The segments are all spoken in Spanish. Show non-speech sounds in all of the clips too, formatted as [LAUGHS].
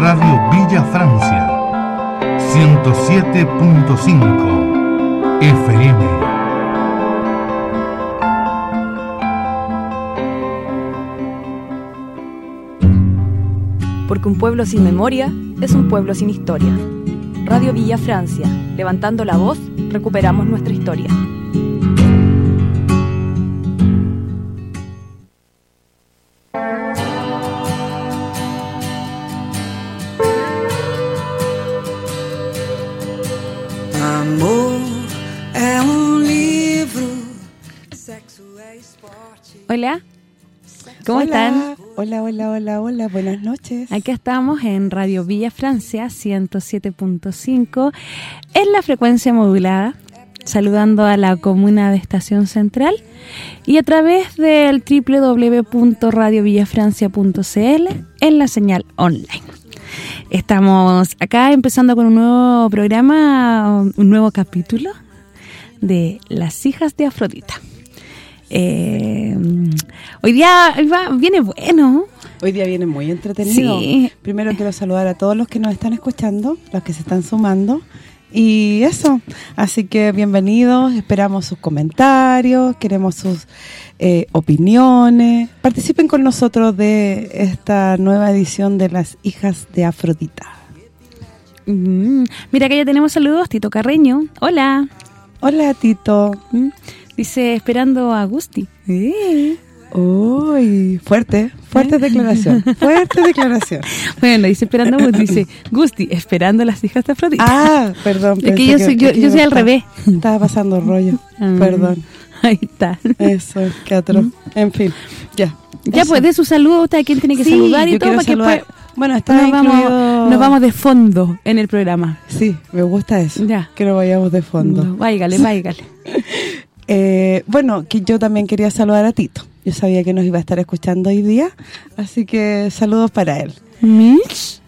Radio Villa Francia 107.5 FM. Porque un pueblo sin memoria es un pueblo sin historia. Radio Villa Francia, levantando la voz, recuperamos nuestra historia. ¿Cómo están? Hola, hola, hola, hola, buenas noches. Aquí estamos en Radio Villa Francia 107.5 en la frecuencia modulada, saludando a la comuna de Estación Central y a través del www.radiovillafrancia.cl en la señal online. Estamos acá empezando con un nuevo programa, un nuevo capítulo de Las hijas de Afrodita. Eh, hoy día viene bueno. Hoy día viene muy entretenido. Primero quiero saludar a todos los que nos están escuchando, los que se están sumando. Y eso, así que bienvenidos, esperamos sus comentarios, queremos sus eh, opiniones. Participen con nosotros de esta nueva edición de Las Hijas de Afrodita. Mm, mira que ya tenemos saludos, Tito Carreño. Hola. Hola, Tito. Mm, dice, esperando a Gusti. Uy, fuerte, fuerte declaración, fuerte declaración. [LAUGHS] Bueno, dice esperando, dice Gusti, esperando las hijas de Afrodita. Ah, perdón. Es que yo soy, yo, yo soy al revés. Estaba pasando rollo, [LAUGHS] ah, perdón. Ahí está. Eso, qué otro. Mm. En fin, ya. Ya pues, de su saludo, usted a quién tiene que saludar y todo, para que bueno, está nos vamos, nos vamos de fondo en el programa. Sí, me gusta eso. Ya. Que nos vayamos de fondo. No, váigale, váigale. [LAUGHS] eh, bueno, que yo también quería saludar a Tito. Yo sabía que nos iba a estar escuchando hoy día, así que saludos para él. ¿Mitch?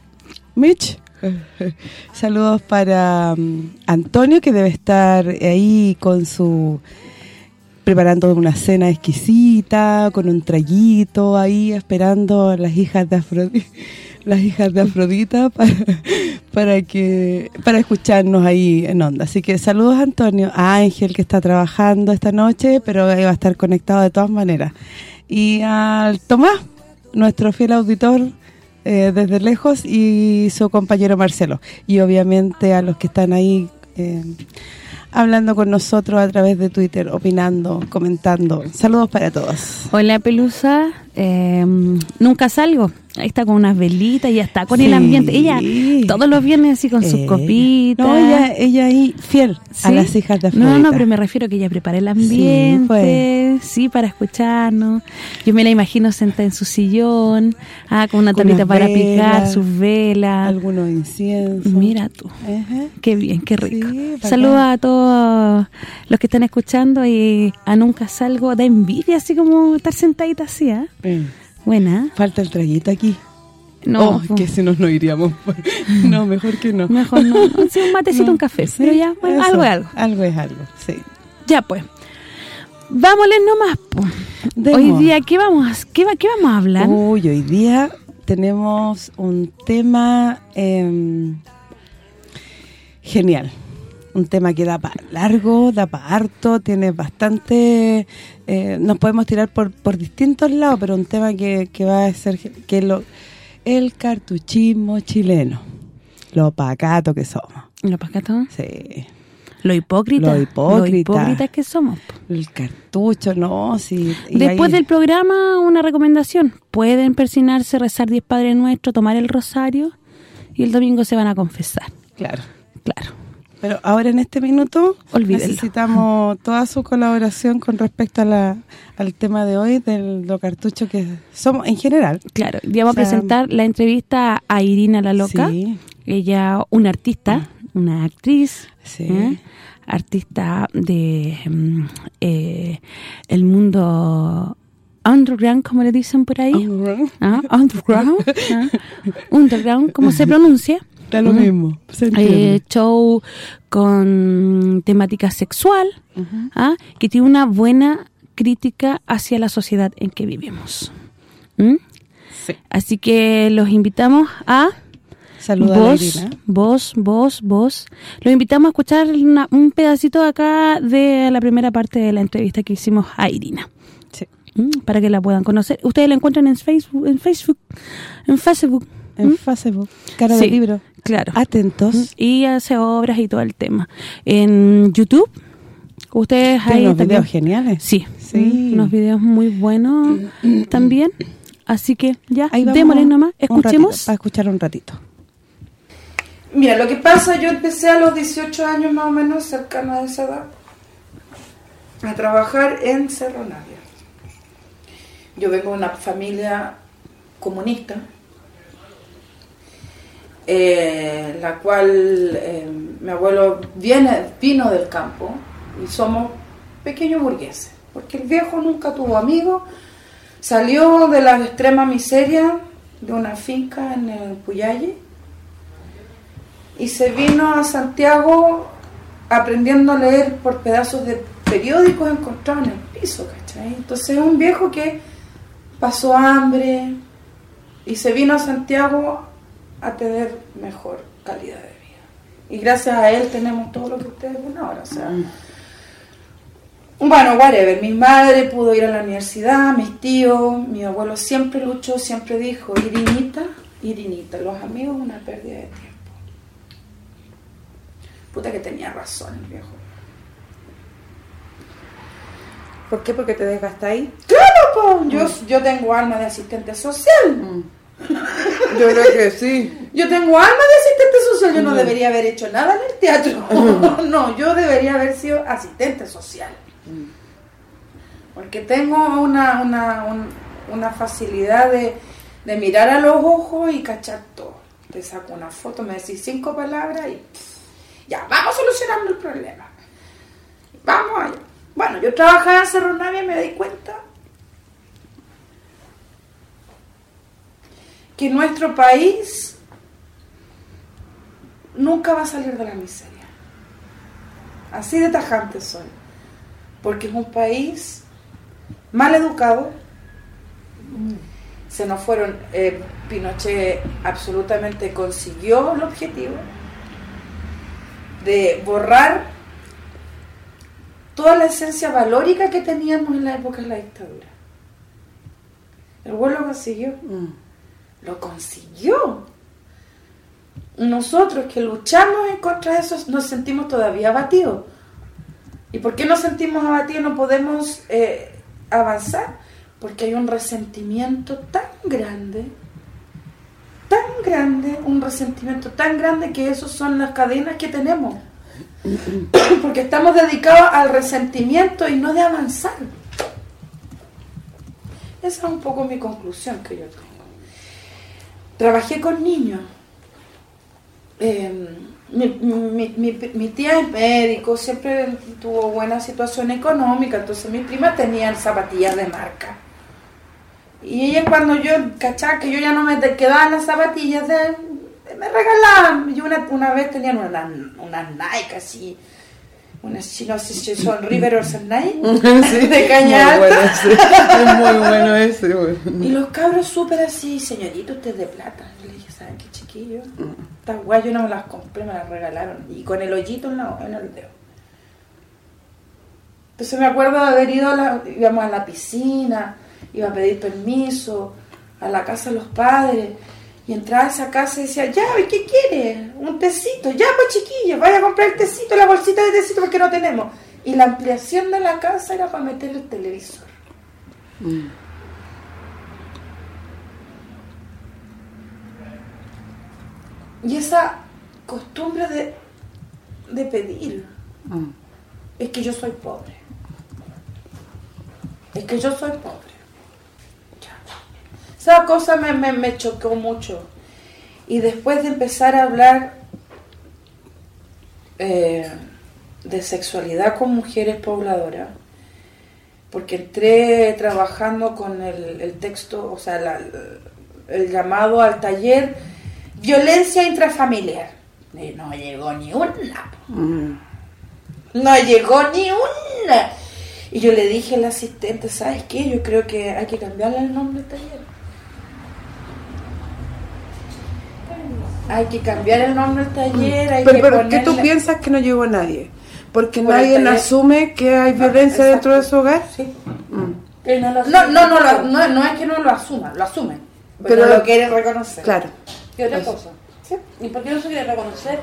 ¿Mitch? [LAUGHS] saludos para um, Antonio, que debe estar ahí con su preparando una cena exquisita, con un traguito ahí, esperando a las hijas de Afrodita las hijas de Afrodita [LAUGHS] para, para que para escucharnos ahí en onda. Así que saludos Antonio, a Ángel que está trabajando esta noche, pero va a estar conectado de todas maneras. Y al Tomás, nuestro fiel auditor eh, desde lejos y su compañero Marcelo. Y obviamente a los que están ahí eh, hablando con nosotros a través de Twitter, opinando, comentando. Saludos para todos. Hola Pelusa, eh, nunca salgo Ahí está con unas velitas y ya está con el ambiente. Ella todos los viernes así con sus eh, copitas. No, ella, ella ahí fiel a las hijas de Afrodita. No, no, pero me refiero a que ella prepara el ambiente, pues. sí, para escucharnos. Yo me la imagino sentada en su sillón, ah, con una tablita para picar, sus velas. Algunos inciensos. Mira tú, qué bien, qué rico. Saludos a todos los que están escuchando y a Nunca Salgo, da envidia así como estar sentadita así, ¿ah? Buena. Falta el traguito aquí. No, oh, que si nos no iríamos. [LAUGHS] no, mejor que no. Mejor no. [LAUGHS] Sí, un matecito, un café. pero ya, bueno, algo es algo. Algo es algo, sí. Ya pues. Vámonos nomás, pues. Hoy día, ¿qué vamos, qué, ¿qué vamos a hablar? Uy, hoy día tenemos un tema eh, genial un tema que da para largo, da para harto, tiene bastante... Eh, nos podemos tirar por, por distintos lados, pero un tema que, que va a ser que lo el cartuchismo chileno. Lo pacato que somos. ¿Lo pacato? Sí. Lo hipócrita. Lo hipócrita. Lo que somos. El cartucho, no, sí. Después del programa, una recomendación. Pueden persinarse, rezar diez Padres Nuestros, tomar el rosario y el domingo se van a confesar. Claro. Claro. Pero ahora en este minuto necesitamos toda su colaboración con respecto a la, al tema de hoy del lo cartucho que somos en general. Claro, ya vamos a presentar la entrevista a Irina la Loca, Ella, una artista, una actriz, Sí. ¿eh? artista de mm, eh, el mundo underground, como le dicen por ahí. ¿Ah? Underground. ¿ah? [LAUGHS] Underground, ¿cómo se pronuncia? Da lo mismo. Eh, show con temática sexual, ¿ah? que tiene una buena crítica hacia la sociedad en que vivimos. ¿Mm? Sí. Así que los invitamos a Saluda a vos, Irina. vos, vos, vos. Los invitamos a escuchar una- un pedacito acá de la primera parte de la entrevista que hicimos a Irina. Sí. ¿Mm? Para que la puedan conocer. Ustedes la encuentran en Facebook, en Facebook, en Facebook. En ¿Mm? Facebook. Cara Sí, de libro. Claro. Atentos. Y hace obras y todo el tema. En YouTube, ustedes ahí unos videos geniales. Sí, Sí. unos videos muy buenos [CLEARS THROAT] también. Así que ya, Ahí vamos démosle nomás, un ratito, escuchemos. Para escuchar un ratito. Mira, lo que pasa, yo empecé a los 18 años más o menos, cercano a esa edad, a trabajar en Cerro Navia. Yo vengo de una familia comunista, eh, la cual eh, mi abuelo viene, vino del campo y somos pequeños burgueses, porque el viejo nunca tuvo amigos, salió de la extrema miseria de una finca en el Puyalle y se vino a Santiago aprendiendo a leer por pedazos de periódicos encontrados en el piso, ¿cachai? Entonces es un viejo que pasó hambre y se vino a Santiago a tener mejor calidad de vida. Y gracias a él tenemos todo lo que ustedes ven ahora, o sea... Bueno, whatever, mi madre pudo ir a la universidad, mis tíos, mi abuelo siempre luchó, siempre dijo, Irinita, Irinita, los amigos una pérdida de tiempo. Puta que tenía razón el viejo. ¿Por qué? Porque te desgastáis. ¡Claro, po! Yo, yo tengo alma de asistente social. Yo creo que sí. Yo tengo alma de asistente social. Yo no debería haber hecho nada en el teatro. [LAUGHS] no, yo debería haber sido asistente social. Porque tengo una, una, un- una facilidad de, de mirar a los ojos y cachar todo. Te saco una foto, me decís cinco palabras y pff, ya, vamos solucionando el problema. Vamos allá. Bueno, yo trabajaba en Cerro Navia y me di cuenta que nuestro país nunca va a salir de la miseria. Así de tajante soy. Porque es un país mal educado. Se nos fueron, eh, Pinochet absolutamente consiguió el objetivo de borrar toda la esencia valórica que teníamos en la época de la dictadura. El güey lo consiguió. Lo consiguió. Nosotros que luchamos en contra de eso nos sentimos todavía abatidos. ¿Y por qué nos sentimos abatidos? No podemos eh, avanzar. Porque hay un resentimiento tan grande, tan grande, un resentimiento tan grande que esos son las cadenas que tenemos. [COUGHS] Porque estamos dedicados al resentimiento y no de avanzar. Esa es un poco mi conclusión que yo tengo. Trabajé con niños. Eh, mi, tía es médico, siempre tuvo buena situación económica, entonces mis primas tenían zapatillas de marca. Y ella cuando yo cachaba que yo ya no me quedaban las zapatillas, de- me regalaban. Yo una, una vez tenían unas una Nike así, unas sé si son River o son Nike, de caña Muy alta. bueno ese. Es muy bueno ese. [LAUGHS] güey. Y los cabros súper así, señorito, usted es de plata. Yo le dije, ¿saben qué chiquillo? Estas guay yo no me las compré, me las regalaron. Y con el hoyito en, la- en el dedo. Entonces me acuerdo de haber ido, a la, íbamos a la piscina, iba a pedir permiso, a la casa de los padres. Y entraba a esa casa y decía, ya, ¿y qué quiere? Un tecito. Ya, pues chiquillo, vaya a comprar el tecito, la bolsita de tecito porque no tenemos. Y la ampliación de la casa era para meter el televisor. Y esa costumbre de, de pedir, es que yo soy pobre. Es que yo soy pobre. Esa cosa me, me, me chocó mucho. Y después de empezar a hablar eh, de sexualidad con mujeres pobladoras, porque entré trabajando con el, el texto, o sea, la- el llamado al taller violencia intrafamiliar. Y no llegó ni una. po. No llegó ni una. Y yo le dije al asistente, ¿sabes qué? Yo creo que hay que cambiarle el nombre al taller. Hay que cambiar el nombre del taller, hay Pero, que pero ¿qué tú ponerle- piensas que no llegó nadie? Porque Por nadie asume que hay violencia Ah, dentro de su hogar. Sí. Mm, no, lo No, no, no, asumen. lo- no, no es que no lo asuman, lo asumen. Pero, Pero- no lo quieren reconocer. Claro. ¿Qué otra Eso. cosa? ¿Y por qué no se quiere reconocer?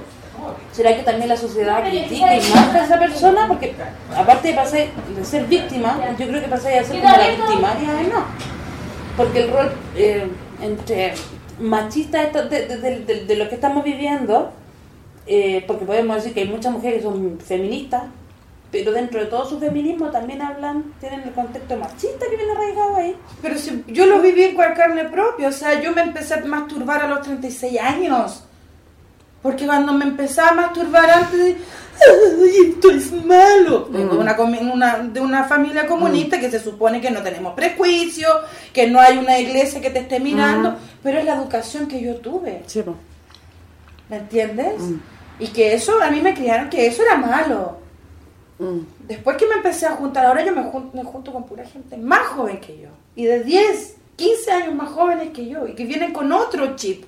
¿Será que también la sociedad critica y marca a esa persona? Porque aparte de, pasar, de ser víctima, yo creo que pasáis a ser como la victimaria y no. Porque el rol eh, entre machista de, de- de- de- lo que estamos viviendo, eh, porque podemos decir que hay muchas mujeres que son feministas, pero dentro de todo su feminismo también hablan, tienen el contexto machista que viene arraigado ahí. Pero si yo lo viví en carne propia, o sea, yo me empecé a masturbar a los 36 años. Porque cuando me empezaba a masturbar antes de, ¡ay, esto es malo! Vengo de, una, comi- una- de una familia comunista que se supone que no tenemos prejuicios, que no hay una iglesia que te esté mirando, pero es la educación que yo tuve, Sí. ¿me entiendes? Y que eso, a mí me criaron que eso era malo. Mm, Después que me empecé a juntar, ahora yo me junto, me junto con pura gente más joven que yo. Y de 10, 15 años más jóvenes que yo. Y que vienen con otro chip.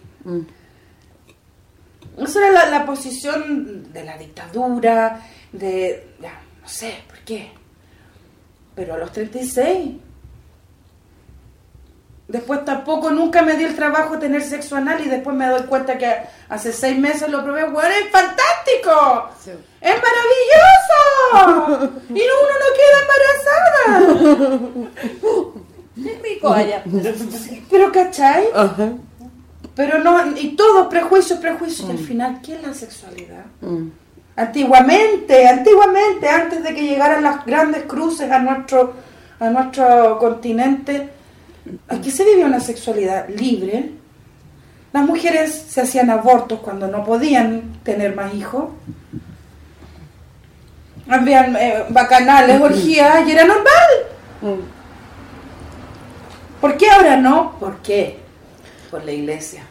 Esa era la, la posición de la dictadura, de... Ya, no sé, ¿por qué? Pero a los 36. Después tampoco nunca me dio el trabajo tener sexo anal y después me doy cuenta que hace seis meses lo probé. ¡Bueno, es fantástico! Sí. ¡Es maravilloso! Y no, uno no queda embarazada. Es rico allá. Pero, ¿cachai? Ajá. Pero no, y todo, prejuicios, prejuicios. Y al final, ¿qué es la sexualidad? Mm. Antiguamente, antiguamente, antes de que llegaran las grandes cruces a nuestro, a nuestro continente, aquí se vivía una sexualidad libre. Las mujeres se hacían abortos cuando no podían tener más hijos. Habían eh, bacanales, orgías, y era normal. Mm. ¿Por qué ahora no? ¿Por qué? Por la iglesia.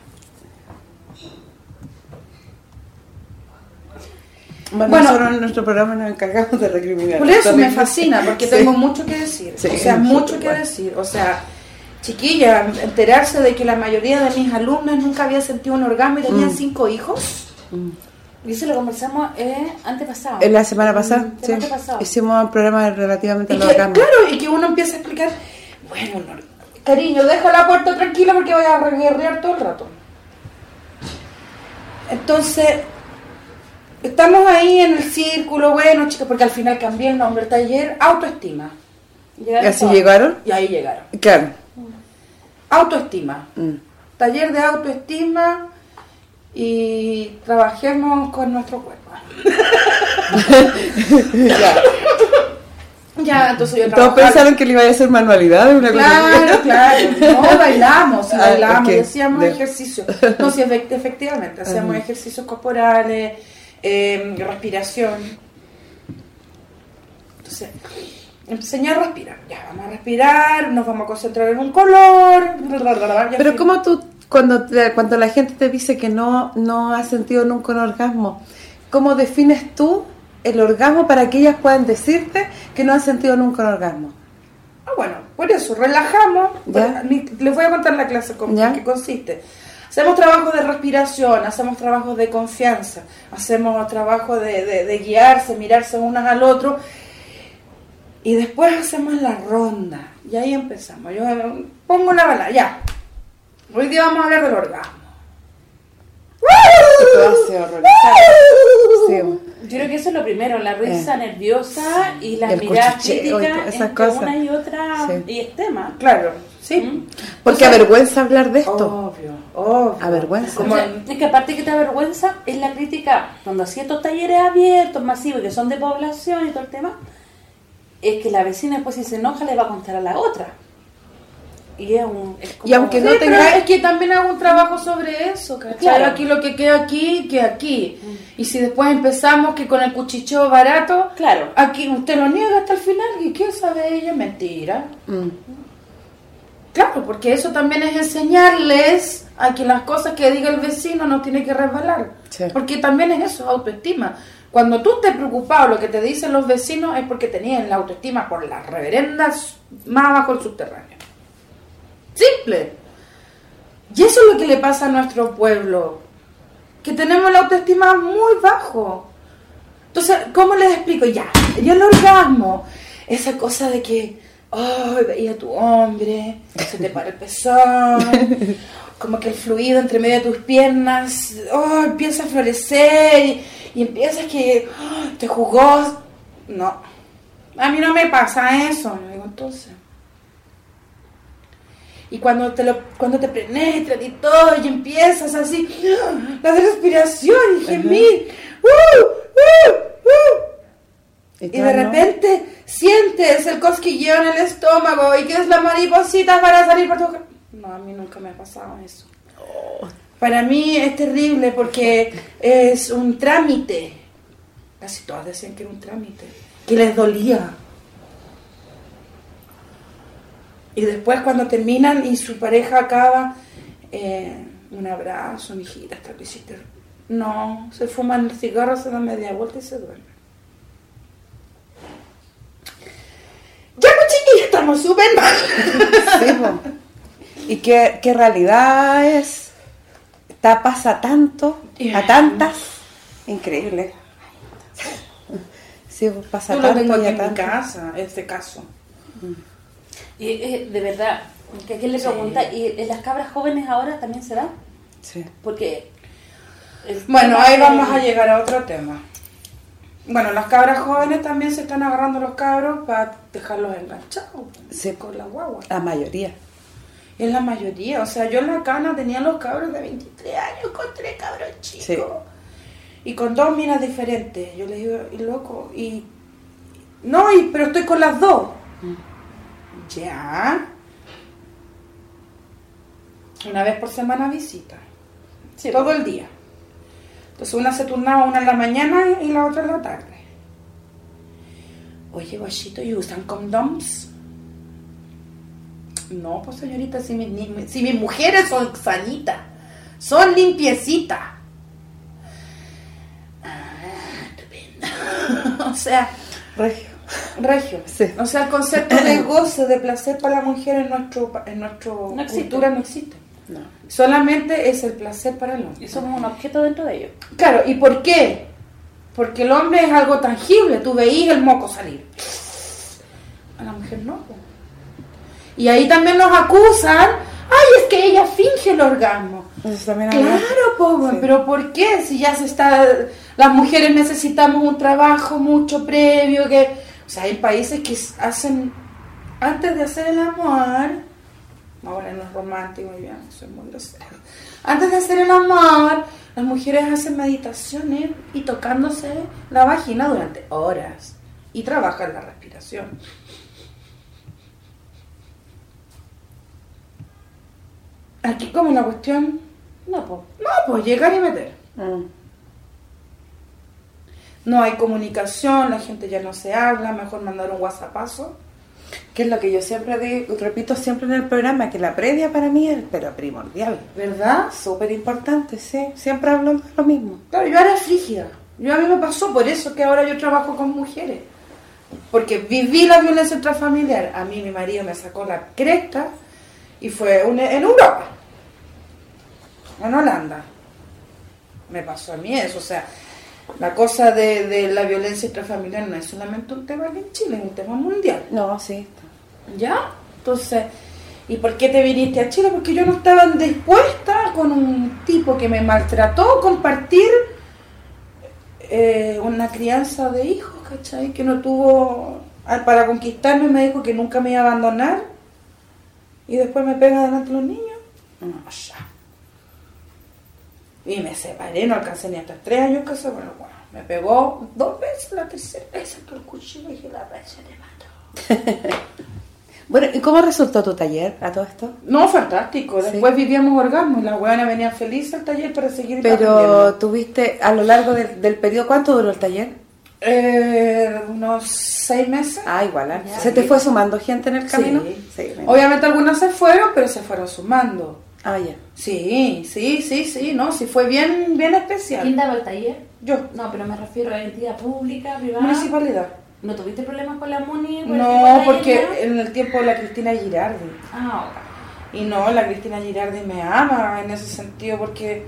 Bueno, Bueno. nosotros en nuestro programa nos encargamos de recriminar. Por eso me fascina, porque Sí. tengo mucho que decir. Sí, o sea, mucho que decir. O sea, chiquilla, enterarse de que la mayoría de mis alumnas nunca había sentido un orgasmo y tenían Mm. cinco hijos. Y eso lo conversamos eh, antepasado. En la semana pasada, Mm, sí. antepasado. Hicimos un programa relativamente orgasmos. claro, y que uno empieza a explicar, bueno, no, cariño, deja la puerta tranquila porque voy a reguerrear todo el rato. Entonces, estamos ahí en el círculo, bueno, chicos, porque al final cambié el nombre del taller, autoestima. ¿Y así todos. llegaron? Y ahí llegaron. Claro. Autoestima. Mm. Taller de autoestima y trabajemos con nuestro cuerpo. [LAUGHS] Ya. Ya, entonces yo Todos pensaron que le iba a hacer manualidades, una cosa Claro, claro. No, [LAUGHS] bailamos, sí, Ah, bailamos ok. y hacíamos De- ejercicios. No, sí, efect- efectivamente, hacíamos ejercicios corporales, eh, respiración. Entonces, enseñar a respirar. Ya, vamos a respirar, nos vamos a concentrar en un color. Pero como tú, cuando, te- cuando la gente te dice que no, no ha sentido nunca un orgasmo, ¿cómo defines tú el orgasmo para que ellas puedan decirte que no han sentido nunca un orgasmo? Ah, bueno, por eso, relajamos. Ya. Ni- Les voy a contar la clase en qué consiste. Hacemos trabajos de respiración, hacemos trabajos de confianza, hacemos trabajos de, de- de guiarse, mirarse unas al otro. Y después hacemos la ronda. Y ahí empezamos. Yo eh, pongo la bala, ya. Hoy día vamos a hablar del orgasmo. Sí. Yo creo que eso es lo primero, la risa nerviosa y El críticas todas esas entre cosas. una y otra Sí. y es tema. Claro, sí. ¿Mm? Porque O sea, avergüenza hablar de esto. Obvio, obvio. Avergüenza. O sea, es que aparte que te avergüenza es la crítica cuando hacía estos talleres abiertos, masivos, que son de población y todo el tema, es que la vecina después si se enoja le va a contar a la otra. Y es un... es como- Y aunque no Sí, tenga- es que también hago un trabajo sobre eso, ¿cachai? Claro. Aquí lo que queda aquí, que aquí. Y si después empezamos que con el cuchicheo barato, Claro. aquí usted lo niega hasta el final, ¿y qué sabe ella? Mentira. Mm. Claro, porque eso también es enseñarles a que las cosas que diga el vecino no tiene que resbalar. Sí. Porque también es eso, autoestima. Cuando tú estés preocupado lo que te dicen los vecinos es porque tenían la autoestima por las reverendas más abajo del subterráneo. Simple. Y eso es lo que le pasa a nuestro pueblo. Que tenemos la autoestima muy bajo. Entonces, ¿cómo les explico? Ya, y el orgasmo, esa cosa de que, ay, veía a tu hombre, se te para el pezón, como que el fluido entre medio de tus piernas, oh, empieza a florecer y, y empiezas que te jugó. No, a mí no me pasa eso, digo entonces. Y cuando te, lo, cuando te penetran y todo, y empiezas así, la respiración y gemir, ¡uh! ¡uh! ¡uh! Y de repente sientes el cosquilleo en el estómago y quieres la mariposita para salir por tu... No, a mí nunca me ha pasado eso. Para mí es terrible porque es un trámite. Casi todas decían que era un trámite. Que les dolía. Y después cuando terminan y su pareja acaba, eh, un abrazo, mijita, hasta lo hiciste. No, se fuman el cigarro, se dan media vuelta y se duermen. Ya, pues chiquillos, estamos súper mal. [LAUGHS] Sí, po. ¿Y qué, qué realidad es? Está, pasa tanto, a tantas. Increíble. Sí, pues, pasa Yo lo tanto tengo y a en mi casa, este caso. Y eh, de verdad, que aquí le pregunta, ¿y en las cabras jóvenes ahora también se da? Sí. Porque... el Bueno, ahí de- vamos a llegar a otro tema. Bueno, las cabras jóvenes también se están agarrando los cabros para dejarlos enganchados Sí. con la guagua. La mayoría. Es la mayoría. O sea, yo en la cana tenía los cabros de 23 años con tres cabros chicos. Sí. Y con dos minas diferentes. Yo les digo, y loco, y... No, y, pero estoy con las dos. Ya. Una vez por semana visita. Sí, todo el día. Entonces una se turnaba una en la mañana y la otra en la tarde. Oye, guachito, ¿y usan condoms? No, pues señorita, si, mi- ni- si mis mujeres son sanitas, son limpiecitas. Ah, estupendo. [LAUGHS] o sea, Regio. regio. Sí. O sea, el concepto de [CLEARS THROAT] goce, de placer para la mujer en nuestro en nuestra No cultura no existe. No. Solamente es el placer para el hombre. Y somos un objeto dentro de ellos. Claro, ¿y por qué? Porque el hombre es algo tangible, tú veís el moco salir. A la mujer no. Y ahí también nos acusan, ay, es que ella finge el orgasmo. Eso Claro, habla- po, Sí. pero ¿por qué? Si ya se está, las mujeres necesitamos un trabajo mucho previo, que, o sea, hay países que hacen, antes de hacer el amor, ahora no es romántico, ya, soy muy grosera. Antes de hacer el amor, las mujeres hacen meditaciones y tocándose la vagina durante horas y trabajan la respiración. Aquí como la cuestión, No, pues. no, pues llegar y meter. Mm. No hay comunicación, la gente ya no se habla, mejor mandar un whatsappazo. Que es lo que yo siempre digo, repito siempre en el programa, que la previa para mí es pero primordial. ¿Verdad? Súper importante, sí. Siempre hablo de lo mismo. Claro, yo era frígida. Yo a mí me pasó, por eso que ahora yo trabajo con mujeres. Porque viví la violencia intrafamiliar. A mí mi marido me sacó la cresta y fue en Europa. En Holanda. Me pasó a mí eso. O sea, la cosa de, de la violencia intrafamiliar no es solamente un tema aquí en Chile, es un tema mundial. No, sí. ¿Ya? Entonces, ¿y por qué te viniste a Chile? Porque yo no estaba dispuesta con un tipo que me maltrató compartir eh, una crianza de hijos, ¿cachai? Que no tuvo, para conquistarme me dijo que nunca me iba a abandonar y después me pega delante de los niños. No, ya. Y me separé, no alcancé ni hasta tres años que se bueno, bueno, me pegó dos veces, la tercera vez sacó el cuchillo y dije, la se le mató. [LAUGHS] Bueno, ¿y cómo resultó tu taller a todo esto? No, fantástico. Sí. Después vivíamos orgasmos. Las hueonas venían felices al taller para seguir Pero tuviste, a lo largo del, del periodo, ¿cuánto duró el taller? Eh, unos seis meses. Ah, igual. ¿eh? ¿Se te fue sumando gente en el camino? Sí. me- Obviamente algunas se fueron, pero se fueron sumando. Ah, ya. Sí, sí, sí, sí, no, sí fue bien, bien ¿Quién especial. daba el taller? Yo, No, pero me refiero a entidad pública, privada. municipalidad. ¿No tuviste problemas con la MUNI? por No, porque en el tiempo de la Cristina Girardi. Ah, ok. Y no, la Cristina Girardi me ama en ese sentido porque...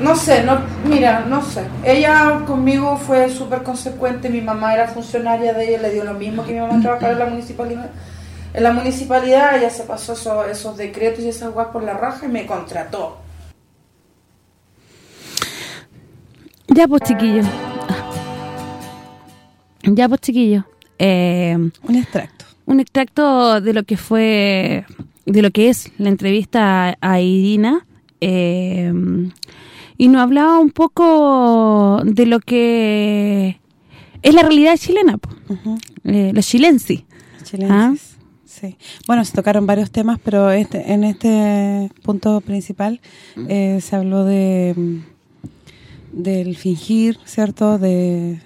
No sé, no, mira, no sé. Ella conmigo fue súper consecuente, mi mamá era funcionaria de ella, le dio lo mismo que mi mamá trabajara en la municipalidad. En la municipalidad ella se pasó eso- esos decretos y esas guas por la raja y me contrató. Ya pues, chiquillo. Ya pues, chiquillo. Eh, Un extracto. un extracto de lo que fue, de lo que es la entrevista a Irina. eh, y nos hablaba un poco de lo que es la realidad chilena. Eh, los chilenses. Chilenses. Sí. Bueno, se tocaron varios temas, pero este en este punto principal eh, se habló de del fingir, ¿cierto? De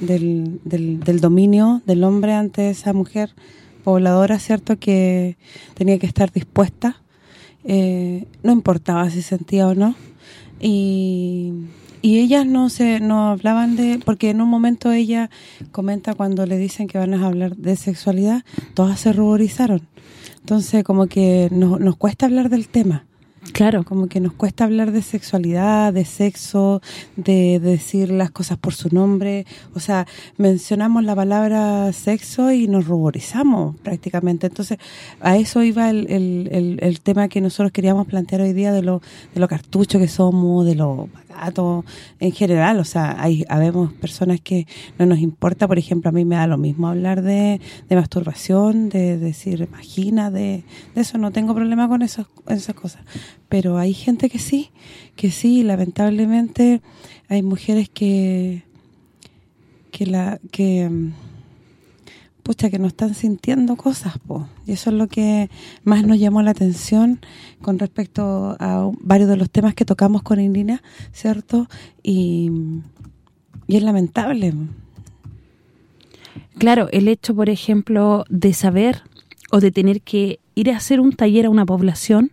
del, del, del dominio del hombre ante esa mujer pobladora, ¿cierto? Que tenía que estar dispuesta. eh, no importaba si sentía o no. Y, y ellas no se no hablaban de... Porque en un momento ella comenta cuando le dicen que van a hablar de sexualidad, todas se ruborizaron. Entonces, como que nos, nos cuesta hablar del tema. Claro. Como que nos cuesta hablar de sexualidad, de sexo, de, decir las cosas por su nombre. O sea, mencionamos la palabra sexo y nos ruborizamos prácticamente. Entonces, a eso iba el, el, el, el tema que nosotros queríamos plantear hoy día de lo, de lo cartucho que somos, de lo gato en general. O sea, hay habemos personas que no nos importa. Por ejemplo, a mí me da lo mismo hablar de, de masturbación, de, decir vagina, de, de eso. No tengo problema con eso, esas cosas pero hay gente que sí, que sí, lamentablemente hay mujeres que que la que mm, pucha que no están sintiendo cosas, po. Y eso es lo que más nos llamó la atención con respecto a varios de los temas que tocamos con Irina, ¿cierto? Y, y es lamentable. Claro, el hecho, por ejemplo, de saber o de tener que ir a hacer un taller a una población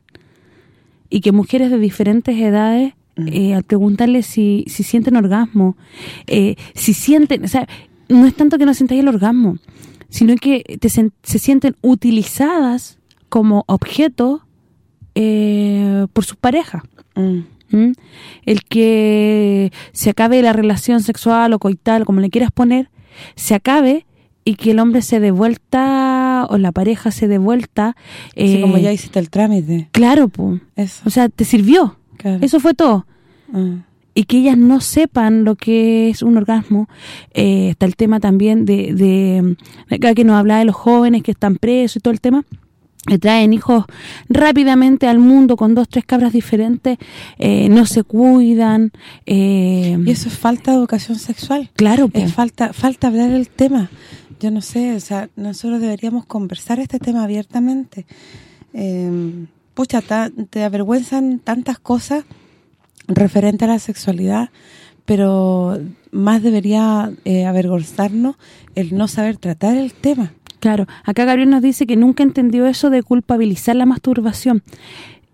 y que mujeres de diferentes edades, eh, al preguntarles si, si sienten orgasmo, eh, si sienten, o sea, no es tanto que no sintáis el orgasmo, sino que te se sienten utilizadas como objeto eh, por sus parejas. Mm. ¿Mm? El que se acabe la relación sexual o coital, como le quieras poner, se acabe y que el hombre se dé vuelta o la pareja se dé vuelta. Eh, como ya hiciste el trámite. Claro, po. Eso. o sea, te sirvió. claro. Eso fue todo. Ah. Y que ellas no sepan lo que es un orgasmo. Eh, está el tema también de, de, acá que nos hablaba de los jóvenes que están presos y todo el tema que traen hijos rápidamente al mundo con dos, tres cabras diferentes, eh, no se cuidan. eh, Y eso es falta de educación sexual. claro. Es falta falta hablar el tema. Yo no sé, o sea, nosotros deberíamos conversar este tema abiertamente. Eh, pucha, ta- te avergüenzan tantas cosas referente a la sexualidad, pero más debería eh, avergonzarnos el no saber tratar el tema. Claro, acá Gabriel nos dice que nunca entendió eso de culpabilizar la masturbación.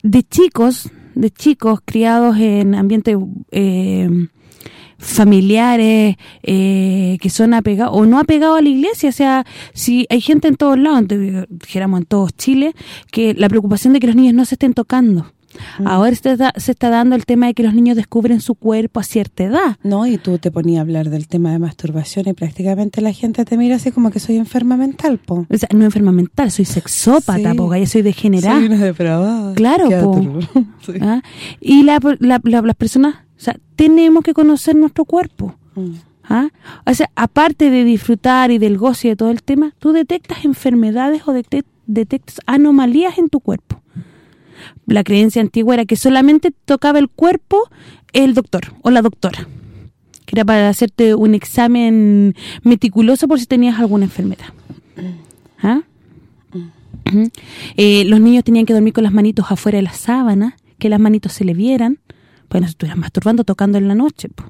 De chicos, de chicos criados en ambientes eh, familiares eh, que son apegados o no apegados a la iglesia, o sea, si hay gente en todos lados, dijéramos en todos Chile, que la preocupación de que los niños no se estén tocando. Ahora se está, se está dando el tema de que los niños descubren su cuerpo a cierta edad. No, y tú te ponías a hablar del tema de masturbación y prácticamente la gente te mira así como que soy enferma mental, po. O sea, no enferma mental, soy sexópata, Sí. po, gaya, soy degenerada. Soy una depravada. Claro, po. [LAUGHS] Sí. ¿Ah? Y la, la- la- las personas, o sea, tenemos que conocer nuestro cuerpo. Mm. ¿ah? O sea, aparte de disfrutar y del goce y de todo el tema, tú detectas enfermedades o detec- detectas anomalías en tu cuerpo. La creencia antigua era que solamente tocaba el cuerpo el doctor o la doctora. Que era para hacerte un examen meticuloso por si tenías alguna enfermedad. ¿Ah? Eh, los niños tenían que dormir con las manitos afuera de la sábana, que las manitos se le vieran, pues no se estuvieran masturbando tocando en la noche. po.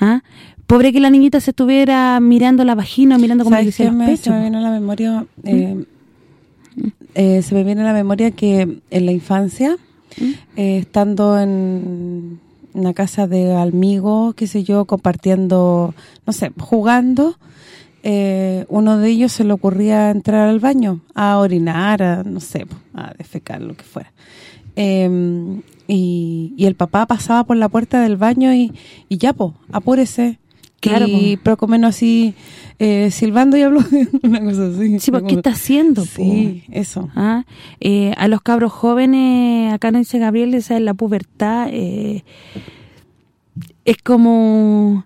¿Ah? Pobre que la niñita se estuviera mirando la vagina, mirando como ¿Sabes dice qué los me, pechos. se me viene a la memoria eh, eh, se me viene a la memoria que en la infancia eh, estando en una casa de amigos, qué sé yo, compartiendo, no sé, jugando, eh, uno de ellos se le ocurría entrar al baño a orinar, a, no sé, a defecar, lo que fuera. Eh, y, y el papá pasaba por la puerta del baño y, y ya, pues, apúrese. Claro, y po. pero como menos así, eh, silbando y habló [LAUGHS] una cosa así. Sí, porque ¿qué está haciendo? Sí, eso. ¿Ah? Eh, a los cabros jóvenes, acá nos dice Gabriel, esa es la pubertad, eh, es como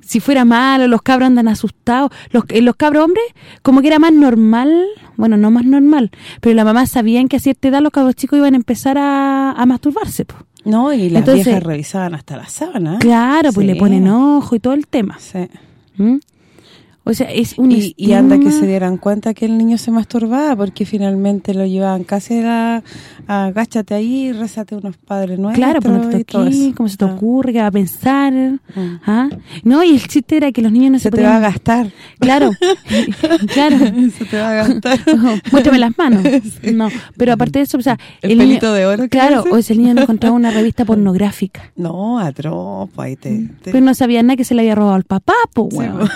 si fuera malo, los cabros andan asustados. Los, eh, los cabros hombres, como que era más normal, bueno, no más normal, pero la mamá sabían que a cierta edad los cabros chicos iban a empezar a, a masturbarse. po. No, y las Entonces- viejas revisaban hasta la sábana. Claro, pues Sí. le ponen ojo y todo el tema. Sí. ¿Mm? O sea, es un Y, y anda que se dieran cuenta que el niño se masturbaba porque finalmente lo llevaban casi a, a agáchate ahí rézate unos padres nuevos. Claro, pues no te toquís, cómo se te ocurre, qué va a pensar. ¿Ah? No, y el chiste era que los niños no se, Se te va a gastar. Claro, [LAUGHS] claro. se te va a gastar. [LAUGHS] Muéstrame las manos. [LAUGHS] No, pero aparte de eso, o sea, El niño- pelito de oro, ¿qué Claro, o sea, el niño no encontraba una revista pornográfica. No, atroz, pues ahí te... te- Pero no sabía nada que se le había robado al papá, weón.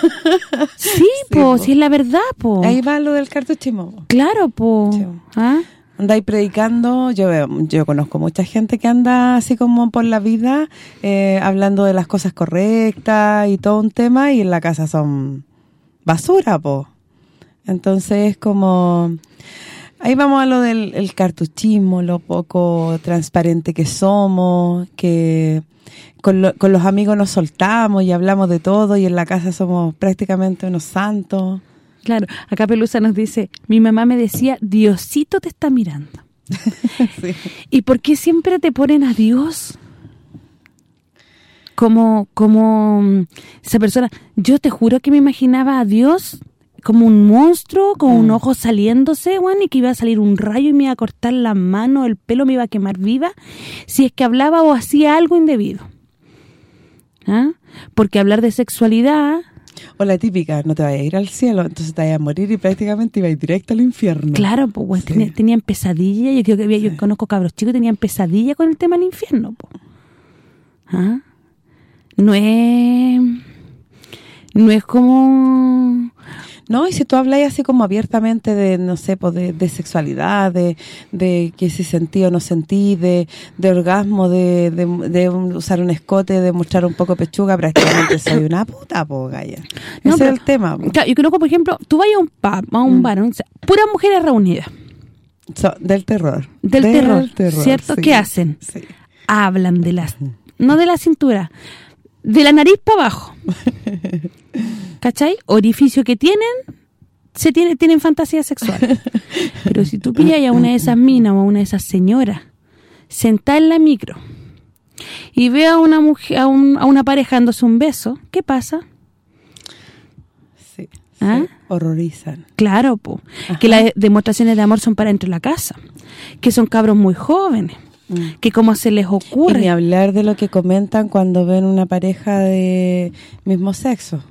Sí, po, po. si es la verdad, po. Ahí va lo del cartuchismo. po. Claro, po. Sí. ¿Ah? Andáis predicando, yo yo conozco mucha gente que anda así como por la vida eh, hablando de las cosas correctas y todo un tema y en la casa son basura, po. Entonces es como ahí vamos a lo del el cartuchismo, lo poco transparente que somos, que con, lo- con los amigos nos soltamos y hablamos de todo y en la casa somos prácticamente unos santos. Claro, acá Pelusa nos dice, mi mamá me decía, Diosito te está mirando. [LAUGHS] Sí. ¿Y por qué siempre te ponen a Dios? Como, como mm, esa persona, yo te juro que me imaginaba a Dios como un monstruo, con un ojo saliéndose, Juan, y que iba a salir un rayo y me iba a cortar la mano, el pelo me iba a quemar viva, si es que hablaba o hacía algo indebido. ¿Ah? Porque hablar de sexualidad, O la típica, no te vayas a ir al cielo, entonces te vayas a morir y prácticamente ibas directo al infierno. claro, pues bueno, Sí. tenía- tenían pesadilla, yo creo que había, yo conozco cabros chicos que tenían pesadilla con el tema del infierno. ¿Ah? No es no es como No, y si tú hablas así como abiertamente de, no sé, pues de, de sexualidad, de, de que si sentí o no sentí, de, de orgasmo, de, de, usar un escote, de mostrar un poco pechuga, [COUGHS] prácticamente soy una puta, po, gaya. No, Ese pero- es el tema. po. Claro, yo conozco, por ejemplo, tú vas a un pub, a un bar, o sea, puras mujeres reunidas, So- del terror. del, terror, ¿cierto? sí. ¿Qué hacen? Sí. Hablan de las, no de la cintura, de la nariz para abajo. [LAUGHS] ¿Cachai? Orificio que tienen, se tiene, tienen fantasía sexual. [LAUGHS] Pero si tú pillas a una de esas minas o a una de esas señoras sentada en la micro y ve a una mujer a, un- a una pareja dándose un beso, ¿qué pasa? Sí. ¿Ah? Se horrorizan. Claro, po, que las demostraciones de amor son para dentro de la casa, que son cabros muy jóvenes, que como se les Mm. Y ocurre. ni hablar de lo que comentan cuando ven una pareja de mismo sexo.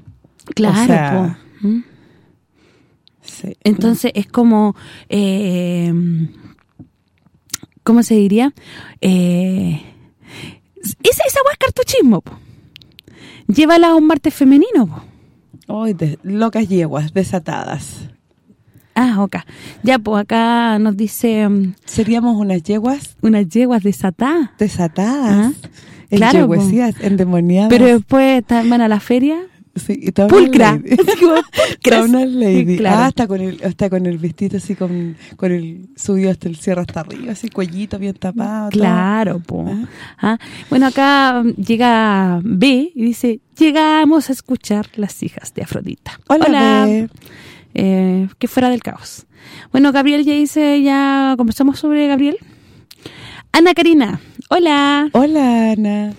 claro, o sea, po. ¿Mm? Sí. Entonces es como, eh, ¿cómo se diría? Eh, esa esa es cartuchismo, po. Llévala a un martes femenino, po. Ay, de- locas yeguas desatadas. Ah, ok. Ya, pues acá nos dice mm, Seríamos unas yeguas unas yeguas desatadas. desatadas, Ah, claro, po. enyeguecidas, endemoniadas. Pero después van a la feria. sí, y Pulcra. unas [LAUGHS] lady. Claro. Ah, hasta con el hasta con el vestido así con, con el subido hasta el cierre hasta arriba, así cuellito bien tapado. Claro, po. Ah. Ah, Bueno, acá mm, llega B y dice, llegamos a escuchar las hijas de Afrodita. Hola, Be. Eh, que fuera del caos. Bueno, Gabriel ya dice, ya conversamos sobre Gabriel. Ana Karina, hola. Hola, Ana.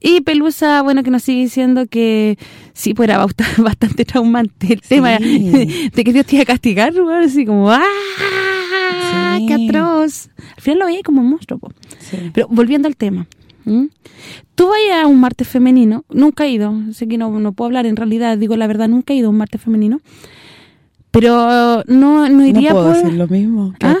Y Pelusa, bueno, que nos sigue diciendo que sí, pues era bast- [LAUGHS] bastante traumante el tema de que Dios te iba a castigar, así como ¡ah! Sí. ¡Qué atroz! Al final lo veía como un monstruo. Sí. Pero volviendo al tema. ¿M? Tú vayas a un martes femenino, nunca he ido, así que no, no puedo hablar, en realidad, digo la verdad, nunca he ido a un martes femenino, pero no, no iría no puedo por... decir lo mismo, qué ¿Ah?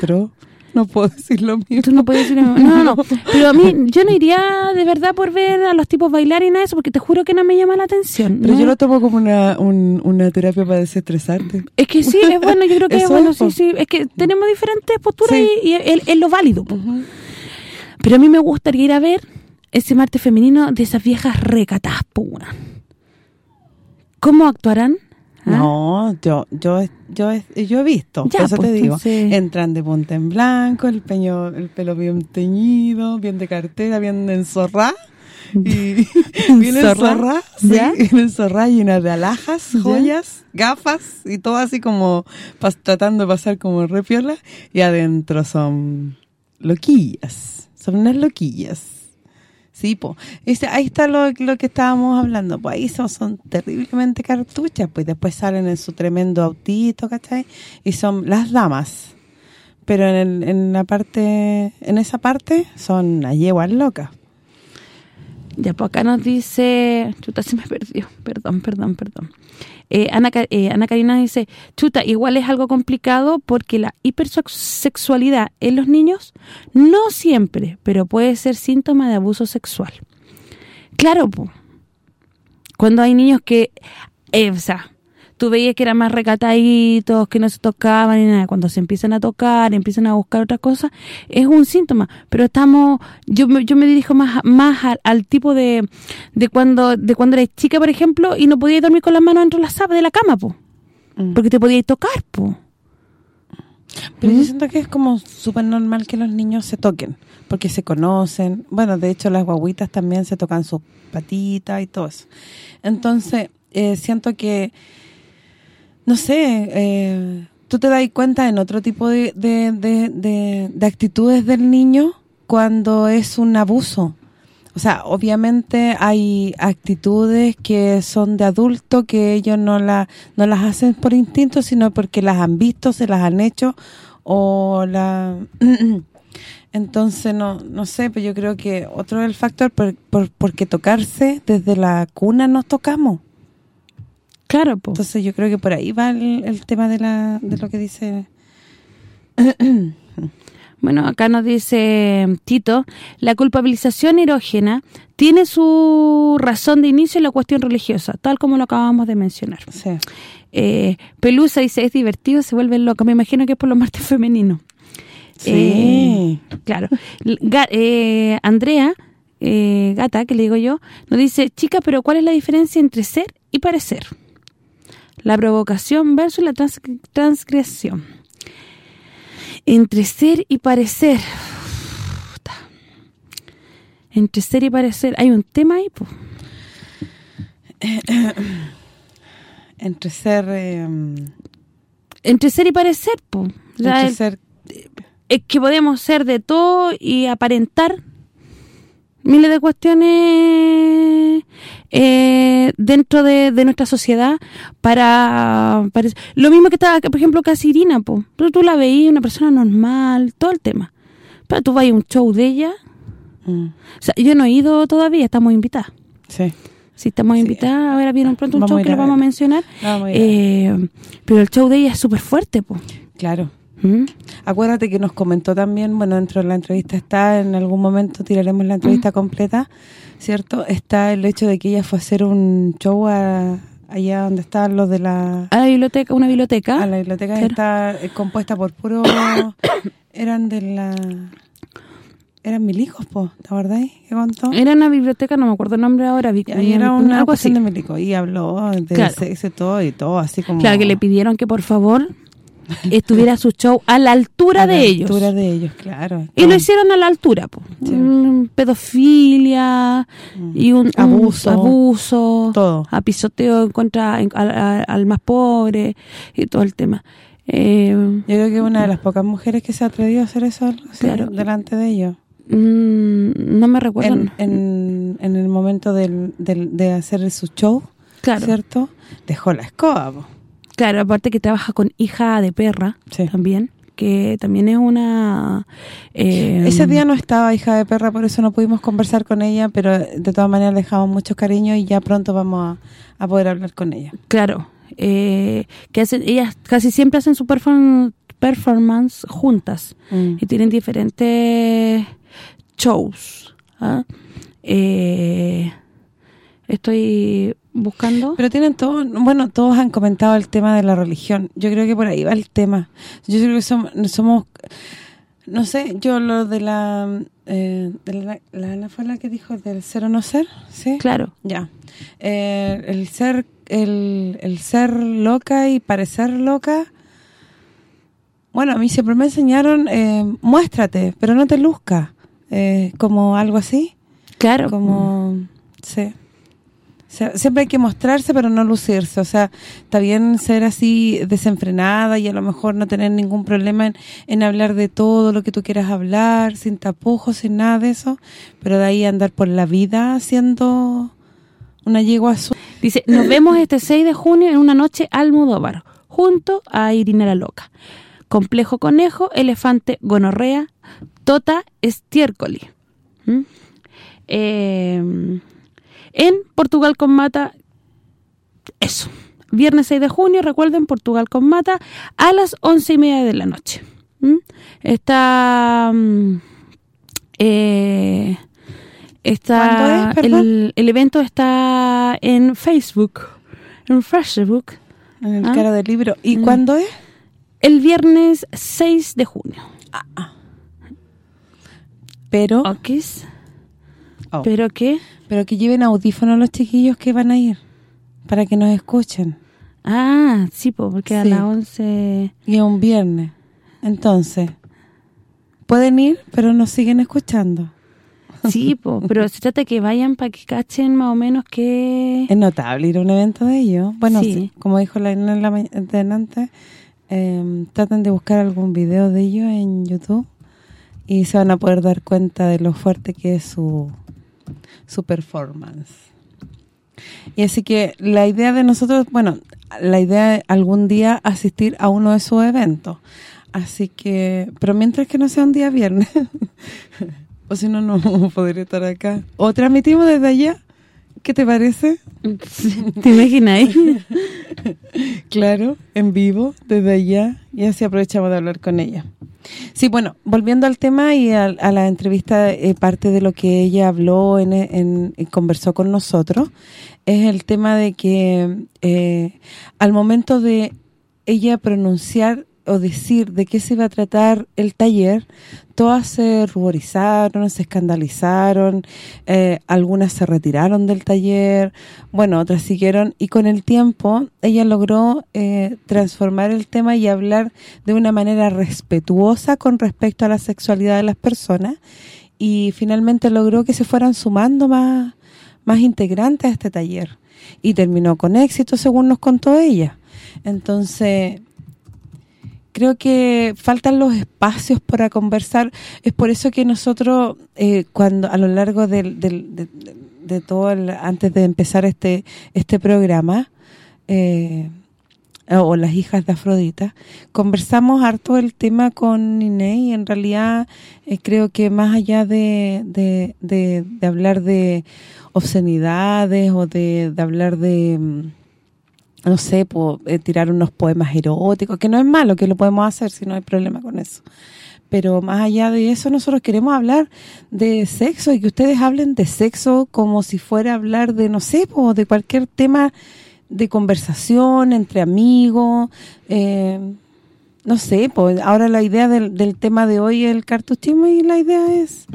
No puedo decir lo mismo. Tú no puedes decir... No, no, no. [LAUGHS] Pero a mí, yo no iría de verdad por ver a los tipos bailar y nada de eso, porque te juro que no me llama la atención. Pero ¿no? yo lo tomo como una, un- una terapia para desestresarte. Es que sí, es bueno, yo creo que [LAUGHS] es bueno, es, sí, sí. Es que tenemos diferentes posturas Sí. y, y es, es lo válido. Pero a mí me gustaría ir a ver ese martes femenino de esas viejas recatadas, weón. ¿Cómo actuarán? ¿Ah? No, yo yo yo yo he visto, Ya, por eso pues, te digo, entonces- entran de punta en blanco, el peño el pelo bien teñido, bien de cartera, bien enzorrada y [LAUGHS] sí, ¿Ya? [LAUGHS] bien enzorrada llena de alhajas, ¿Ya? joyas, gafas y todo así como pas- tratando de pasar como repiola y adentro son loquillas, son unas loquillas. Sí, po. Ese- ahí está lo, lo que estábamos hablando. Pues ahí son, son terriblemente cartuchas. Pues después salen en su tremendo autito, ¿cachai? Y son las damas. Pero en, el- en la parte en esa parte son las yeguas locas. Ya, pues acá nos dice... Chuta, se me perdió. Perdón, perdón, perdón. Eh, Ana, eh, Ana Karina dice, chuta, igual es algo complicado porque la hipersexualidad en los niños no siempre, pero puede ser síntoma de abuso sexual. Claro, cuando hay niños que, eh, tú veías que eran más recataditos, que no se tocaban ni nada, cuando se empiezan a tocar, empiezan a buscar otras cosas, es un síntoma, pero estamos yo me, yo me dirijo más más al, al tipo de, de cuando de cuando eres chica, por ejemplo, y no podías dormir con las manos dentro de la de la cama, po, Mm. porque te podías tocar, po. Pero yo siento que es como súper normal que los niños se toquen, porque se conocen. Bueno, de hecho las guaguitas también se tocan sus patitas y todo eso. Entonces, eh, siento que, no sé, eh, tú te das cuenta en otro tipo de, de, de, de- de actitudes del niño cuando es un abuso. O sea, obviamente hay actitudes que son de adulto que ellos no la no las hacen por instinto, sino porque las han visto, se las han hecho o la [CLEARS THROAT] entonces no no sé, pero yo creo que otro es el factor por, por- porque tocarse desde la cuna nos tocamos. Claro, po. Entonces yo creo que por ahí va el, el tema de la de lo que dice [CLEARS THROAT] Bueno, acá nos dice Tito, la culpabilización erógena tiene su razón de inicio en la cuestión religiosa, tal como lo acabamos de mencionar. sí. Eh, Pelusa dice, es divertido, se vuelve loca. Me imagino que es por los martes femeninos. Sí. Eh, claro. Ga- eh, Andrea, eh, gata, que le digo yo, nos dice, chica, pero ¿cuál es la diferencia entre ser y parecer? La provocación versus la trans- transgresión. Entre ser y parecer. Entre ser y parecer. Hay un tema ahí, pues. [COUGHS] Entre ser eh, Entre ser y parecer, pues. entre ser es que podemos ser de todo y aparentar miles de cuestiones eh, dentro de, de nuestra sociedad para, para- lo mismo que estaba por ejemplo casi Irina po. pero tú la veías una persona normal todo el tema. Pero tú vas a un show de ella. Mm, o sea yo no he ido todavía estamos invitadas. Sí. si estamos invitadas a ver viene pronto un Vamos show que lo vamos a mencionar. Eh, pero el show de ella es súper fuerte po. Claro. ¿Mm? Acuérdate que nos comentó también, bueno, dentro de la entrevista está, en algún momento tiraremos la entrevista completa, ¿cierto? Está el hecho de que ella fue a hacer un show a- allá donde estaban los de la... a la biblioteca una biblioteca A la biblioteca Claro. está eh, compuesta por puro... [COUGHS] eran de la... Eran milicos, po, ¿te acordáis? ¿Qué contó? Era una biblioteca, no me acuerdo el nombre ahora, vi- Y ahí era un- una cuestión de milicos y habló de Claro. sexo y todo, y todo, así como... Claro, que le pidieron que por favor [LAUGHS] estuviera su show a la altura a la de ellos. altura de ellos, claro. Y lo hicieron a la altura, po. Sí. Mm, pedofilia y un un Abuso. abuso, Todo. a pisoteo en contra en- al, más pobre y todo el tema. Eh, Yo creo que una de las pocas mujeres que se atrevió a hacer eso Claro. delante de ellos. Mm, no me recuerdo. En, en, en el momento del, del- de hacer su show, Claro. ¿cierto? Dejó la escoba, po. Claro, aparte que trabaja con hija de perra Sí. también, que también es una... eh, Ese día no estaba hija de perra, por eso no pudimos conversar con ella, pero de todas maneras dejamos mucho cariño y ya pronto vamos a, a poder hablar con ella. Claro, eh, que hacen, ellas casi siempre hacen su perform- performance juntas Mm. y tienen diferentes shows. ¿ah? Eh, estoy buscando... Pero tienen todo, bueno, todos han comentado el tema de la religión. Yo creo que por ahí va el tema. Yo creo que somos, somos no sé, yo lo de la, eh, de la, la Ana fue la que dijo del ser o no ser, ¿sí? Claro, Ya. Eh, el ser el, el ser loca y parecer loca. Bueno, a mí siempre me enseñaron eh, muéstrate, pero no te luzca. Eh, como algo así, claro. como sí. Siempre hay que mostrarse pero no lucirse, o sea, está bien ser así desenfrenada y a lo mejor no tener ningún problema en, en hablar de todo lo que tú quieras hablar, sin tapujos, sin nada de eso, pero de ahí andar por la vida haciendo una yegua azul. Dice, nos vemos este 6 de junio en una noche Almodóvar, junto a Irina la Loca. Complejo Conejo, Elefante Gonorrea, Tota Estiércoli. ¿Mm? Eh, en Portugal con Mata, eso. Viernes 6 de junio, recuerden, Portugal con Mata, a las once y media de la noche. ¿Mm? Está... mm, eh, está ¿Cuándo es, el, el evento está en Facebook, en Facebook, En el Ah. cara del libro. ¿Y Mm. cuándo es? el viernes 6 de junio. Pero ¿Ok? Oh. ¿Pero qué? pero que lleven audífonos los chiquillos que van a ir para que nos escuchen. Ah, sí, po, porque a las 11... Y es un viernes. Entonces, pueden ir, pero nos siguen escuchando. [LAUGHS] Sí, po, pero se trata de que vayan para que cachen más o menos que... Es notable ir a un evento de ellos. Bueno, Sí. sí, como dijo la delante, eh, traten de buscar algún video de ellos en YouTube y se van a poder dar cuenta de lo fuerte que es su, su performance. Y así que la idea de nosotros, bueno, la idea de algún día asistir a uno de sus eventos. Así que, pero mientras que no sea un día viernes, [LAUGHS] o si no, no [LAUGHS] podría estar acá. O transmitimos desde allá, ¿qué te parece? [LAUGHS] ¿Te imaginas? Claro, en vivo, desde allá, y así aprovechamos de hablar con ella. Sí, bueno, volviendo al tema y a, a la entrevista, eh, parte de lo que ella habló, en, en- conversó con nosotros, es el tema de que eh, al momento de ella pronunciar o decir de qué se iba a tratar el taller, todas se ruborizaron, se escandalizaron, eh, algunas se retiraron del taller, bueno, otras siguieron, y con el tiempo ella logró eh, transformar el tema y hablar de una manera respetuosa con respecto a la sexualidad de las personas, y finalmente logró que se fueran sumando más, más integrantes a este taller, y terminó con éxito según nos contó ella. Entonces, creo que faltan los espacios para conversar. Es por eso que nosotros, eh, cuando a lo largo del, del- de, todo, antes de empezar este este programa, eh, o las hijas de Afrodita, conversamos harto el tema con Inés y en realidad eh, creo que más allá de, de, de- de hablar de obscenidades o de, de hablar de... no sé, eh, tirar unos poemas eróticos, que no es malo, que lo podemos hacer si no hay problema con eso. Pero más allá de eso, nosotros queremos hablar de sexo y que ustedes hablen de sexo como si fuera hablar de, no sé, po, de cualquier tema de conversación entre amigos, eh, no sé, pues ahora la idea del, del tema de hoy es el cartuchismo y la idea es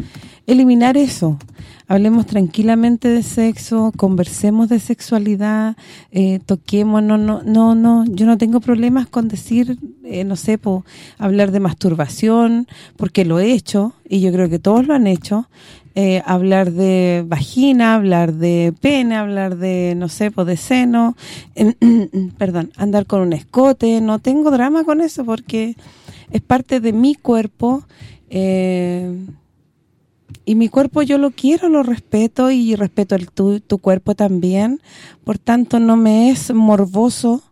eliminar eso. Hablemos tranquilamente de sexo, conversemos de sexualidad, eh, toquemos, no, no, no, no, yo no tengo problemas con decir, eh, no sé, po, hablar de masturbación, porque lo he hecho, y yo creo que todos lo han hecho, eh, hablar de vagina, hablar de pene, hablar de, no sé, de seno, [CLEARS THROAT] perdón, andar con un escote, no tengo drama con eso porque es parte de mi cuerpo, eh, y mi cuerpo yo lo quiero, lo respeto y respeto el tu, cuerpo también. Por tanto, no me es morboso.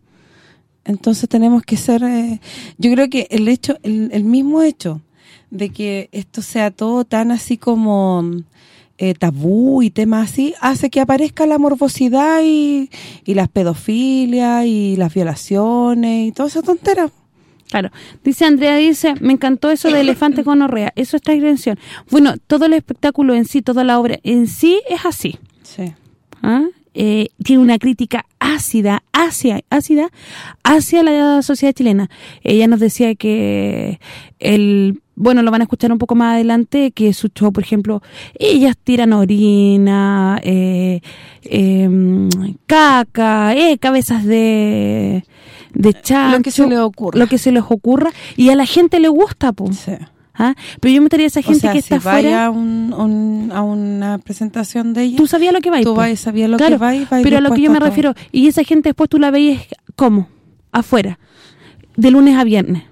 Entonces tenemos que ser... eh, yo creo que el hecho el, el mismo hecho de que esto sea todo tan así como eh, tabú y temas así, hace que aparezca la morbosidad y, y las pedofilias y las violaciones y toda esa tontera. Claro. Dice Andrea, dice, me encantó eso de elefante con orrea. Eso es transgresión. Bueno, todo el espectáculo en sí, toda la obra en sí es así. Sí. ¿ah? Eh, tiene una crítica ácida, hacia, ácida hacia la sociedad chilena. Ella nos decía que el bueno, lo van a escuchar un poco más adelante, que su show, por ejemplo, ellas tiran orina, eh, eh, caca, eh, cabezas de de chancho, Lo que se le ocurra. lo que se les ocurra, y a la gente le gusta. Sí. ¿ah? Pero yo me gustaría a esa O gente sea, que si está vaya afuera, a, un- un- a una presentación de ella, tú sabías lo que va tú sabías lo que va y va y pero a lo que yo me refiero, y esa gente después tú la veías, ¿cómo? Afuera, de lunes a viernes.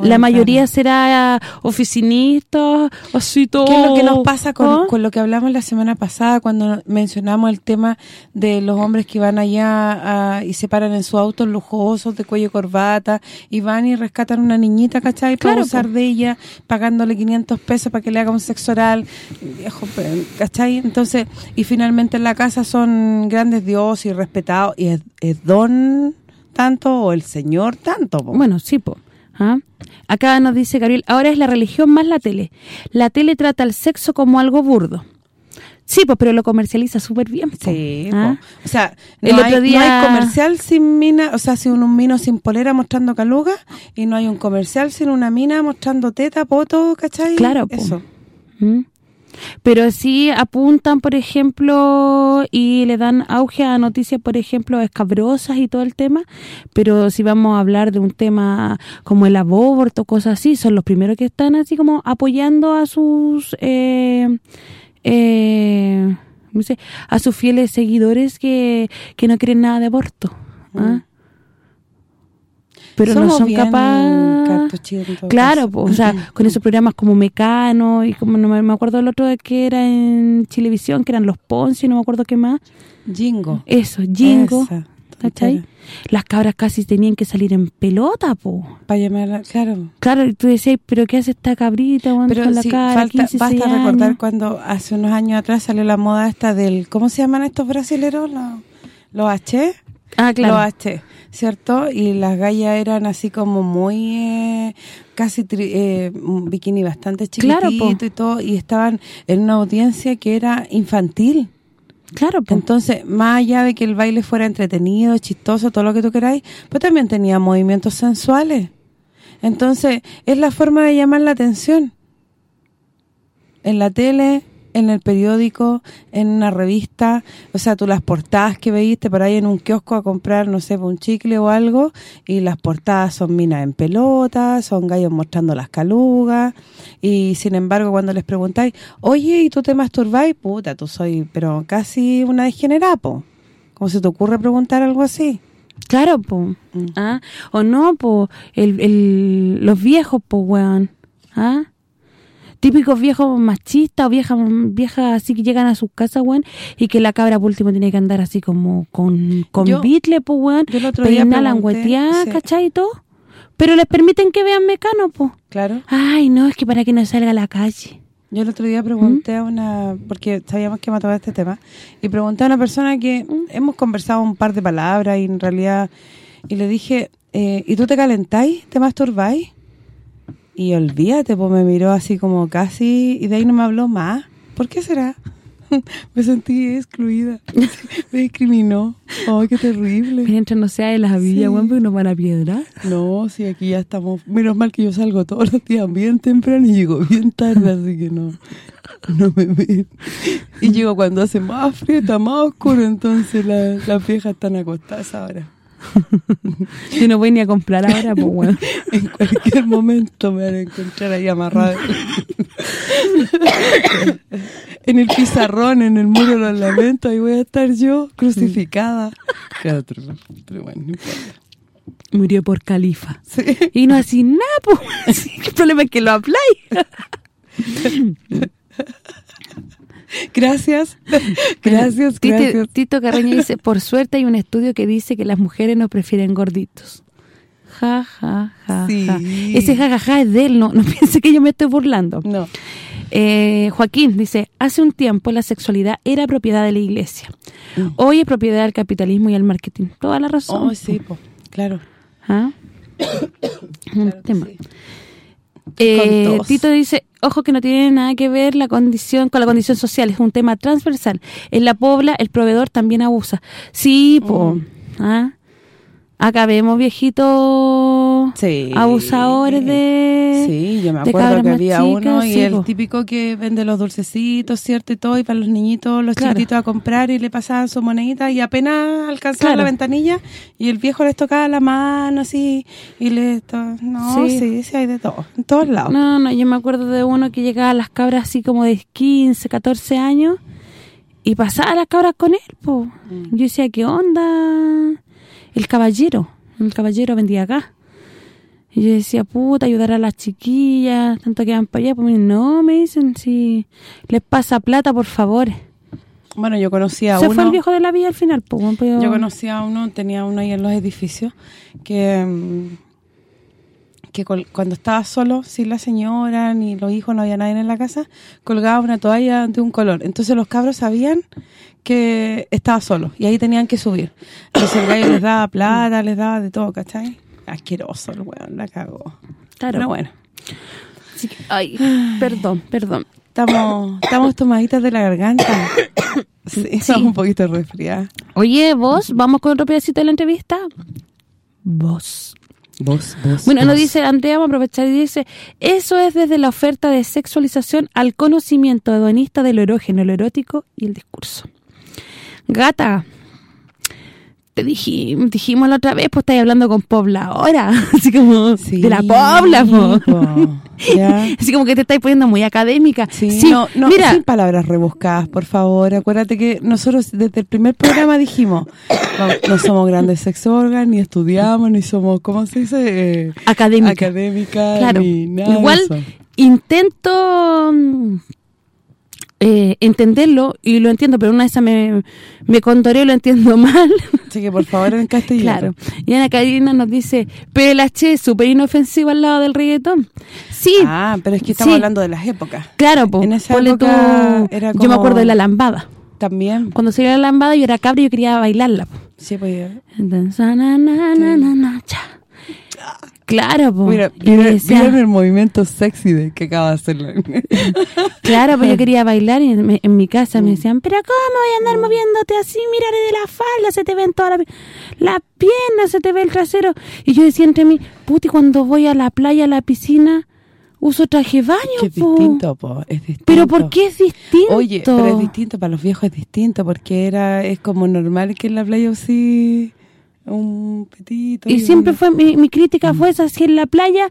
La mayoría será oficinista, así todo. ¿Qué es lo que nos pasa con, ¿ah? con lo que hablamos la semana pasada cuando mencionamos el tema de los hombres que van allá a- y se paran en sus autos lujosos de cuello y corbata y van y rescatan una niñita, ¿cachai? Para po. de ella, pagándole 500 pesos para que le haga un sexo oral, ¿cachai? Entonces, y finalmente en la casa son grandes dioses y respetados y es, es don tanto o el señor tanto, po. Bueno, sí, po. ¿Ah? Acá nos dice Gabriel, ahora es la religión más la tele. La tele trata el sexo como algo burdo. Sí, pues, pero lo comercializa súper bien. po. Sí, ¿ah? o sea, no, El hay, no comercial sin mina, o sea, sin un mino sin polera mostrando caluga y no hay un comercial sin una mina mostrando teta, poto, ¿cachai? Claro, po. Eso. ¿Mm? Pero sí apuntan, por ejemplo, y le dan auge a noticias, por ejemplo, escabrosas y todo el tema, pero si vamos a hablar de un tema como el aborto, cosas así, son los primeros que están así como apoyando a sus... Eh, eh, a sus fieles seguidores que, que no quieren nada de aborto. ¿ah? Pero no son capaces... Claro, pues, o sea, con esos programas como Mecano y como no me, acuerdo el otro que era en Chilevisión, que eran los Ponce y no me acuerdo qué más. Jingo. Eso, Jingo, ¿cachai? Las cabras casi tenían que salir en pelota, po. Para llamarla, claro. Claro, y tú decías, ¿pero qué hace esta cabrita Pero con la sí, cara? falta, 15, basta 16 recordar años? cuando hace unos años atrás salió la moda esta del, ¿cómo se llaman estos brasileros? Los, los H. Ah, claro. Los H, ¿cierto? Y las gallas eran así como muy, eh, casi tri- eh, un bikini bastante Claro, chiquitito po. y todo, y estaban en una audiencia que era infantil. Claro, po. Entonces, más allá de que el baile fuera entretenido, chistoso, todo lo que tú queráis, pues también tenía movimientos sensuales. Entonces, es la forma de llamar la atención. En la tele, en el periódico, en una revista, o sea, tú las portadas que veíste por ahí en un kiosco a comprar, no sé, un chicle o algo, y las portadas son minas en pelota, son gallos mostrando las calugas, y sin embargo cuando les preguntáis, oye, ¿y tú te masturbáis? Puta, tú soy, pero casi una degenerada, po. ¿Cómo se te ocurre preguntar algo así? Claro, po. Mm. ¿Ah? O no, po, el, el, los viejos, po, weón. ¿Ah? Típicos viejos machistas o viejas viejas así que llegan a sus casas, weón, y que la cabra por último tiene que andar así como con, con Yo- bitle, po, weón, pregunté, langueteada, sí. ¿cachai? Y todo. Pero les permiten que vean mecano, po. Claro. Ay, no, es que para que no salga a la calle. Yo el otro día pregunté a una, porque sabíamos que iba a tocar este tema, y pregunté a una persona que hemos conversado un par de palabras y en realidad, y le dije, eh, ¿y tú te calentáis? ¿Te masturbáis? Y olvídate, pues me miró así como casi, y de ahí no me habló más. ¿Por qué será? [LAUGHS] me sentí excluida, [LAUGHS] me discriminó. ¡Ay, qué terrible! Mientras no sea de las villas, Sí. weón, porque nos van a piedrar. No, sí, aquí ya estamos. Menos mal que yo salgo todos los días bien temprano y llego bien tarde, así que no no me ven. Y llego cuando hace más frío, está más oscuro, entonces la- las viejas están acostadas ahora. [LAUGHS] Yo no voy ni a comprar ahora, pues, weón. [LAUGHS] En cualquier momento me van a encontrar ahí amarrada. [LAUGHS] en el pizarrón, en el muro de los lamentos, ahí voy a estar yo, crucificada. Claro, pero, bueno, no importa. Murió por califa. Sí. Y no así nada, pues. El problema es que lo habláis. Gracias. [LAUGHS] Gracias, Tito, gracias. Tito Carreño dice, por suerte hay un estudio que dice que las mujeres nos prefieren gorditos. Ja, ja, ja, Sí. ja. Ese ja, ja, ja es de él, no, no [LAUGHS] piense que yo me estoy burlando. No. Eh, Joaquín dice, hace un tiempo la sexualidad era propiedad de la iglesia. Hoy es propiedad del capitalismo y el marketing. Toda la razón. Mm. Oh, sí, po, claro. ¿Ah? [COUGHS] un Claro tema. sí. Eh. Tito dice, ojo que no tiene nada que ver la condición con la condición social, es un tema transversal. En la pobla el proveedor también abusa. Sí, po. Mm. ¿ah? Acá vemos viejitos Sí. abusadores de... Sí, yo me acuerdo que había chicas, uno y sí, el po. típico que vende los dulcecitos, ¿cierto? Y todo, y para los niñitos, los Claro. chiquititos a comprar y le pasaban su monedita y apenas alcanzaban Claro. la ventanilla y el viejo les tocaba la mano así y le... No, Sí. sí. sí, hay de todo, en todos lados. No, no, yo me acuerdo de uno que llegaba a las cabras así como de 15, 14 años y pasaba las cabras con él. Mm. Yo decía, ¿qué onda? El caballero, el caballero vendía acá. Y yo decía, puta, ayudar a las chiquillas, tanto que van para allá. Pues no, me dicen, si les pasa plata, por favor. Bueno, yo conocía a Se uno... fue el viejo de la villa al final, pues. Yo conocía a uno, tenía uno ahí en los edificios, que mm, que cuando estaba solo, sin la señora, ni los hijos, no había nadie en la casa, colgaba una toalla de un color. Entonces los cabros sabían que estaba solo y ahí tenían que subir. Entonces el gallo les daba plata, les daba de todo, ¿cachai? Asqueroso el weón, la cagó. Claro. Pero bueno, ay, perdón, perdón. estamos estamos tomaditas de la garganta. [COUGHS] Sí, estamos un poquito resfriadas. Oye, vos, ¿vamos con otro pedacito de la entrevista? Vos. Vos, vos, Bueno, nos dice, Andrea, vamos a aprovechar y dice, eso es desde la oferta de sexualización al conocimiento hedonista de lo erógeno, lo erótico y el discurso. Gata, te dijimos, dijimos la otra vez, pues estáis hablando con Pobla ahora, [LAUGHS] así como Sí, de la Pobla, po. [LAUGHS] así como que te estáis poniendo muy académica. Sí, no, no, mira, sin palabras rebuscadas, por favor. Acuérdate que nosotros desde el primer programa dijimos, no, no somos grandes sexólogas, ni estudiamos, ni somos, ¿cómo se dice? Eh, académica. académica, Claro, ni nada igual de eso. intento mm, eh, entenderlo y lo entiendo, pero una vez me, me contoreo y lo entiendo [LAUGHS] mal. Así que por favor en castellano. claro. Y Ana Karina nos dice, pero súper inofensivo al lado del reggaetón. Sí, Ah, pero es que estamos Sí. hablando de las épocas. claro, po, en esa época tú- era yo me acuerdo de la lambada. También. Cuando salió la lambada yo era cabra y yo quería bailarla. po. Sí, pues. Entonces, na, na, na, na, na, cha. Claro, po. Mira, mira, el movimiento sexy de que acaba de hacer. [LAUGHS] Claro, pues yo quería [LAUGHS] bailar y me- en mi casa me decían, pero ¿cómo voy a andar moviéndote así? Mira de la falda, se te ven todas las la piernas, se te ve el trasero. Y yo decía entre mí, puti, cuando voy a la playa, a la piscina, uso traje baño, que es po". distinto, po, es distinto. Pero ¿por qué es distinto? Oye, pero es distinto, para los viejos es distinto, porque era es como normal que en la playa sí un petito. Y siempre fue, mi, mi crítica fue esa, si en la playa,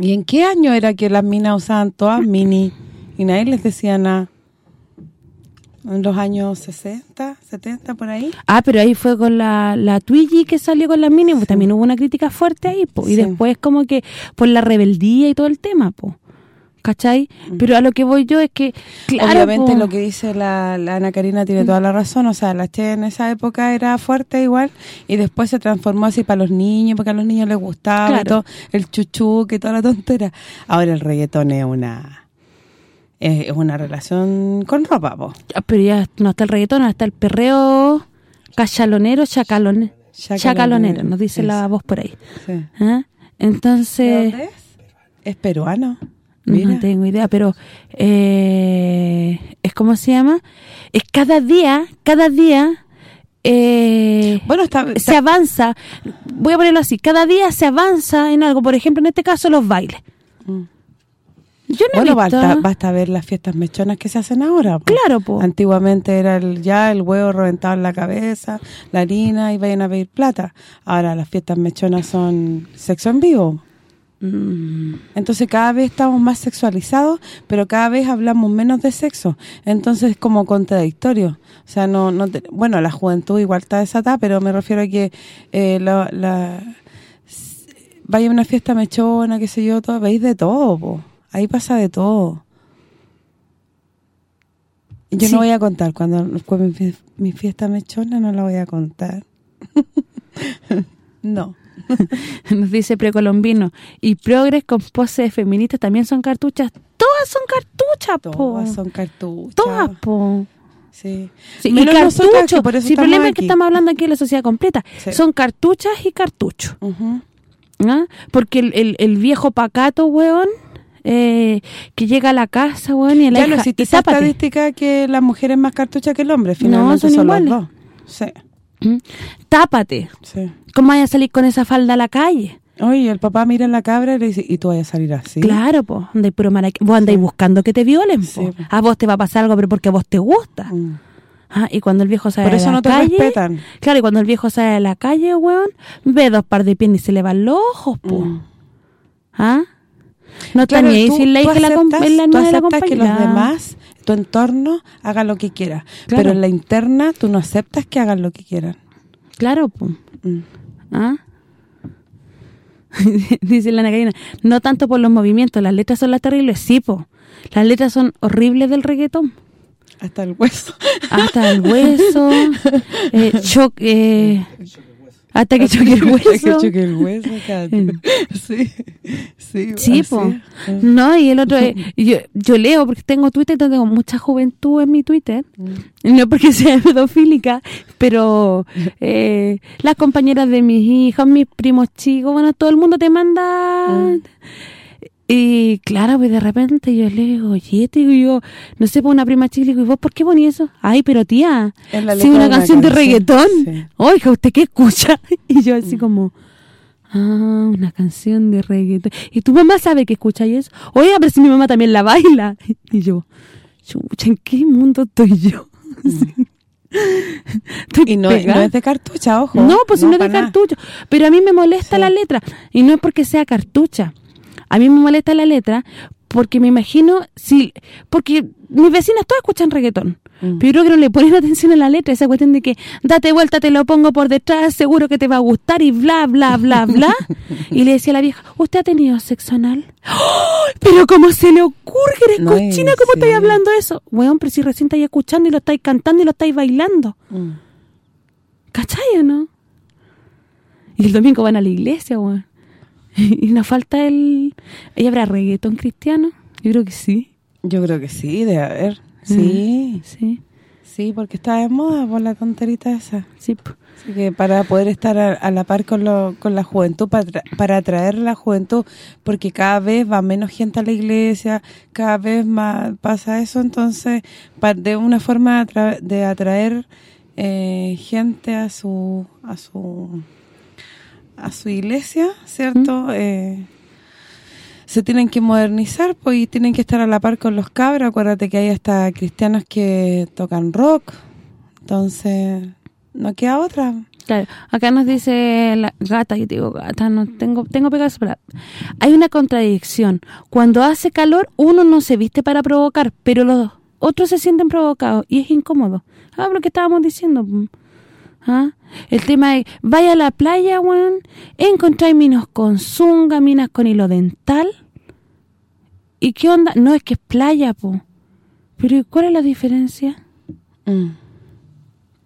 ¿Y en qué año era que las minas usaban todas mini y nadie les decía nada? ¿En los años 60, 70, por ahí? ah, pero ahí fue con la, la Twiggy que salió con la mini, pues también hubo una crítica fuerte ahí, po. y Sí. después como que por la rebeldía y todo el tema, po. ¿Cachai? Pero a lo que voy yo es que, claro, Obviamente po, lo que dice la, la Ana Karina tiene toda la razón, o sea, la Che en esa época era fuerte igual y después se transformó así para los niños, porque a los niños les gustaba y todo, el chuchu, que toda la tontera. Ahora el reggaetón es una es una relación con ropa, po. Ah, Pero ya no está el reggaetón, está el perreo cachalonero, chacalone, Chacalonero, chacalonero, nos dice la voz por ahí. Sí. ¿Ah? ¿De Entonces, dónde es? Es peruano. Mira. no tengo idea, pero eh, es como se llama, es cada día, cada día eh, Bueno, está, se avanza, voy a ponerlo así, cada día se avanza en algo, por ejemplo, en este caso los bailes. Mm. Yo no bueno, he visto, basta, basta ver las fiestas mechonas que se hacen ahora. po. claro, po. Antiguamente era el, ya el huevo reventado en la cabeza, la harina y vayan a pedir plata. Ahora las fiestas mechonas son sexo en vivo. Mm. Entonces cada vez estamos más sexualizados, pero cada vez hablamos menos de sexo. Entonces es como contradictorio. O sea, no no te- bueno, la juventud igual está desatada, pero me refiero a que eh, la, la vaya a una fiesta mechona, qué sé yo, todo, veis de todo, po. Ahí pasa de todo. Yo Sí. no voy a contar, cuando, cuando mi fiesta mechona no la voy a contar. [LAUGHS] no. [LAUGHS] Nos dice precolombino. Y progres con poses feministas también son cartuchas. Todas son cartuchas, po. Todas son cartuchas. Todas, po. Sí. Sí, y Menos que por eso Sí, el problema es que estamos hablando aquí de la sociedad completa. Sí. Son cartuchas y cartuchos. Ujú. ¿ah? Porque el, el- el viejo pacato, weón, eh, que llega a la casa, weón, y la Ya no hija, existe y esa estadística que la mujer es más cartucha que el hombre. Finalmente son son, iguales. los dos. Sí, ¿Mm? Tápate. sí. ¿Cómo vaya a salir con esa falda a la calle? Oye, el papá mira en la cabra y le dice, ¿y tú vas a salir así? Claro, pues, andáis puro maraque- Vos andáis buscando que te violen. Sí. A vos te va a pasar algo, pero porque a vos te gusta. Mm. Ah, y cuando el viejo sale Por a eso la no te calle... respetan. Claro, y cuando el viejo sale a la calle, weón, ve dos par de piernas y se le van los ojos. Mm. ¿Ah? No está Claro, ni ahí tú- si es la la, la la aceptas que los demás, tu entorno, hagan lo que quiera. Claro. Pero en la interna tú no aceptas que hagan lo que quieran. Claro. Mm. ¿Ah? [LAUGHS] Dice la Karina, no tanto por los movimientos, las letras son las terribles, sí, po. Las letras son horribles del reggaetón. Hasta el hueso. Hasta el hueso, [LAUGHS] eh, eh, hasta que choque el [LAUGHS] hueso. que choque el hueso. [LAUGHS] Sí, sí. Sí, po. No, y el otro, [LAUGHS] yo, yo leo porque tengo Twitter, entonces tengo mucha juventud en mi Twitter. Mm. No porque sea pedofílica, pero eh, las compañeras de mis hijos, mis primos chicos, bueno, todo el mundo te manda... Mm. Y claro, pues de repente yo le digo, oye, te digo yo, no sé, por una prima chica, le digo, ¿y vos por qué poní eso? Ay, pero tía, letra una canción de reggaetón. sí. Mm. Oiga, ¿usted qué escucha? [LAUGHS] Y yo así como, ah, una canción de reggaetón. ¿Y tu mamá sabe que escucha eso? Oiga, pero si mi mamá también la baila. [LAUGHS] Y yo, chucha, ¿en qué mundo estoy yo? [LAUGHS] Mm. Y no, no es de cartucha, ojo. No, pues no, es de nada. cartucho. Pero a mí me molesta Sí. la letra. Y no es porque sea cartucha. A mí me molesta la letra porque me imagino... si Porque mis vecinas todas escuchan reggaetón. Mm. Pero yo creo que no le ponen [LAUGHS] atención a la letra. Esa cuestión de que date vuelta, te lo pongo por detrás, seguro que te va a gustar y bla, bla, bla, bla. [LAUGHS] y le decía a la vieja, ¿usted ha tenido sexo anal? ¡Oh! Pero ¿cómo se le ocurre? Eres No, cochina, ¿cómo sí. estáis hablando eso? Weón, pero si recién estáis escuchando y lo estáis cantando y lo estáis bailando. Mm. ¿Cachai o no? Y el domingo van a la iglesia, weón. [LAUGHS] Y nos falta el... ¿Ella habrá reggaetón cristiano? Yo creo que sí. Yo creo que sí, debe haber. Sí, Sí, sí, porque está de moda por la tonterita esa. sí. Así que para poder estar a, a la par con, lo, con la juventud, para, para atraer a la juventud, porque cada vez va menos gente a la iglesia, cada vez más pasa eso, entonces de una forma de atraer eh, gente a su a su a su iglesia, ¿cierto? Eh, se tienen que modernizar pues y tienen que estar a la par con los cabros. Acuérdate que hay hasta cristianos que tocan rock. Entonces, no queda otra. Claro, acá nos dice la gata, yo digo gata, no tengo tengo para... Hay una contradicción. Cuando hace calor, uno no se viste para provocar, pero los otros se sienten provocados y es incómodo. Ah, lo que estábamos diciendo. ¿Ah? El tema es, vaya a la playa, weón, encontráis minas con zunga, minas con hilo dental. ¿Y qué onda? No, es que es playa, po. Pero ¿y ¿cuál es la diferencia? Mm.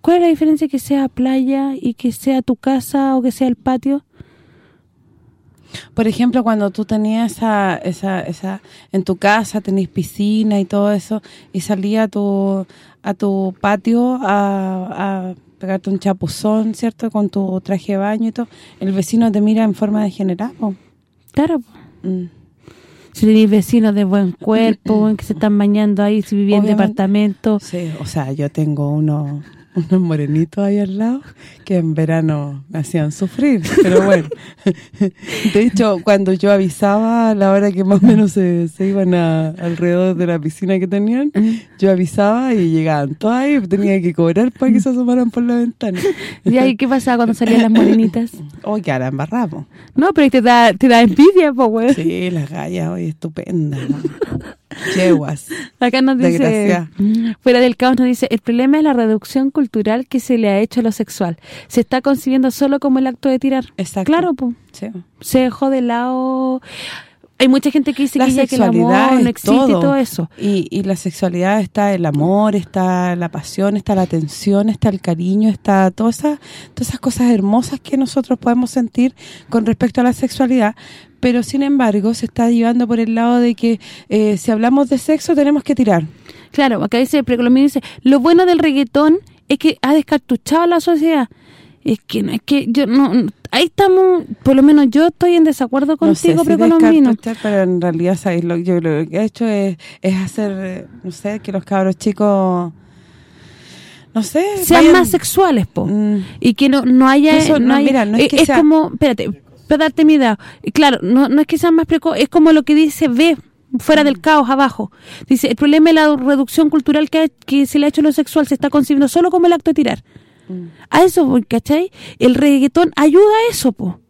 ¿Cuál es la diferencia que sea playa y que sea tu casa o que sea el patio? Por ejemplo, cuando tú tenías esa, esa, esa en tu casa, tenías piscina y todo eso, y salía a tu, a tu patio a, a pegarte un chapuzón, ¿cierto? Con tu traje de baño y todo, el vecino te mira en forma degenerado. Claro, po. Mm. si tenéis vecinos de buen cuerpo, [CLEARS THROAT] que se están bañando ahí, si vivís en departamento. Sí, o sea, yo tengo unos, unos morenitos ahí al lado que en verano me hacían sufrir, pero bueno. De hecho, cuando yo avisaba a la hora que más o menos se, se iban a, alrededor de la piscina que tenían, yo avisaba y llegaban todos ahí, tenía que cobrar para que se asomaran por la ventana. ¿Y ahí qué pasaba cuando salían las morenitas? Hoy que ahora embarramos. No, pero ahí te da, te da envidia, po, weón. Sí, las gallas hoy estupendas. ¿no? Yeguas. Acá nos dice, Desgracia. fuera del caos nos dice, el problema es la reducción cultural que se le ha hecho a lo sexual. Se está concibiendo solo como el acto de tirar. Exacto. Claro. Sí. se dejó de lado hay mucha gente que dice la que, ya que el amor no existe y todo eso. Y, y la sexualidad está el amor, está la pasión, está la atención, está el cariño, está todas esas, todas esas cosas hermosas que nosotros podemos sentir con respecto a la sexualidad, pero sin embargo se está llevando por el lado de que eh, si hablamos de sexo tenemos que tirar. Claro, acá dice el precolombino dice, lo bueno del reggaetón es que ha descartuchado a la sociedad. Es que no es que yo no ahí estamos, por lo menos yo estoy en desacuerdo No sé contigo, precolombino. descartuchar, pero en realidad ¿sabes? Lo, yo lo que he hecho es, es hacer, no sé, que los cabros chicos, no sé, Sean vayan- más sexuales, po. Mm. Y que no no haya Eso, no, haya- mira, no es eh, que sea- como, espérate, para darte mi idea. Claro, no no es que sean más precoz, es como lo que dice B fuera Mm. del caos abajo. Dice, el problema es la reducción cultural que, ha- que se le ha hecho a lo sexual, se está concibiendo solo como el acto de tirar. A eso, ¿cachai? El reggaetón ayuda a eso, po.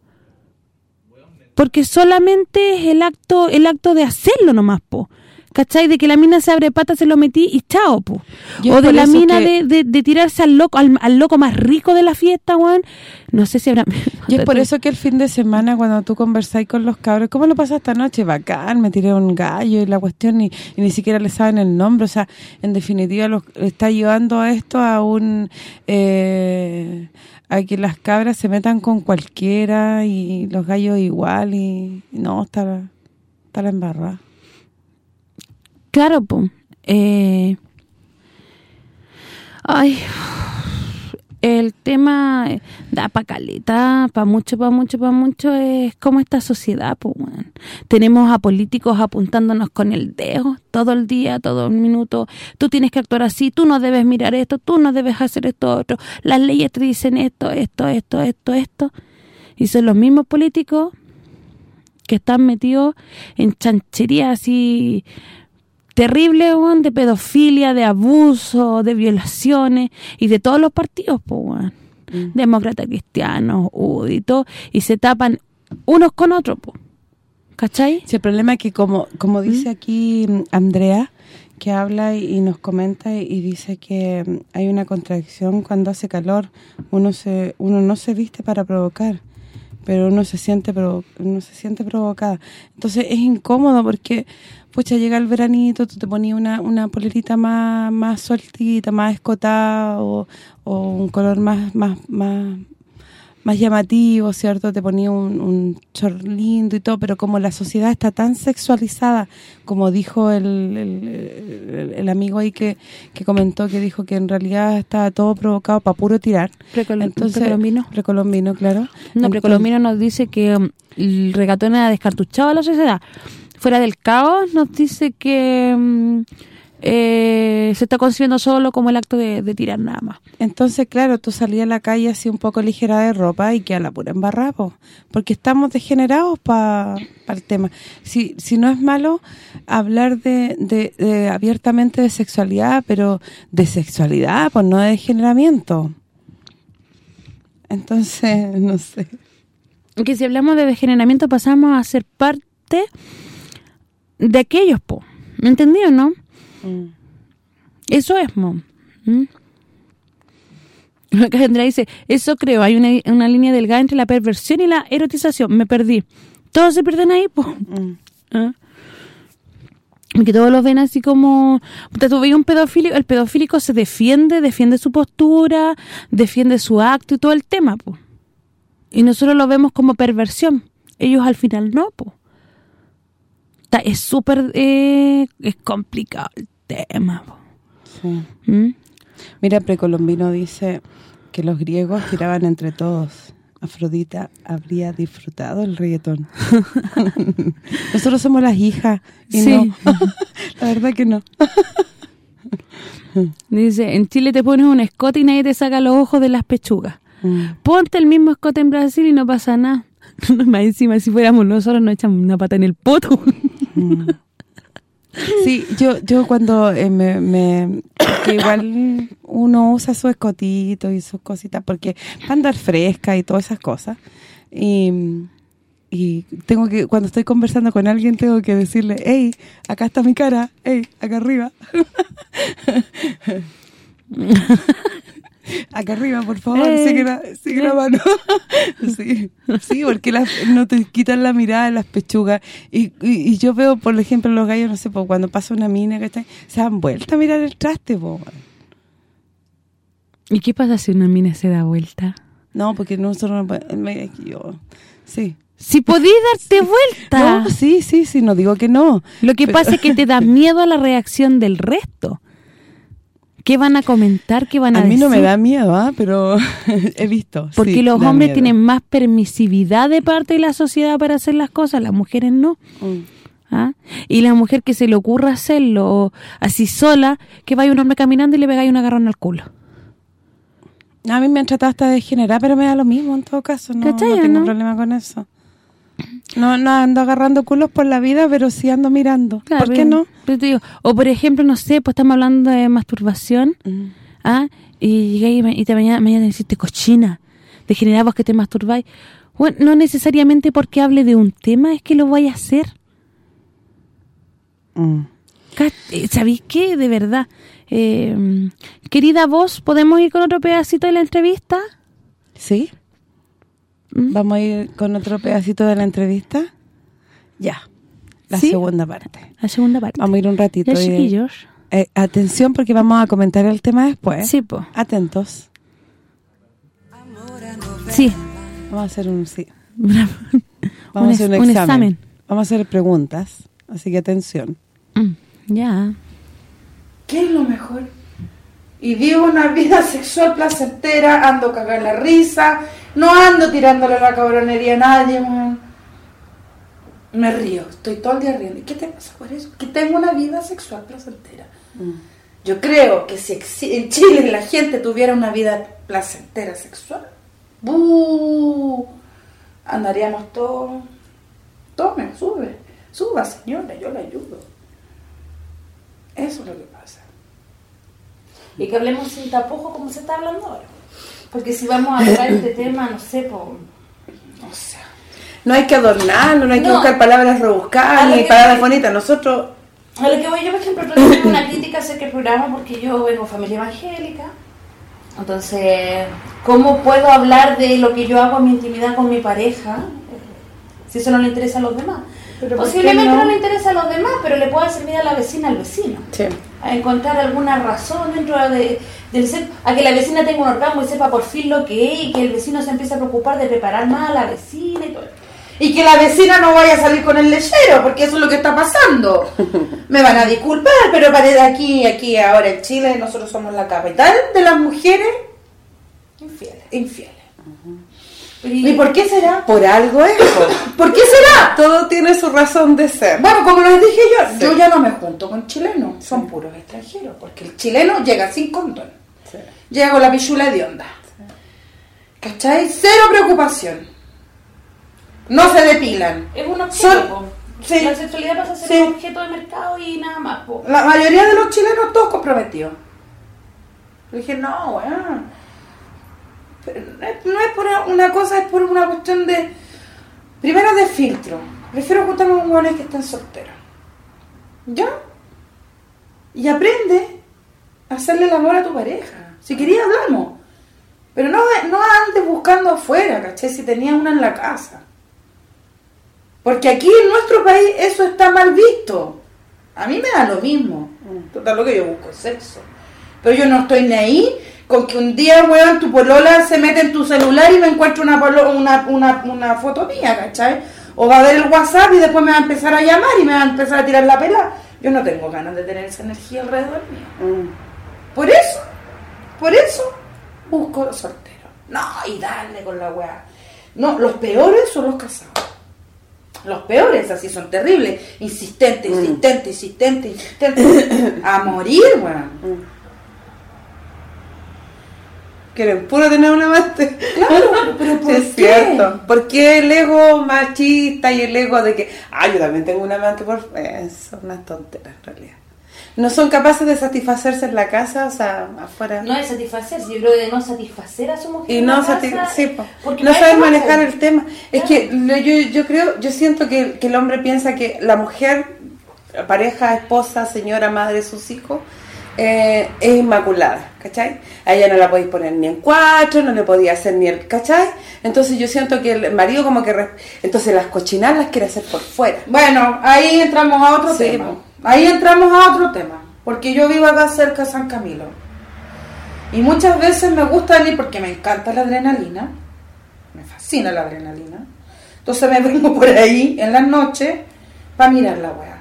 Porque solamente es el acto el acto de hacerlo nomás, po. ¿Cachai? De que la mina se abre patas, se lo metí y chao. Yo o de la mina que- de, de, de tirarse al loco al, al loco más rico de la fiesta, weón. No sé si habrá... [LAUGHS] Y es por eso que el fin de semana cuando tú conversáis con los cabros, ¿cómo lo pasas esta noche? Bacán, me tiré un gallo y la cuestión y, y ni siquiera le saben el nombre. O sea, en definitiva los está llevando a esto a un... eh, a que las cabras se metan con cualquiera y los gallos igual y, y no, está, está la embarrada. Claro, po. Eh, ay, el tema eh, da pa' caleta, pa' mucho, pa' mucho, pa' mucho, es como esta sociedad, weón. Tenemos a políticos apuntándonos con el dedo todo el día, todo el minuto. Tú tienes que actuar así, tú no debes mirar esto, tú no debes hacer esto otro. Las leyes te dicen esto, esto, esto, esto, esto. Y son los mismos políticos que están metidos en chancherías así terrible, weón, de pedofilia, de abuso, de violaciones y de todos los partidos, pues, weón. Demócratas cristianos, UDI y todo, y se tapan unos con otros, pues. ¿Cachai? Sí, el problema es que como como dice aquí mm, Andrea, que habla y, nos comenta y, y dice que mm, hay una contradicción cuando hace calor, uno se uno no se viste para provocar, pero uno se siente provo- uno se siente provocada. Entonces es incómodo porque pucha llega el veranito, tú te ponías una, una polerita más más sueltita, más escotada o, o un color más más más más llamativo, ¿cierto? Te ponía un, un short lindo y todo, pero como la sociedad está tan sexualizada, como dijo el, el, amigo ahí que, que comentó, que dijo que en realidad estaba todo provocado para puro tirar. Precol- Entonces, precolombino. Precolombino, claro. No, Entonces- Precolombino nos dice que el regatón ha descartuchado a la sociedad. Fuera del caos nos dice que mm, eh, se está concibiendo solo como el acto de, de tirar nada más. Entonces, claro, tú salías a la calle así un poco ligera de ropa y que a la pura embarrada, po, porque estamos degenerados para el tema. Si si no es malo hablar de, de- de abiertamente de sexualidad, pero de sexualidad, pues no de degeneramiento. Entonces, [LAUGHS] no sé. Que si hablamos de degeneramiento pasamos a ser parte de aquellos, po. ¿Me entendió, no? Eso es, mo. ¿Mm? Acá Andrea dice, eso creo, hay una, una línea delgada entre la perversión y la erotización. Me perdí. Todos se pierden ahí, po. ¿Ah? Y que todos los ven así como... Tú veis un pedofílico, el pedofílico se defiende, defiende su postura, defiende su acto y todo el tema, po. Y nosotros lo vemos como perversión. Ellos al final no, po. Está- es súper... eh, es complicado el tema. Sí. ¿Mm? Mira, Precolombino dice que los griegos tiraban entre todos. Afrodita habría disfrutado el reggaetón. [LAUGHS] Nosotros somos las hijas y Sí. no. [LAUGHS] La verdad que no. Dice, en Chile te pones un escote y nadie te saca los ojos de las pechugas. Mm. Ponte el mismo escote en Brasil y no pasa nada. [LAUGHS] Más encima, si fuéramos nosotros nos echan una pata en el poto. Sí, yo yo cuando eh, me, me- que igual uno usa su escotito y sus cositas porque para andar fresca y todas esas cosas. Y, y tengo que cuando estoy conversando con alguien tengo que decirle, "Hey, acá está mi cara, hey, acá arriba." [LAUGHS] [LAUGHS] Acá arriba, por favor, Eh. sigue, la, sigue la mano. sí, sí, porque las, no te quitan la mirada de las pechugas. Y, y, y yo veo, por ejemplo, los gallos, no sé, cuando pasa una mina, ¿cachai? Se dan vuelta a mirar el traste, po. ¿Y qué pasa si una mina se da vuelta? No, porque nosotros no yo, sí. Si podís darte [LAUGHS] vuelta. No, sí, sí, sí, no digo que no. Lo que Pero- pasa es que te da [LAUGHS] miedo a la reacción del resto. ¿Qué van a comentar? ¿Qué van a, A mí no me decir? da miedo, ¿ah? pero [LAUGHS] he visto. Porque sí, los hombres miedo. tienen más permisividad de parte de la sociedad para hacer las cosas, las mujeres no. Mm. ¿ah? Y la mujer que se le ocurra hacerlo así sola, que vaya un hombre caminando y le pegáis un agarrón al culo. A mí me han tratado hasta de degenerar, pero me da lo mismo en todo caso. No, ¿Cachai, no tengo no? problema con eso. No no ando agarrando culos por la vida, pero sí ando mirando. Claro, ¿Por qué no? pero te digo, o por ejemplo, no sé, pues estamos hablando de masturbación, Mm. ¿ah? Y llegáis y, te mañana, mañana deciste cochina, degenerada vos que te masturbáis. Bueno, no necesariamente porque hable de un tema es que lo vaya a hacer. Mm. Eh, ¿Sabéis qué? De verdad. Eh, querida voz, ¿podemos ir con otro pedacito de la entrevista? ¿Sí? ¿Mm? ¿Vamos a ir con otro pedacito de la entrevista? Ya, la ¿Sí? segunda parte. La segunda parte. Vamos a ir un ratito. Ya, y- chiquillos. Eh, atención porque vamos a comentar el tema después. Sí, po. Atentos. Sí. Vamos a hacer un sí. un, Vamos a hacer un, examen. Vamos a hacer preguntas. Así que atención. Mm, Ya. ¿Qué es lo mejor? Y vivo una vida [LAUGHS] sexual placentera, ando a cagar la risa, no ando tirándole la cabronería a nadie, man. Me río, estoy todo el día riendo. ¿Y qué te pasa por eso? Que tengo una vida sexual placentera. Yo creo que si en Chile la gente tuviera una vida placentera sexual, andaríamos todos. Tome, sube, suba señora, yo la ayudo. Eso es lo que. Y que hablemos sin tapujos como se está hablando ahora. Porque si vamos a hablar este [LAUGHS] tema, no sé, pues... O sea, No hay que adornarlo, no hay que No. buscar palabras rebuscadas ni palabras bonitas. Nosotros... A lo que voy yo, por ejemplo, tengo una crítica acerca del programa porque yo vengo de familia evangélica. Entonces, ¿cómo puedo hablar de lo que yo hago en mi intimidad con mi pareja si eso no le interesa a los demás? Pero ¿por qué Posiblemente no? no? le interesa a los demás, pero le pueda servir a la vecina al vecino. Sí. A encontrar alguna razón dentro de, del sexo, a que la vecina tenga un orgasmo y sepa por fin lo que es, y que el vecino se empiece a preocupar de preparar más a la vecina y todo. Y que la vecina no vaya a salir con el lechero, porque eso es lo que está pasando. [LAUGHS] Me van a disculpar, pero para aquí, aquí, ahora en Chile, nosotros somos la capital de las mujeres Infieles. infieles. Y- ¿Y por qué será? Por algo es. ¿Por qué será? Todo tiene su razón de ser. Bueno, como les dije yo, Sí. yo ya no me junto con chilenos, son puros extranjeros, porque el chileno llega sin condón, llega con la pichula de onda. ¿Cachai? Cero preocupación. No se depilan. Es un objeto, Son-. La sexualidad pasa a ser Sí. un objeto de mercado y nada más, po. La mayoría de los chilenos todos comprometidos. Le dije, no, weón. No es, por una cosa, es por una cuestión de. Primero de filtro. Prefiero juntarme con hueones que están solteros. ¿Ya? Y aprende a hacerle el amor a tu pareja. Si querías, hablamos. Pero no, no andes buscando afuera, ¿cachai? Si tenías una en la casa. Porque aquí en nuestro país eso está mal visto. A mí me da lo mismo. Total, lo que yo busco es sexo. Pero yo no estoy ni ahí con que un día, weón, tu polola se mete en tu celular y me encuentre una, una, una, una foto mía, ¿cachai? O va a ver el WhatsApp y después me va a empezar a llamar y me va a empezar a tirar la pela. Yo no tengo ganas de tener esa energía alrededor mío. Por eso, por eso busco soltero. No, y darle con la weá. No, los peores son los casados. Los peores así son terribles. Insistente, insistente, insistente, insistente. A morir, weón. Quieren puro tener un amante. Claro, [LAUGHS] pero ¿por es qué? cierto. Porque el ego machista y el ego de que, ah, yo también tengo un amante por... Eh, son unas tonteras en realidad. No son capaces de satisfacerse en la casa, o sea, afuera. No es satisfacerse, yo creo de no satisfacer a su mujer. y no la sati- casa, sí, po. porque no saben manejar el tema. Es que yo, yo creo, yo siento que, que el hombre piensa que la mujer, pareja, esposa, señora, madre de sus hijos, eh, es inmaculada, ¿cachai? A ella no la podéis poner ni en cuatro, no le podía hacer ni el, ¿cachai? Entonces yo siento que el marido como que... Entonces las cochinadas las quiere hacer por fuera. Bueno, ahí entramos a otro Sí, tema. Ahí entramos a otro tema. Porque yo vivo acá cerca de San Camilo. Y muchas veces me gusta venir porque me encanta la adrenalina. Me fascina la adrenalina. Entonces me [LAUGHS] vengo por ahí en las noches para mirar la weá.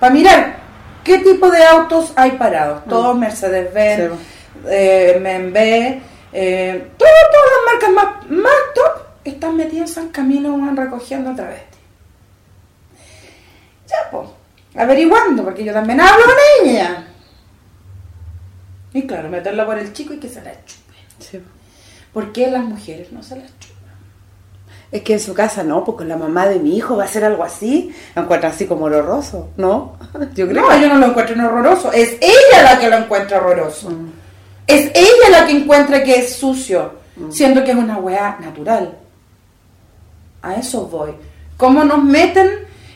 Para mirar qué tipo de autos hay parados. Todos Mercedes-Benz, Mm. Sí, eh, BMW, eh, todas las marcas más, más top están metidas en San Camilo van recogiendo a través ya, pues, averiguando, porque yo también hablo con ella. Y claro, meterla por el chico y que se la chupe. ¿Por qué las mujeres no se las chupan? Es que en su casa no, porque la mamá de mi hijo va a hacer algo así, la encuentra así como horroroso, ¿no? [LAUGHS] Yo creo. No, yo no lo encuentro en horroroso. Es ella la que lo encuentra horroroso. Es ella la que encuentra que es sucio, siendo que es una weá natural. A eso voy. Cómo nos meten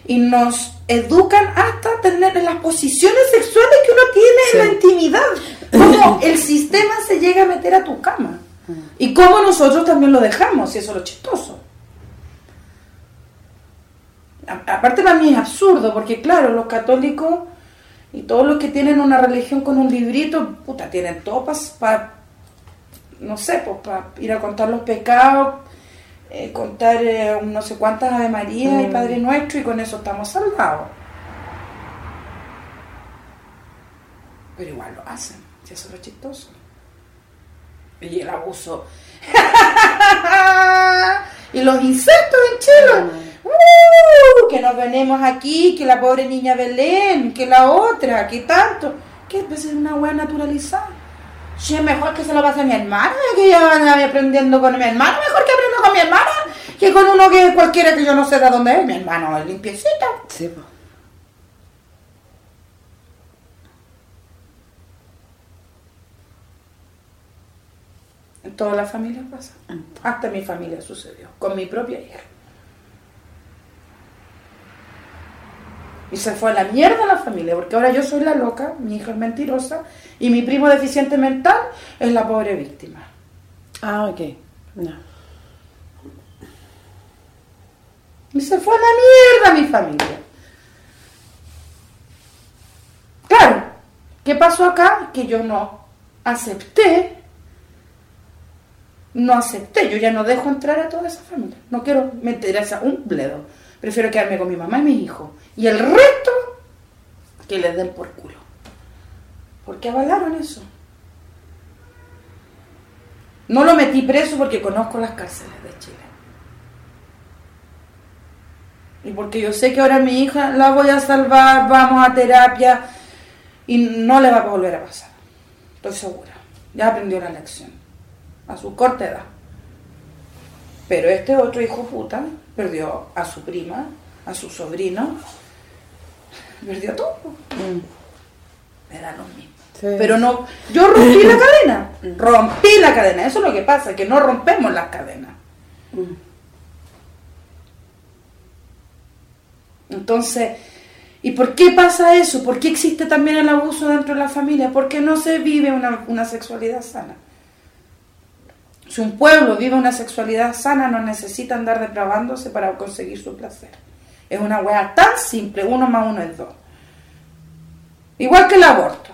y nos educan hasta tener las posiciones sexuales que uno tiene en la intimidad. Cómo el sistema se llega a meter a tu cama. Y cómo nosotros también lo dejamos, y eso es lo chistoso. A- Aparte para mí es absurdo, porque claro, los católicos y todos los que tienen una religión con un librito, puta, tienen todo para, no sé, pues para ir a contar los pecados, eh, contar eh, no sé cuántas Ave María y Padre Nuestro, y con eso estamos salvados. Pero igual lo hacen, si eso es lo chistoso. Y el abuso. [LAUGHS] y los insectos en Chile. ¡Uh! que nos venimos aquí, que la pobre niña Belén, que la otra, que tanto. Que es una wea naturalizada. Si es mejor que se lo pase a mi hermana, que ella vaya aprendiendo con mi hermano, mejor que aprenda con mi hermana, que con uno que cualquiera que yo no sé de dónde es. Mi hermano es limpiecito. Sí. En todas las familias pasa. Hasta mi familia sucedió, con mi propia hija. Y se fue a la mierda la familia, porque ahora yo soy la loca, mi hija es mentirosa, y mi primo deficiente mental es la pobre víctima. Ah, ok. No. Y se fue a la mierda mi familia. Claro, ¿qué pasó acá? Que yo no acepté, no acepté, yo ya no dejo entrar a toda esa familia. No quiero meter a esa- un bledo. Prefiero quedarme con mi mamá y mis hijos. Y el resto, que les den por culo. ¿Por qué avalaron eso? No lo metí preso porque conozco las cárceles de Chile. Y porque yo sé que ahora mi hija la voy a salvar, vamos a terapia y no le va a volver a pasar. Estoy segura. Ya aprendió la lección. A su corta edad. Pero este otro hijo puta perdió a su prima, a su sobrino, perdió todo. Me da lo mismo. Sí. Pero no, yo rompí la cadena, rompí la cadena, eso es lo que pasa, que no rompemos las cadenas. Entonces, ¿y por qué pasa eso? ¿Por qué existe también el abuso dentro de la familia? Porque no se vive una, una sexualidad sana. Si un pueblo vive una sexualidad sana, no necesita andar depravándose para conseguir su placer. Es una weá tan simple, uno más uno es dos. Igual que el aborto.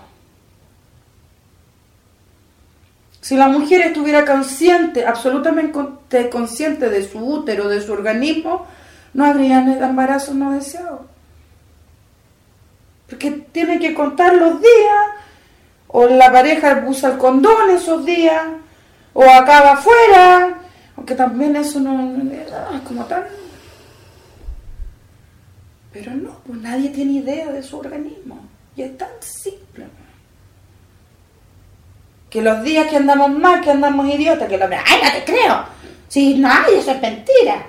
Si la mujer estuviera consciente, absolutamente consciente de su útero, de su organismo, no habría embarazos no deseados. Porque tiene que contar los días, o la pareja usa el condón esos días, o acaba afuera, aunque también eso no, es como tan... Pero no, pues nadie tiene idea de su organismo. Y es tan simple. Que los días que andamos mal, que andamos idiotas, que los ¡ay, no te creo! Si no, ay, eso es mentira.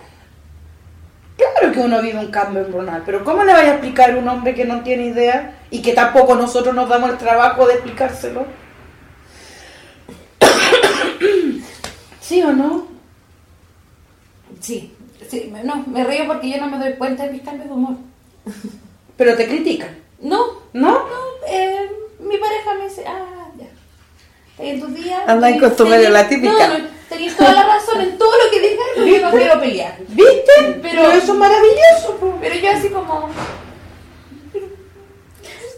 Claro que uno vive un cambio hormonal, pero ¿cómo le vaya a explicar a un hombre que no tiene idea y que tampoco nosotros nos damos el trabajo de explicárselo? [CLEARS THROAT] ¿Sí o no? Sí, sí, me- no, me río porque yo no me doy cuenta de mis cambios de humor. [LAUGHS] Pero te critican, No, ¿no? no, eh, mi pareja Andáis con tu medio la típica. No, no, tenéis toda la razón en todo lo que digas, yo no quiero pelear. ¿Viste? Pero- Pero eso es maravilloso. po. Pero yo así como... pero,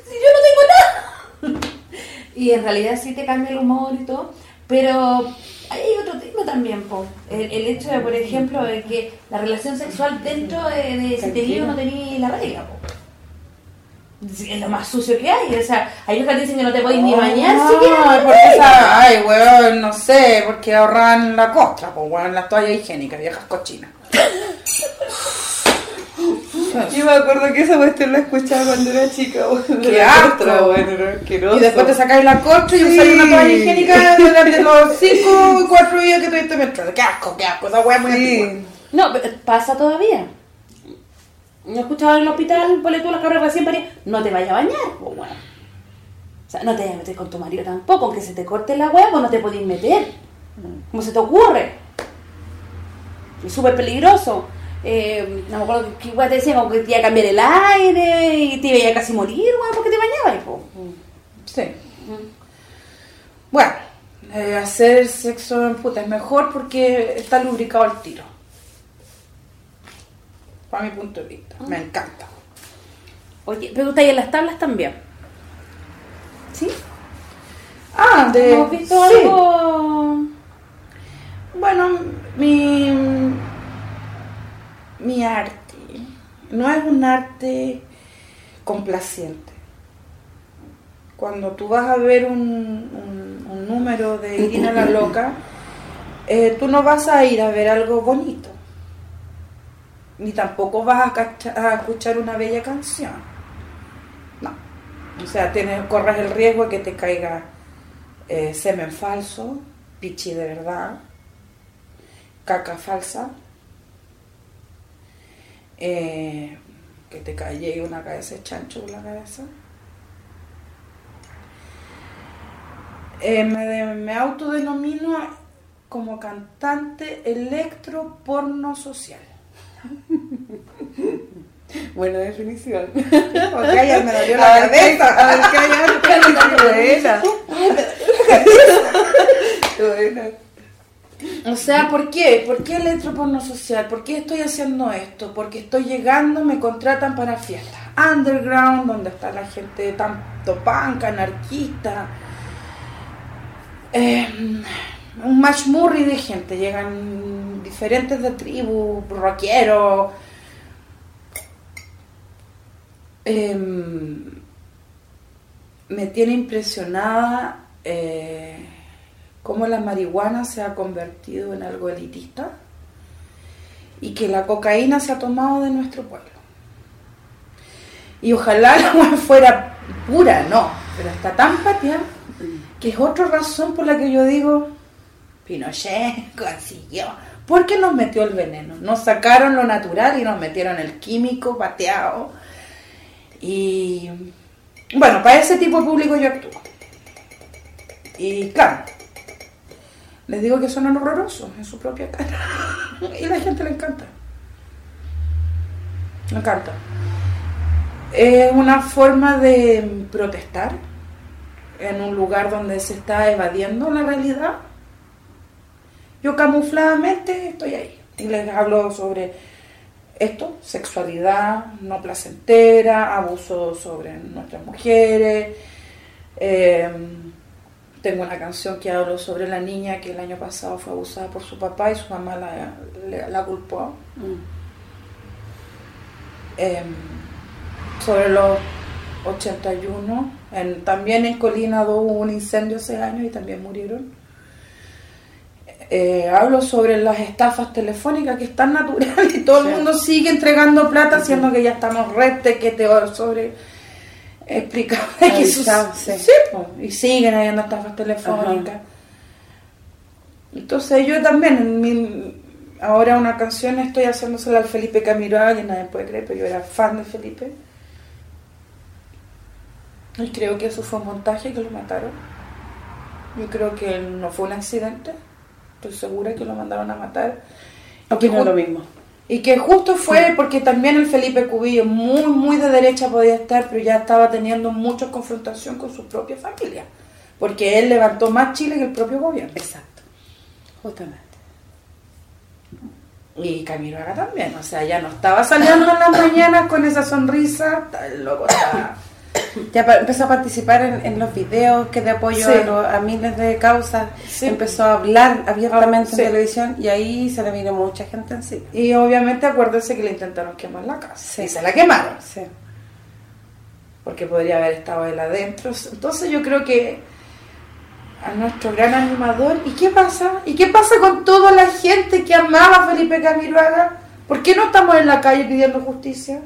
si yo no tengo nada. [LAUGHS] Y en realidad sí te cambia el humor y todo, pero hay otro tema también, po. El, el hecho de, por ejemplo, de que la relación sexual dentro de, de ese tenido no tenía la regla, po. Es lo más sucio que hay, o sea, hay otros que dicen que no te podéis ni bañar Ay, siquiera. porque esa, ay, weón, no sé, porque ahorran la costra, pues, weón, las toallas higiénicas, viejas cochinas. [LAUGHS] Yo me acuerdo que esa cuestión la escuchaba cuando era chica, weón. Qué asco, era asqueroso. Y después te sacáis la costra y Sí. usáis una toalla higiénica durante los 5 o 4 días que tuviste menstruado. Qué asco, qué asco, esa antigua. Sí. No, pero pasa todavía. No he escuchado en el hospital, ponle tú las cabras recién paridas, no te vayas a bañar, pues bueno. O sea, no te vayas a meter con tu marido tampoco, aunque se te corte la hueá, pues no te podéis meter. ¿Cómo se te ocurre? Es súper peligroso. Eh, no me acuerdo que igual te decían como que te iba a cambiar el aire y te iba a casi morir, weón, porque te bañabas, pues. Sí. Bueno, eh, hacer sexo en puta es mejor porque está lubricado al tiro. Para mi punto de vista. Me encanta. Oye, pero está ahí en las tablas también. ¿Sí? Ah, de. ¿Hemos visto sí. algo? Bueno, mi no es un arte complaciente. Cuando tú vas a ver un, número de Irina la Loca, eh, tú no vas a ir a ver algo bonito, ni tampoco vas a escuchar una bella canción. No. O sea, tienes, corres el riesgo de que te caiga eh, semen falso, pichi de verdad, caca falsa, eh, que te calle una cabeza de chancho por la cabeza. Eh, me, me autodenomino como cantante electro porno social. [LAUGHS] Buena definición. [LAUGHS] Porque ayer me dolió A la ver, qué- cabeza. a ver qué hay [LAUGHS] antes. Buena. Buena. O sea, ¿por qué? ¿Por qué electroporno social? ¿Por qué estoy haciendo esto? Porque estoy llegando, me contratan para fiestas underground, donde está la gente tanto punk, anarquista. Eh, un machmurri de gente, llegan diferentes de tribu, rockeros. Em, me tiene impresionada eh, cómo la marihuana se ha convertido en algo elitista y que la cocaína se ha tomado de nuestro pueblo. Y ojalá [LAUGHS] la hueá fuera pura, no, pero está tan pateada que es otra razón por la que yo digo, Pinochet [LAUGHS] consiguió, porque nos metió el veneno, nos sacaron lo natural y nos metieron el químico pateado. Y bueno, para ese tipo de público yo actúo. Y claro, les digo que son horrorosos en su propia cara. [LAUGHS] y la gente le encanta. Le encanta. Es una forma de protestar en un lugar donde se está evadiendo la realidad. Yo camufladamente estoy ahí y les hablo sobre esto, sexualidad no placentera, abuso sobre nuestras mujeres. Eh, tengo una canción que hablo sobre la niña que el año pasado fue abusada por su papá y su mamá la, la- la culpó. Eh, sobre los 81, en- también en Colina do hubo un incendio hace años y también murieron. Eh, hablo sobre las estafas telefónicas que están naturales y todo el mundo sigue entregando plata siendo que ya estamos rete que te sobre explicado de que sus- sí. sí, y siguen habiendo estafas telefónicas. Entonces yo también en mi- ahora una canción estoy haciéndosela al Felipe Camiroaga que nadie puede creer pero yo era fan de Felipe. Y creo que eso fue un montaje que lo mataron. Yo creo que no fue un accidente. Estoy segura que lo mandaron a matar. Opino lo mismo. Y que justo fue porque también el Felipe Cubillo, muy, muy de derecha podía estar, pero ya estaba teniendo mucha confrontación con su propia familia. Porque él levantó más Chile que el propio gobierno. Exacto. Justamente. Y Camiroaga también, o sea, ya no estaba saliendo en las mañanas con esa sonrisa, el loco estaba... Ya empezó a participar en, en los videos que de apoyo Sí. a, lo- a miles de causas. Sí. Empezó a hablar abiertamente Sí. en televisión y ahí se le vino mucha gente encima. Y obviamente acuérdense que le intentaron quemar la casa. Sí. Y se la quemaron. Sí. Porque podría haber estado él adentro. Entonces yo creo que a nuestro gran animador. ¿Y qué pasa? ¿Y qué pasa con toda la gente que amaba a Felipe Camiroaga? ¿Por qué no estamos en la calle pidiendo justicia?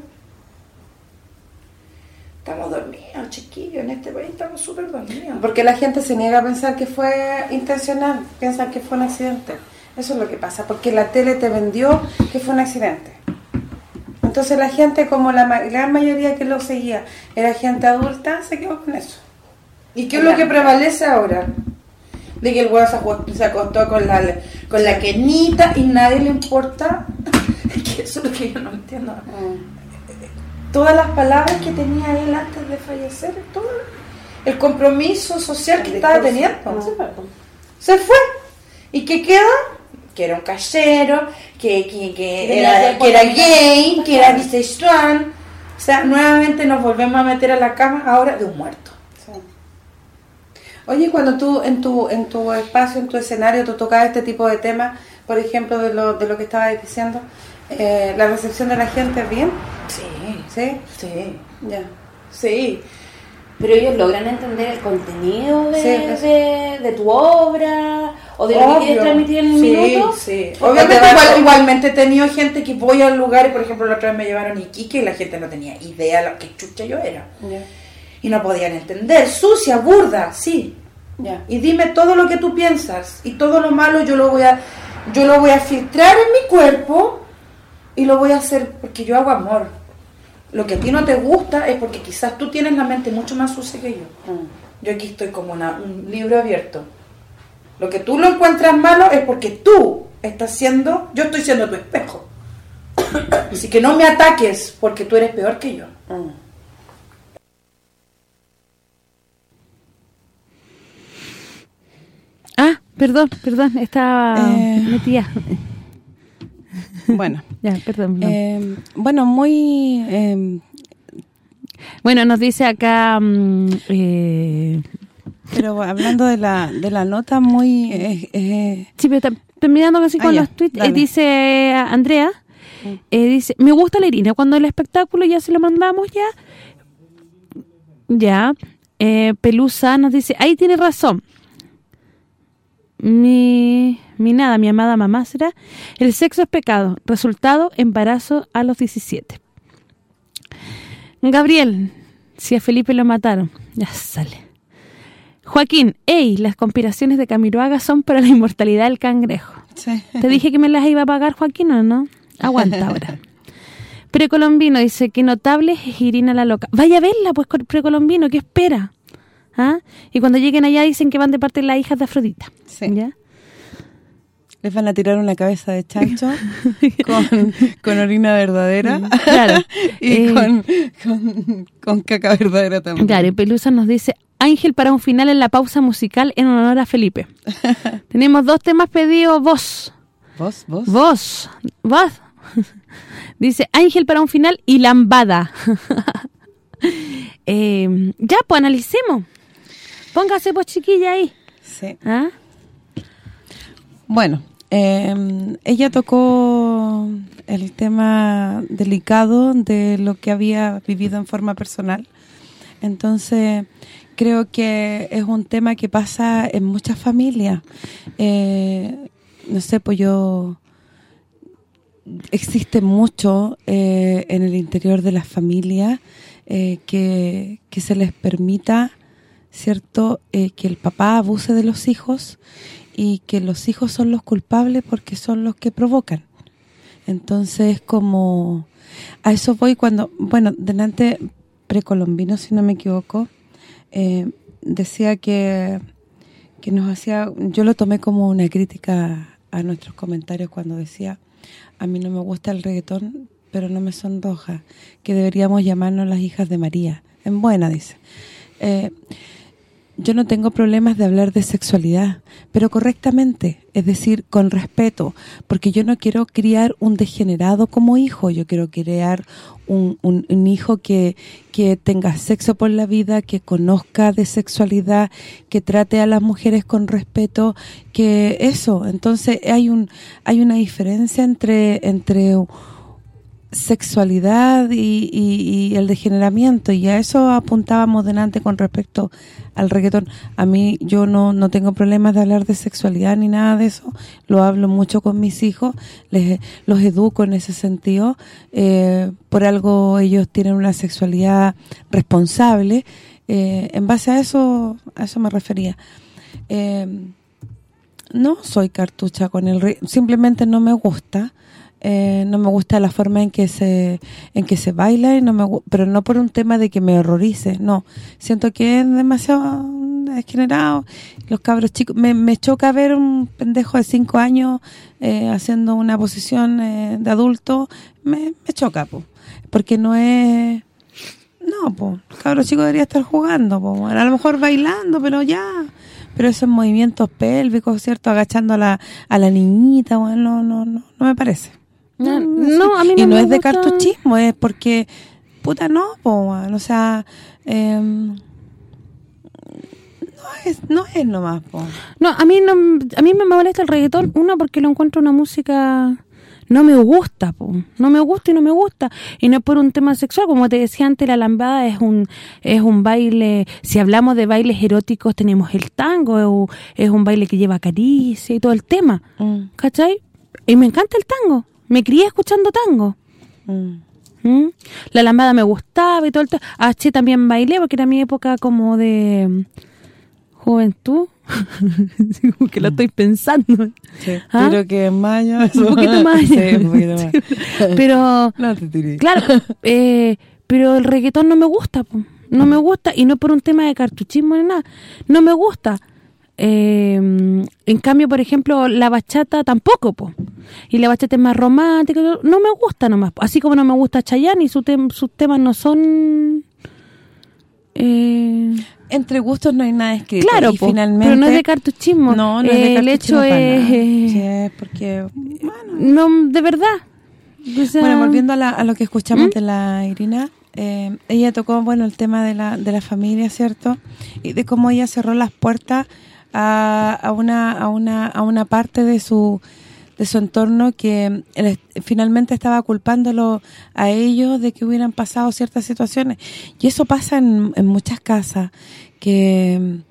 Estamos dormidos, chiquillos. En este país estamos súper dormidos. Porque la gente se niega a pensar que fue intencional, piensan que fue un accidente. Eso es lo que pasa, porque la tele te vendió que fue un accidente. Entonces la gente, como la gran mayoría que lo seguía, era gente adulta, se quedó con eso. ¿Y qué es lo que prevalece ahora? De que el huevo se, acostó con la, con la quenita y nadie le importa. [LAUGHS] Que eso es lo que yo no entiendo. Todas las palabras que tenía él antes de fallecer, todo el compromiso social que estaba teniendo. Se fue. ¿Y qué queda? Que era un callero, que, que, que era, que gay, que era bisexual. O sea, nuevamente nos volvemos a meter a la cama ahora de un muerto. Oye, cuando tú en tu en tu espacio, en tu escenario, tú tocabas este tipo de temas, por ejemplo, de lo, de lo que estabas diciendo, eh, ¿la recepción de la gente es bien? Sí, ¿Sí? sí, Ya. sí. Pero ellos logran entender el contenido de, Sí, de, de tu obra o de lo que quieres transmitir en un sí, minuto. Sí, ¿O Obviamente, igual- igualmente he tenido gente que voy a lugares, por ejemplo, la otra vez me llevaron a Iquique y la gente no tenía idea lo que chucha yo era. Y no podían entender. Sucia, burda, sí. ya. Y dime todo lo que tú piensas. Y todo lo malo yo lo voy a, yo lo voy a filtrar en mi cuerpo y lo voy a hacer porque yo hago amor. Lo que a ti no te gusta es porque quizás tú tienes la mente mucho más sucia que yo. Mm. Yo aquí estoy como una- un libro abierto. Lo que tú lo encuentras malo es porque tú estás siendo, yo estoy siendo tu espejo. [COUGHS] Así que no me ataques porque tú eres peor que yo. Mm. Ah, perdón, perdón, estaba Eh. metida. Bueno, [LAUGHS] Ya, perdón. eh, bueno, muy... eh, bueno, nos dice acá... mm, eh, pero hablando de la, de la nota, muy... eh, eh, sí, pero está terminando casi Ah, con ya, los tweets. eh, dice Andrea, eh, dice, me gusta la Irina. Cuando el espectáculo ya se lo mandamos ya, ya, Pelusa nos dice, ahí tiene razón. Mi, mi nada, mi amada mamá será, el sexo es pecado, resultado, embarazo a los 17. Gabriel, si a Felipe lo mataron, ya sale. Joaquín, ey, las conspiraciones de Camiroaga son para la inmortalidad del cangrejo. sí. Te dije que me las iba a pagar, Joaquín, ¿o no? Aguanta ahora. [LAUGHS] Precolombino dice que notable es Irina la loca. Vaya a verla, pues, Precolombino, ¿qué espera? ¿Ah? Y cuando lleguen allá dicen que van de parte de las hijas de Afrodita. Sí. ¿Ya? Les van a tirar una cabeza de chancho [LAUGHS] con, con orina verdadera Claro. [LAUGHS] y Eh, con, con, con caca verdadera también. Claro, y Pelusa nos dice, Ángel para un final en la pausa musical en honor a Felipe. [LAUGHS] Tenemos dos temas pedidos, vos. ¿Vos? ¿Vos? Vos, vos. Dice Ángel para un final y lambada. Eh, ya, pues analicemos. Póngase pues chiquilla ahí. Sí. ¿Ah? Bueno, eh, ella tocó el tema delicado de lo que había vivido en forma personal. Entonces, creo que es un tema que pasa en muchas familias. Eh, no sé, pues yo... Existe mucho eh, en el interior de las familias eh, que, que se les permita, ¿cierto?, eh, que el papá abuse de los hijos y que los hijos son los culpables porque son los que provocan. Entonces, como a eso voy cuando, bueno, delante precolombino, si no me equivoco, eh, decía que, que nos hacía, yo lo tomé como una crítica a nuestros comentarios cuando decía, a mí no me gusta el reggaetón, pero no me sonroja, que deberíamos llamarnos las hijas de María. En buena, dice. Eh, yo no tengo problemas de hablar de sexualidad, pero correctamente, es decir, con respeto, porque yo no quiero criar un degenerado como hijo, yo quiero crear un, un, un hijo que, que tenga sexo por la vida, que conozca de sexualidad, que trate a las mujeres con respeto, que eso, entonces hay un hay una diferencia entre entre sexualidad y, el degeneramiento y a eso apuntábamos delante con respecto al reggaetón. A mí yo no, no tengo problemas de hablar de sexualidad ni nada de eso, lo hablo mucho con mis hijos, les los educo en ese sentido, eh, por algo ellos tienen una sexualidad responsable, eh, en base a eso a eso me refería. Eh, no soy cartucha con el simplemente no me gusta eh, no me gusta la forma en que se en que se baila y no me pero no por un tema de que me horrorice, no. Siento que es demasiado degenerado. Los cabros chicos me, me choca ver un pendejo de cinco años eh, haciendo una posición eh, de adulto, me, me choca, po, porque no es no, pues, el cabro chico debería estar jugando, po, a lo mejor bailando, pero ya pero esos movimientos pélvicos, ¿cierto? Agachando a la, a la niñita, bueno, no, no, no, no me parece. No, no, a mí no y no me es de cartuchismo, es porque, puta, no, po, o sea, eh, no es no es nomás, po. No, a mí no a mí me molesta el reggaetón, uno porque lo encuentro una música no me gusta, po. no me gusta y no me gusta y no es por un tema sexual, como te decía antes la lambada es un es un baile, si hablamos de bailes eróticos tenemos el tango, es un, es un baile que lleva caricia y todo el tema, Mm, ¿cachai? Y me encanta el tango, me crié escuchando tango. mm. ¿Mm? La lambada me gustaba y todo el tema. H también bailé porque era mi época como de [LAUGHS] mm, juventud. Que lo estoy pensando. Sí, ¿Ah? creo que en mayo... Un poquito [LAUGHS] más. sí, un poquito [LAUGHS] más. Pero, No te claro, eh, pero el reggaetón no me gusta, po. no me gusta, y no por un tema de cartuchismo ni nada, no me gusta. Eh, en cambio, por ejemplo, la bachata tampoco, po. Y la bachata es más romántica, no me gusta nomás. po. Así como no me gusta Chayanne y su tem- sus temas no son... Eh, Entre gustos no hay nada escrito. claro, y po, finalmente... pero no es de cartuchismo. No, no es de Eh, El hecho [LAUGHS] es... porque... Bueno, no, de verdad. O sea, Bueno, volviendo a, la- a lo que escuchamos ¿Mm? de la Irina, eh, ella tocó, bueno, el tema de la, de la familia, ¿cierto? Y de cómo ella cerró las puertas a, a una a una a una parte de su de su entorno que finalmente estaba culpándolo a ellos de que hubieran pasado ciertas situaciones. Y eso pasa en, en muchas casas que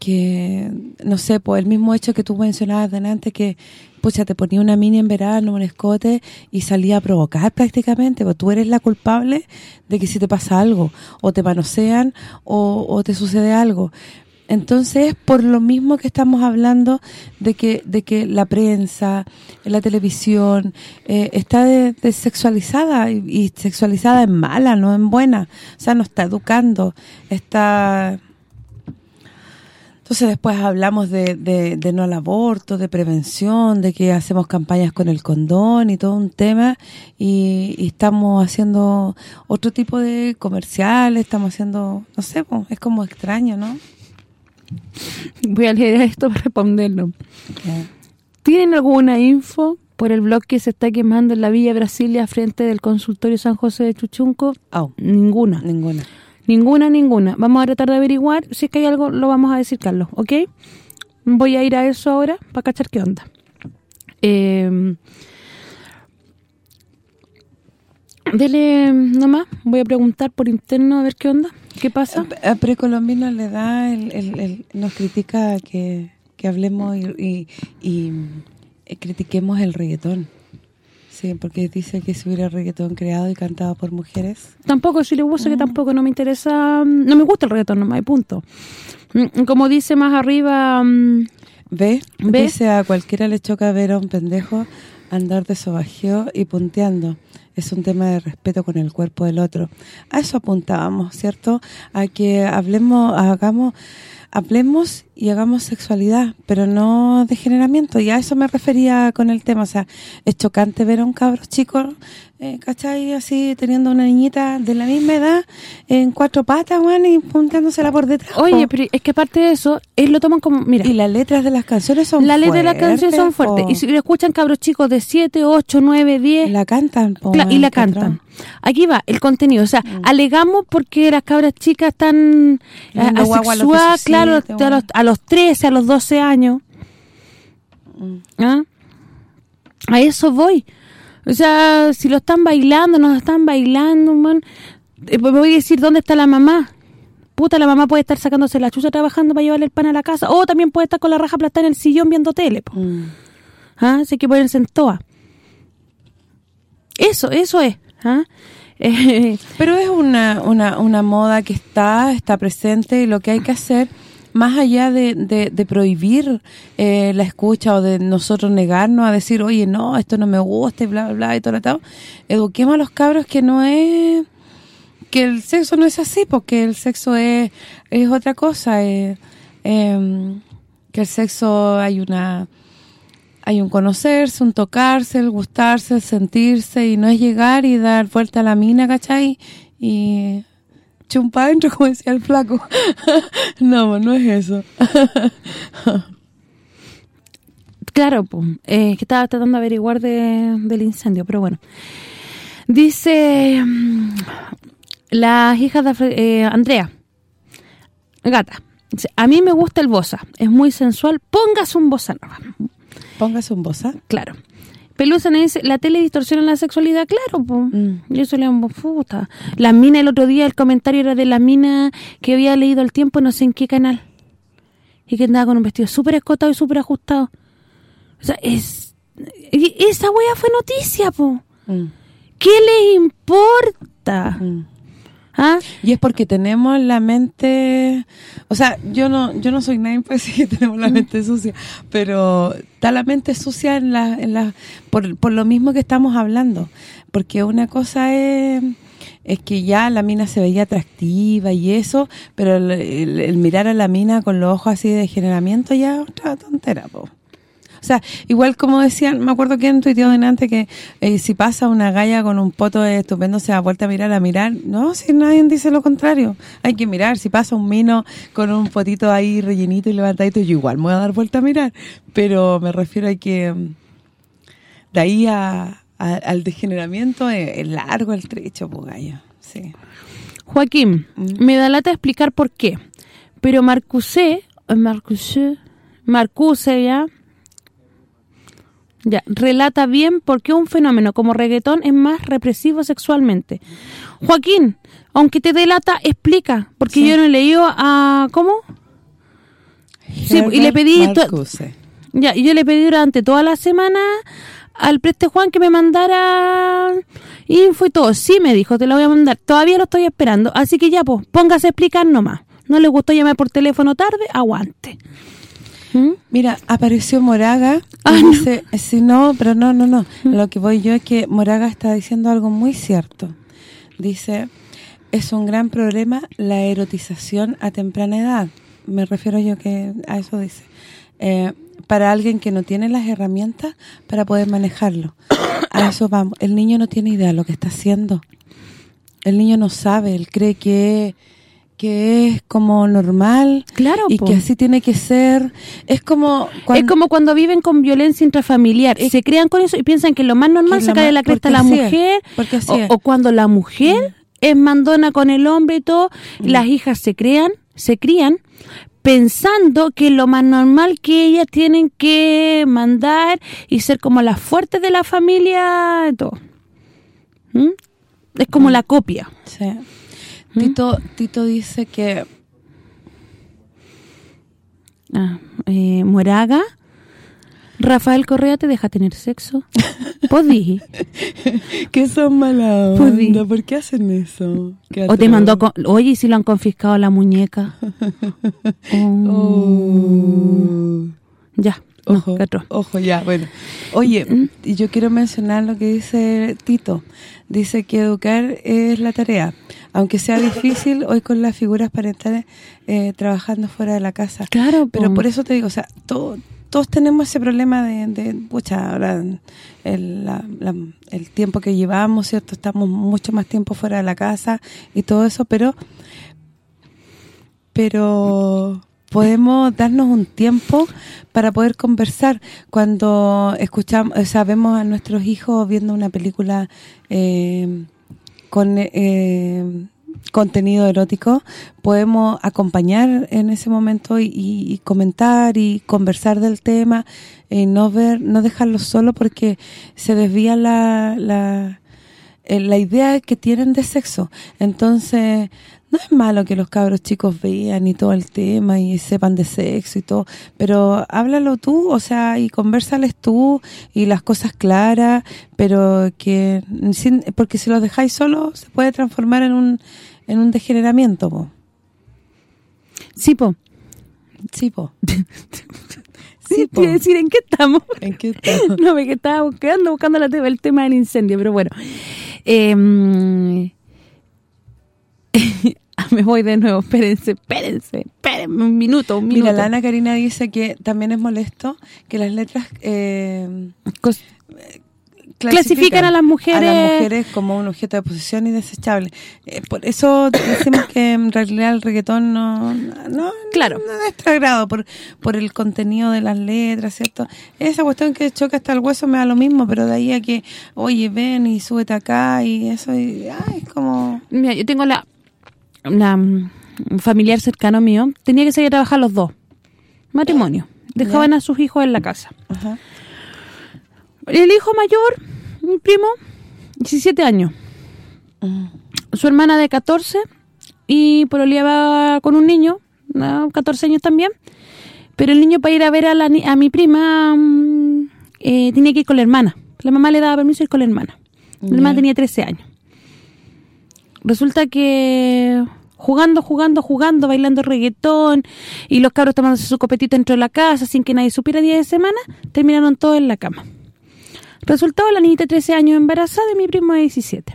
que no sé, pues el mismo hecho que tú mencionabas delante que pucha te ponía una mini en verano, un escote y salía a provocar prácticamente, pues tú eres la culpable de que si te pasa algo o te manosean o, o te sucede algo. Entonces, por lo mismo que estamos hablando de que de que la prensa, la televisión eh, está de- desexualizada y, sexualizada en mala, no en buena. O sea, no está educando, está entonces después hablamos de, de, de no al aborto, de prevención, de que hacemos campañas con el condón y todo un tema y, y estamos haciendo otro tipo de comerciales, estamos haciendo, no sé, es como extraño, ¿no? Voy a leer esto para responderlo. ¿Tienen alguna info por el blog que se está quemando en la Villa Brasilia frente del consultorio San José de Chuchunco? Oh, Ninguna. ninguna. Ninguna, ninguna. Vamos a tratar de averiguar. Si es que hay algo, lo vamos a decir, Carlos, ¿ok? Voy a ir a eso ahora para cachar qué onda. Eh, dele nomás. Voy a preguntar por interno a ver qué onda. ¿Qué pasa? A Precolombino le da, el, el- el- nos critica que, que hablemos y, y, y, eh, critiquemos el reggaetón. Sí, porque dice que si hubiera reggaetón creado y cantado por mujeres, Tampoco, si le gusta que tampoco no me interesa, mm, no me gusta el reggaetón nomás, y punto. Mm, Como dice más arriba, mm, ¿Ve? ¿Ve? Dice a cualquiera le choca ver a un pendejo andar de sobajeo y punteando. Es un tema de respeto con el cuerpo del otro. A eso apuntábamos, ¿cierto? A que hablemos, hagamos hablemos y hagamos sexualidad, pero no degeneramiento. Y a eso me refería con el tema. O sea, es chocante ver a un cabro chico, eh, ¿cachai? Así, teniendo una niñita de la misma edad, en cuatro patas, weón, y puntándosela por detrás. Oye, pero es que aparte de eso, él lo toman como... Mira, Y las letras de las canciones son las letras de las fuertes, canciones son fuertes. po. Y si lo escuchan cabros chicos de 7, 8, 9, 10... La cantan, po, y la cantan. Aquí va el contenido, o sea, Mm. alegamos porque las cabras chicas están eh, a los asexuadas, 17, claro, a los, a los 13, a los 12 años. Mm. ¿Ah? A eso voy. O sea, si lo están bailando, nos están bailando, man, eh, pues voy a decir, ¿dónde está la mamá? Puta, la mamá puede estar sacándose la chucha trabajando para llevarle el pan a la casa, o también puede estar con la raja aplastada en el sillón viendo tele, po. Mm. ¿Ah? Así que ponerse en toa. Eso, eso es. ¿ah? [LAUGHS] Pero es una, una, una moda que está, está presente y lo que hay que hacer, más allá de, de, de prohibir eh, la escucha o de nosotros negarnos a decir, oye, no, esto no me gusta y bla, bla, bla, y todo tal, eduquemos a los cabros que no es... que el sexo no es así, porque el sexo es, es otra cosa, eh, em, que el sexo hay una hay un conocerse, un tocarse, el gustarse, el sentirse y no es llegar y dar vuelta a la mina, ¿cachai? Y chumpa adentro, como decía el flaco. [LAUGHS] no, no es eso. [LAUGHS] claro, pues, eh, que estaba tratando de averiguar de, del incendio, pero bueno. Dice mm, las hijas de eh, Andrea, gata, dice, a mí me gusta el bossa, es muy sensual, póngase un bossa nova. Póngase un bosa. Claro. Pelusa me dice, ¿la tele distorsiona la sexualidad? Claro, pues. Mm. Y eso le puta. La mina el otro día, el comentario era de la mina que había leído el tiempo no sé en qué canal. Y que andaba con un vestido súper escotado y súper ajustado. O sea, es... Esa wea fue noticia, po. Mm, ¿Qué le importa? mm. ¿Ah? Y es porque tenemos la mente, o sea, yo no yo no soy nadie para decir que tenemos la mente sucia, pero está la mente sucia en la, en la por, por lo mismo que estamos hablando, porque una cosa es es que ya la mina se veía atractiva y eso, pero el, el- el mirar a la mina con los ojos así de generamiento ya otra tontera, po. O sea, igual como decían, me acuerdo que en tuiteo delante que eh, si pasa una galla con un poto estupendo se da vuelta a mirar, a mirar. No, si nadie dice lo contrario. Hay que mirar. Si pasa un mino con un potito ahí rellenito y levantadito, yo igual me voy a dar vuelta a mirar. Pero me refiero a que mm, de ahí a, a- al degeneramiento es, es largo el trecho, pues gallo. Sí. Joaquín, Mm. me da lata explicar por qué. Pero Marcuse, eh, Marcuse, Marcuse ya, ya, relata bien por qué un fenómeno como reggaetón es más represivo sexualmente. Joaquín, aunque te delata, explica, porque Sí. yo no he leído a... ¿Cómo? Sí, y le pedí... ya, yo le pedí durante toda la semana al Preste Juan que me mandara info y todo. Sí, me dijo, te lo voy a mandar. Todavía lo estoy esperando. Así que ya, pues, póngase a explicar nomás. No le gustó llamar por teléfono tarde, aguante. ¿Mm? Mira, apareció Moraga Ah, no. dice, si no, pero no, no, no. Lo que voy yo es que Moraga está diciendo algo muy cierto. Dice, es un gran problema la erotización a temprana edad. Me refiero yo que a eso dice. Eh, para alguien que no tiene las herramientas para poder manejarlo. [COUGHS] A eso vamos. El niño no tiene idea de lo que está haciendo. El niño no sabe, él cree que que es como normal Claro, y po. que así tiene que ser. Es como Es como cuando viven con violencia intrafamiliar. se crean con eso y piensan que lo más normal es sacarle más- la cresta a la es, mujer. porque así o, es. o cuando la mujer es mandona con el hombre y todo, Mm. las hijas se crean, se crían pensando que lo más normal que ellas tienen que mandar y ser como las fuertes de la familia y todo. ¿Mm? Es como la copia. Sí. Tito, Tito dice que Ah, eh, Moraga, Rafael Correa te deja tener sexo. [LAUGHS] Podí. que son mala Pues di. onda. ¿Por qué hacen eso? Qué O te mandó, con, oye, ¿y si lo han confiscado la muñeca. [LAUGHS] Oh, Oh. Ya, no, Ojo, ojo, ya, bueno. Oye, y yo quiero mencionar lo que dice Tito. Dice que educar es la tarea. Aunque sea [LAUGHS] difícil, hoy con las figuras parentales eh, trabajando fuera de la casa. Claro, Pero po. por eso te digo, o sea, todo, todos tenemos ese problema de, de pucha, ahora el, la- la- el tiempo que llevamos, ¿cierto? Estamos mucho más tiempo fuera de la casa y todo eso, pero pero podemos darnos un tiempo para poder conversar cuando escuchamos, o a nuestros hijos viendo una película eh, con eh, contenido erótico, podemos acompañar en ese momento y, y comentar y conversar del tema, y no ver no dejarlo solo porque se desvía la, la eh, la idea que tienen de sexo. Entonces, no es malo que los cabros chicos vean y todo el tema y sepan de sexo y todo, pero háblalo tú, o sea, y conversales tú y las cosas claras, pero que sin, porque si los dejáis solos se puede transformar en un en un degeneramiento, po. Sí, po. Sí, po. [LAUGHS] Sí, decir, ¿en qué estamos? ¿En qué estamos? [LAUGHS] no, me que estaba buscando, buscando la el tema del incendio, pero bueno. Eh, [LAUGHS] me voy de nuevo, espérense, espérense, espérenme un minuto, un minuto. Mira, la Ana Karina dice que también es molesto que las letras eh, Cos- Clasifican a las mujeres- a las mujeres como un objeto de posesión y desechable. Eh, por eso decimos que en realidad el reggaetón no no, Claro. no es de nuestro agrado por por el contenido de las letras, ¿cierto? Esa cuestión que choca hasta el hueso me da lo mismo, pero de ahí a que, oye, ven y súbete acá y eso, y, ay, es como... Mira, yo tengo la, la mm, un familiar cercano mío, tenía que salir a trabajar los dos. Matrimonio. Dejaban a sus hijos en la casa. Ajá. El hijo mayor, mi primo, 17 años. Mm. Su hermana de 14 y pololeaba con un niño, ¿no? 14 años también. Pero el niño para ir a ver a, la a mi prima mm, eh, tenía que ir con la hermana. La mamá le daba permiso de ir con la hermana. La hermana tenía 13 años. Resulta que jugando, jugando, jugando, bailando reggaetón y los cabros tomándose su copetito dentro de la casa sin que nadie supiera día de semana, terminaron todos en la cama. Resultado, la niñita de 13 años embarazada y mi primo de 17.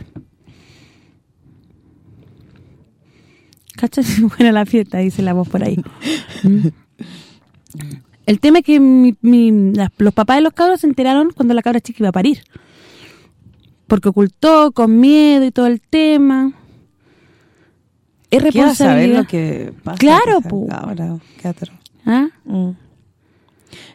¿Cachai? [LAUGHS] Buena la fiesta, dice la voz por ahí. [LAUGHS] Mm. El tema es que mi- mi- los papás de los cabros se enteraron cuando la cabra chica iba a parir. Porque ocultó con miedo y todo el tema. Es Quiero saber responsabilidad. lo que pasa. Claro, con po. cabra, qué. ¿Ah? Mm.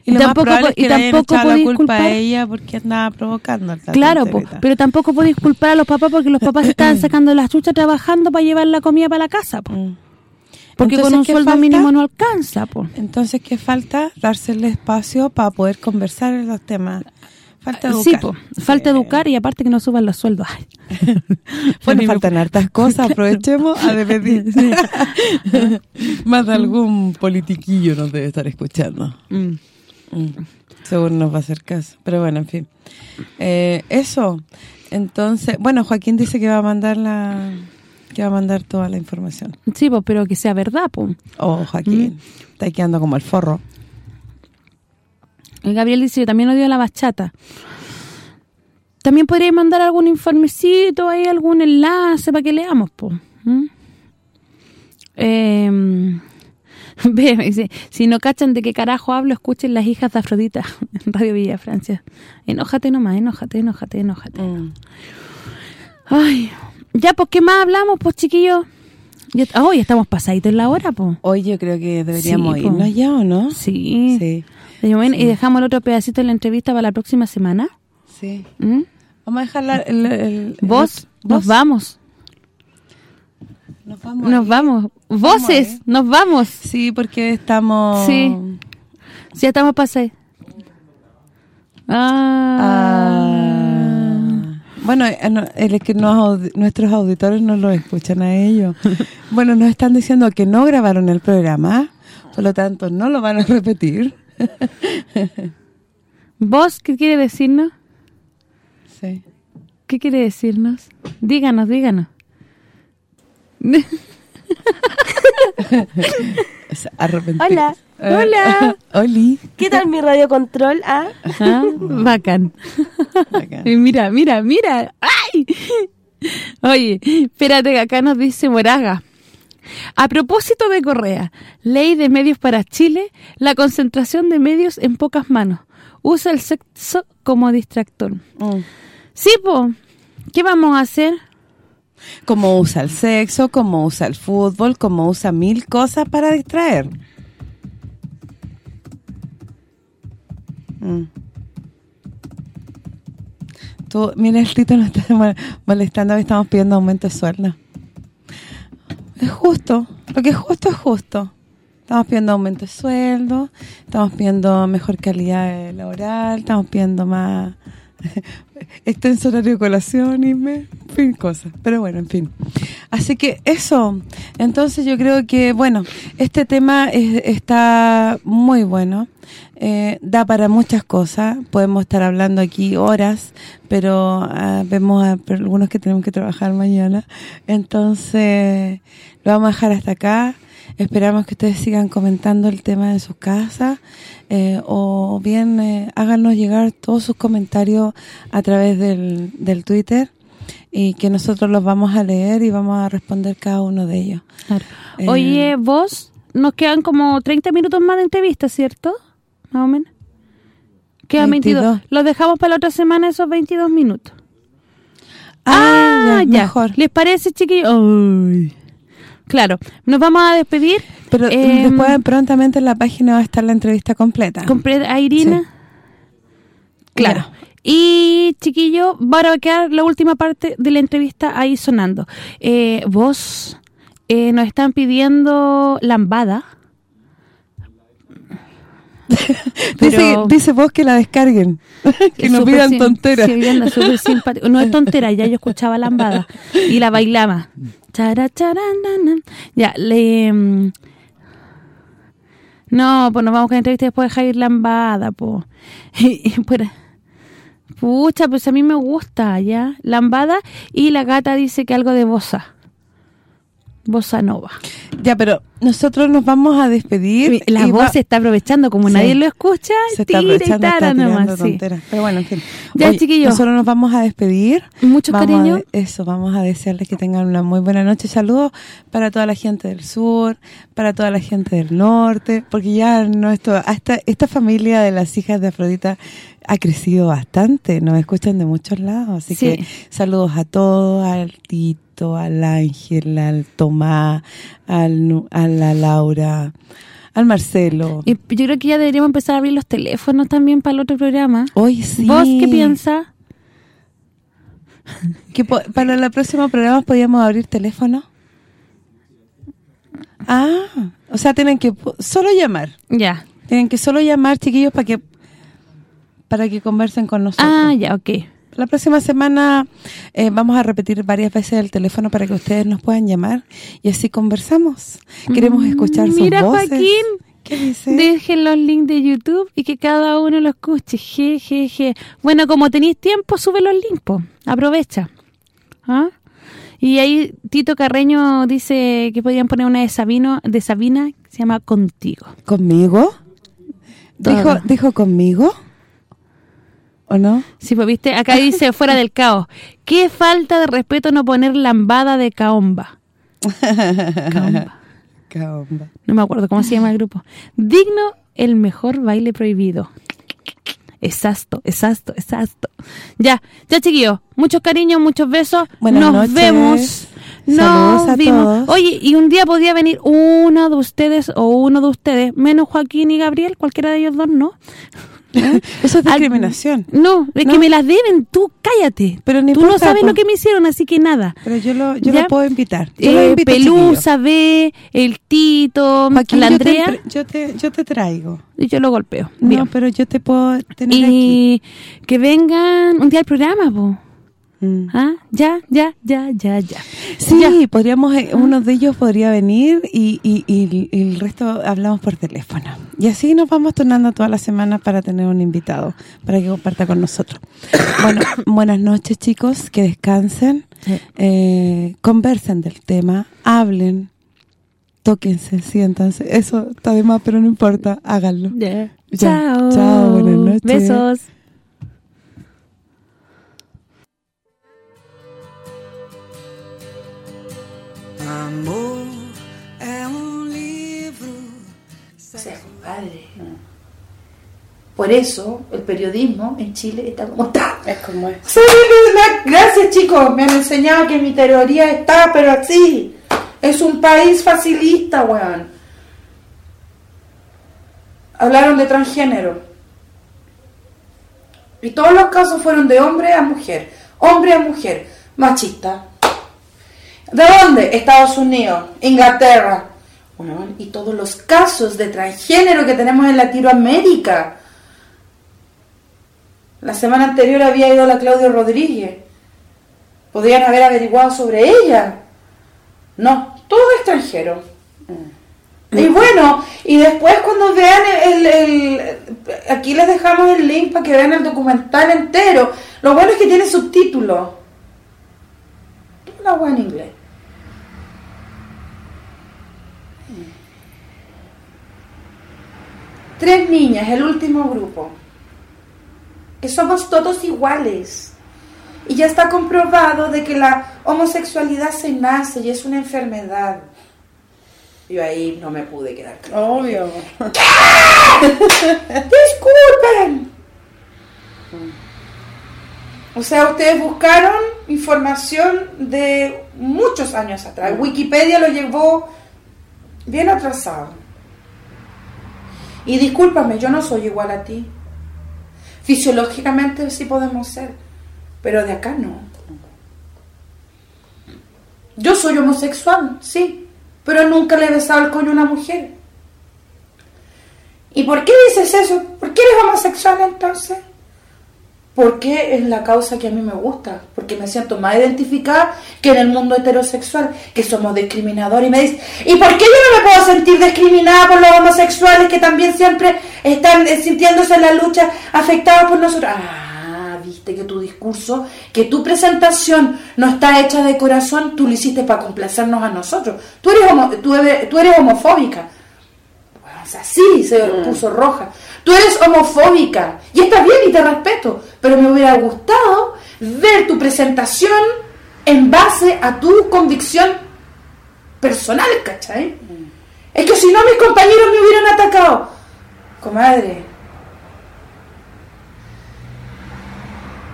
Y tampoco es que y tampoco podéis a ella porque andaba provocando. la Claro, po, pero tampoco podéis culpar a los papás porque los papás estaban [CLEARS THROAT] sacando las chuchas trabajando para llevar la comida para la casa, po. Mm. porque con Entonces, un ¿qué sueldo falta? mínimo no alcanza, po. Entonces, ¿qué falta? Darse el espacio para poder conversar en los temas. Falta educar. Sí, po. falta Sí. educar y aparte que no suban los sueldos. [LAUGHS] Bueno, faltan hartas [LAUGHS] cosas, aprovechemos a despedir. [LAUGHS] Más de algún politiquillo nos debe estar escuchando. Mm. Mm, Seguro nos va a hacer caso. Pero bueno, en fin. Eh, eso. Entonces, bueno, Joaquín dice que va a mandar la que va a mandar toda la información. Sí, po, pero que sea verdad, po. Oh, Joaquín, está quedando como el forro. El Gabriel dice, yo también odio la bachata. También podríais mandar algún informecito, ahí algún enlace para que leamos, po. ¿Mm? Eh, [LAUGHS] ve, dice, si no cachan de qué carajo hablo, escuchen las hijas de Afrodita [LAUGHS] en Radio Villa Francia. Enójate nomás, enójate, enójate, enójate. Mm. Ay, ya, pues, ¿qué más hablamos, pues, chiquillos? Ya, oh, estamos pasaditos en la hora, pues. Hoy yo creo que deberíamos Sí, po. irnos ya, ¿o no? Sí. Sí. Y bueno, Y dejamos el otro pedacito de la entrevista para la próxima semana. Sí. ¿Mm? Vamos a dejar la- el, el- el- Vos, nos vamos, Nos vamos. nos Voces, nos vamos. Sí, porque estamos... Sí. Sí, estamos pasados. Ah. Ah. Bueno, eh, el que nos nuestros auditores no lo escuchan a ellos. [LAUGHS] bueno, nos están diciendo que no grabaron el programa, por lo tanto no lo van a repetir. ¿Vos qué quiere decirnos? Sí. ¿Qué quiere decirnos? Díganos, díganos. [LAUGHS] O sea, arrepentir. Hola. Hola. [LAUGHS] Oli. ¿Qué tal mi radio control? Ah, Ajá, bacán. Bacán. Y mira, mira, mira. ¡Ay! Oye, espérate que acá nos dice Moraga. A propósito de Correa, ley de medios para Chile, la concentración de medios en pocas manos. Usa el sexo como distractor. Mm. Sí, po. ¿Qué vamos a hacer? Como usa el sexo, como usa el fútbol, como usa mil cosas para distraer. Mm. Tú, mira, el Rito nos está mol- [LAUGHS] molestando que estamos pidiendo aumento de sueldo. Es justo, lo que es justo es justo. Estamos pidiendo aumento de sueldo, estamos pidiendo mejor calidad laboral, estamos pidiendo más [LAUGHS] extenso horario de colación y me, en fin, cosas. Pero bueno, en fin. Así que eso, entonces yo creo que, bueno, este tema es- está muy bueno, eh, da para muchas cosas, podemos estar hablando aquí horas, pero ah, vemos a algunos que tenemos que trabajar mañana, entonces lo vamos a dejar hasta acá. Esperamos que ustedes sigan comentando el tema de sus casas eh, o bien eh, háganos llegar todos sus comentarios a través del, del Twitter y que nosotros los vamos a leer y vamos a responder cada uno de ellos. Eh, Oye, vos, nos quedan como 30 minutos más de entrevista, ¿cierto? Más o menos. Quedan 22. 22. Los dejamos para la otra semana esos 22 minutos. Ah, Ah, ya, ya. mejor. ¿Les parece, chiquillos? Ay. Claro, nos vamos a despedir. Pero Em, después prontamente en la página va a estar la entrevista completa. Compré a Irina. Sí. Claro. Ya. Y, chiquillo, va a quedar la última parte de la entrevista ahí sonando. Eh, vos, eh, nos están pidiendo lambada. [LAUGHS] Dice, vos que la descarguen, [LAUGHS] que no pidan tonteras. No es tontera, ya yo escuchaba lambada y la bailaba. Chara, chara, na, na. Ya, le... mm, No, pues nos vamos con la entrevista después de Jair Lambada, pues. [LAUGHS] Pucha, pues a mí me gusta, ¿ya? Lambada y la gata dice que algo de bossa. Bossa nova. Ya, pero nosotros nos vamos a despedir. La y voz va- se está aprovechando, como Sí. nadie lo escucha, se está tira y aprovechando, está tara nomás, sí. Pero bueno, en fin. Ya, chiquillos. Nosotros nos vamos a despedir. Mucho Vamos cariño. a- eso, vamos a desearles que tengan una muy buena noche. Saludos para toda la gente del sur, para toda la gente del norte, porque ya nuestro, hasta esta familia de las hijas de Afrodita ha crecido bastante, nos escuchan de muchos lados, así Sí. que saludos a todos, al Tito, al Ángel, al Tomás, al, a la Laura, al Marcelo. Y yo creo que ya deberíamos empezar a abrir los teléfonos también para el otro programa. Hoy sí. ¿Vos qué piensas? Que para el próximo programa podíamos abrir teléfono. Ah, o sea, tienen que solo llamar. Ya. Tienen que solo llamar, chiquillos, para que para que conversen con nosotros. Ah, ya, ok. La próxima semana eh, vamos a repetir varias veces el teléfono para que ustedes nos puedan llamar y así conversamos. Queremos escuchar sus Mira, voces. Joaquín. ¿Qué dice? Dejen los links de YouTube y que cada uno lo escuche. Je, je, je. Bueno, como tenéis tiempo, sube los links, po. Aprovecha. ¿Ah? Y ahí Tito Carreño dice que podrían poner una de Sabino de Sabina que se llama Contigo. ¿Conmigo? ¿Dijo. ¿Dijo conmigo? ¿O no? Sí, pues viste, acá dice [LAUGHS] fuera del caos. Qué falta de respeto no poner lambada de caomba. Caomba. Caramba. No me acuerdo cómo se llama el grupo. Digno el mejor baile prohibido. Exacto, exacto, exacto. Ya, ya chiquillos, muchos cariños, muchos besos. Buenas Nos noches. vemos. A vimos. todos. Oye, y un día podía venir uno de ustedes o uno de ustedes, menos Joaquín y Gabriel, cualquiera de ellos dos, ¿no? [LAUGHS] Eso es Al- discriminación. No, es ¿No? que me las deben, tú cállate. Pero no tú no sabes lo que me hicieron, así que nada. Pero yo lo yo lo puedo invitar. Yo Eh, invito, Pelusa, B, el Tito. Joaquín, la yo te Andrea, Yo te, yo te traigo. y yo lo golpeo. No, Bien. pero yo te puedo tener aquí. Y que vengan un día al programa, po. Mm. ¿Ah? Ya, ya, ya, ya, ya. Sí, Ya. podríamos, eh, uno de ellos podría venir y, y, y- y el resto hablamos por teléfono. Y así nos vamos turnando toda la semana para tener un invitado, para que comparta con nosotros. [COUGHS] Bueno, [COUGHS] buenas noches chicos, que descansen, Sí. eh, conversen del tema, hablen, tóquense, siéntanse. Eso está de más, pero no importa, háganlo. Ya. Chao. Chao, buenas noches. Besos. Amor é um livro. O sea, compadre. Por eso el periodismo en Chile está como está. Es como es. Gracias chicos, me han enseñado que mi teoría está, pero así. Es un país facilista, weón. Hablaron de transgénero. Y todos los casos fueron de hombre a mujer. Hombre a mujer. Machista. ¿De dónde? Estados Unidos, Inglaterra. Weón, y todos los casos de transgénero que tenemos en Latinoamérica. La semana anterior había ido la Claudia Rodríguez. Podrían haber averiguado sobre ella. No, todo extranjero. Y bueno, y después cuando vean el, el- Aquí les dejamos el link para que vean el documental entero. Lo bueno es que tiene subtítulos. Una buena en inglés. Tres niñas, el último grupo que somos todos iguales. Y ya está comprobado de que la homosexualidad se nace y es una enfermedad. Yo ahí no me pude quedar. callada. Obvio. [LAUGHS] ¡Disculpen! O sea, ustedes buscaron información de muchos años atrás. Wikipedia lo llevó bien atrasado. Y discúlpame, yo no soy igual a ti. Fisiológicamente sí podemos ser, pero de acá no. Yo soy homosexual, sí, pero nunca le he besado el coño a una mujer. ¿Y por qué dices eso? ¿Por qué eres homosexual entonces? Porque es la causa que a mí me gusta, porque me siento más identificada que en el mundo heterosexual, que somos discriminadores. Y me dicen, ¿y por qué yo no me puedo sentir discriminada por los homosexuales que también siempre están eh, sintiéndose en la lucha afectados por nosotros? Ah, viste que tu discurso, que tu presentación no está hecha de corazón, tú lo hiciste para complacernos a nosotros. Tú eres, homo- tú eres, tú eres homofóbica. O sea, sí, se puso roja. Tú eres homofóbica. Y está bien y te respeto. Pero me hubiera gustado ver tu presentación en base a tu convicción personal, ¿cachai? Es que si no, mis compañeros me hubieran atacado. Comadre.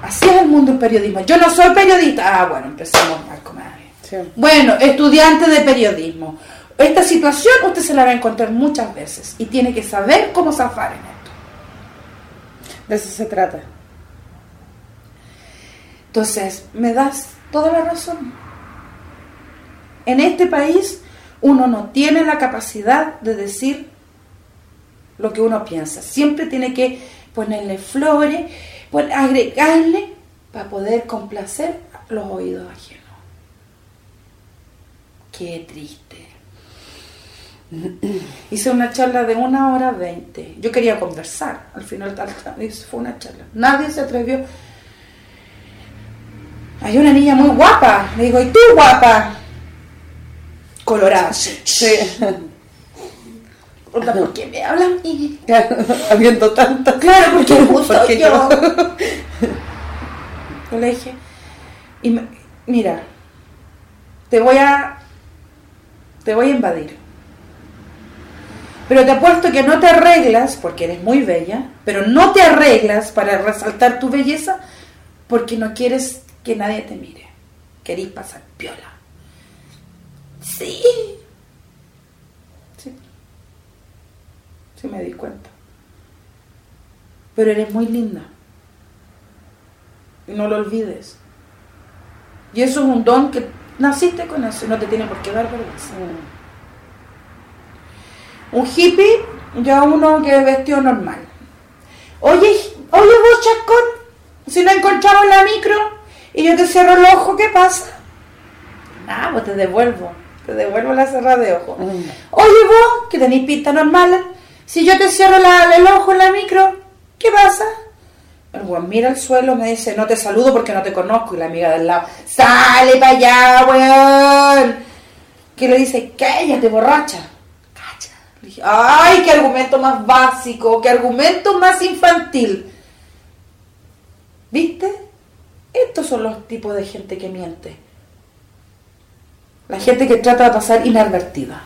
Así es el mundo del periodismo. Yo no soy periodista. Ah, bueno, empezamos mal, comadre. Sí. Bueno, estudiante de periodismo. Esta situación usted se la va a encontrar muchas veces y tiene que saber cómo zafar en esto. De eso se trata. Entonces, me das toda la razón. En este país uno no tiene la capacidad de decir lo que uno piensa. Siempre tiene que ponerle flores, pon- agregarle para poder complacer los oídos ajenos. Qué triste. [CLEARS THROAT] Hice una charla de una hora veinte. Yo quería conversar. Al final fue una charla. Nadie se atrevió. Hay una niña muy guapa. Le digo, ¿y tú guapa? Colorada. Sí. ¿Por qué me mí? [LAUGHS] Habiendo tanto. Claro, porque [LAUGHS] justo Porque yo. Yo [LAUGHS] le dije, y me- mira, te voy a, te voy a invadir. Pero te apuesto que no te arreglas, porque eres muy bella, pero no te arreglas para resaltar tu belleza, porque no quieres que nadie te mire. Querís pasar piola. Sí. Sí. Sí me di cuenta. Pero eres muy linda. Y no lo olvides. Y eso es un don que naciste con eso no te tiene por qué dar vergüenza. Un hippie, ya uno que vestido normal. Oye, oye vos, chacón, si no encontramos la micro y yo te cierro el ojo, ¿qué pasa? Ah, pues te devuelvo, te devuelvo la cerrada de ojo. Oye vos, que tenéis pinta normal, si yo te cierro la- el ojo en la micro, ¿qué pasa? El weón mira al suelo, me dice, no te saludo porque no te conozco. Y la amiga del lado, sale para allá, weón. que le dice, cállate, borracha. Ay, qué argumento más básico, qué argumento más infantil. ¿Viste? Estos son los tipos de gente que miente. La gente que trata de pasar inadvertida.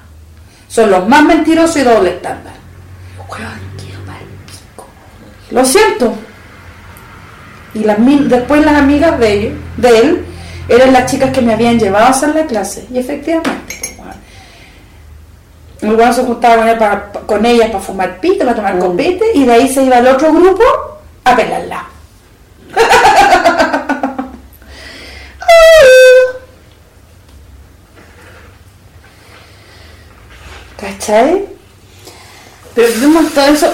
Son los más mentirosos y doble estándar. Lo siento. Y las, después las amigas de, de él eran las chicas que me habían llevado a hacer la clase. Y efectivamente, el weón se juntaba con, él para- con ellas para fumar pito, para tomar copete, y de ahí se iba al otro grupo a pelarla. [LAUGHS] ¿Cachai? Pero vemos todo eso,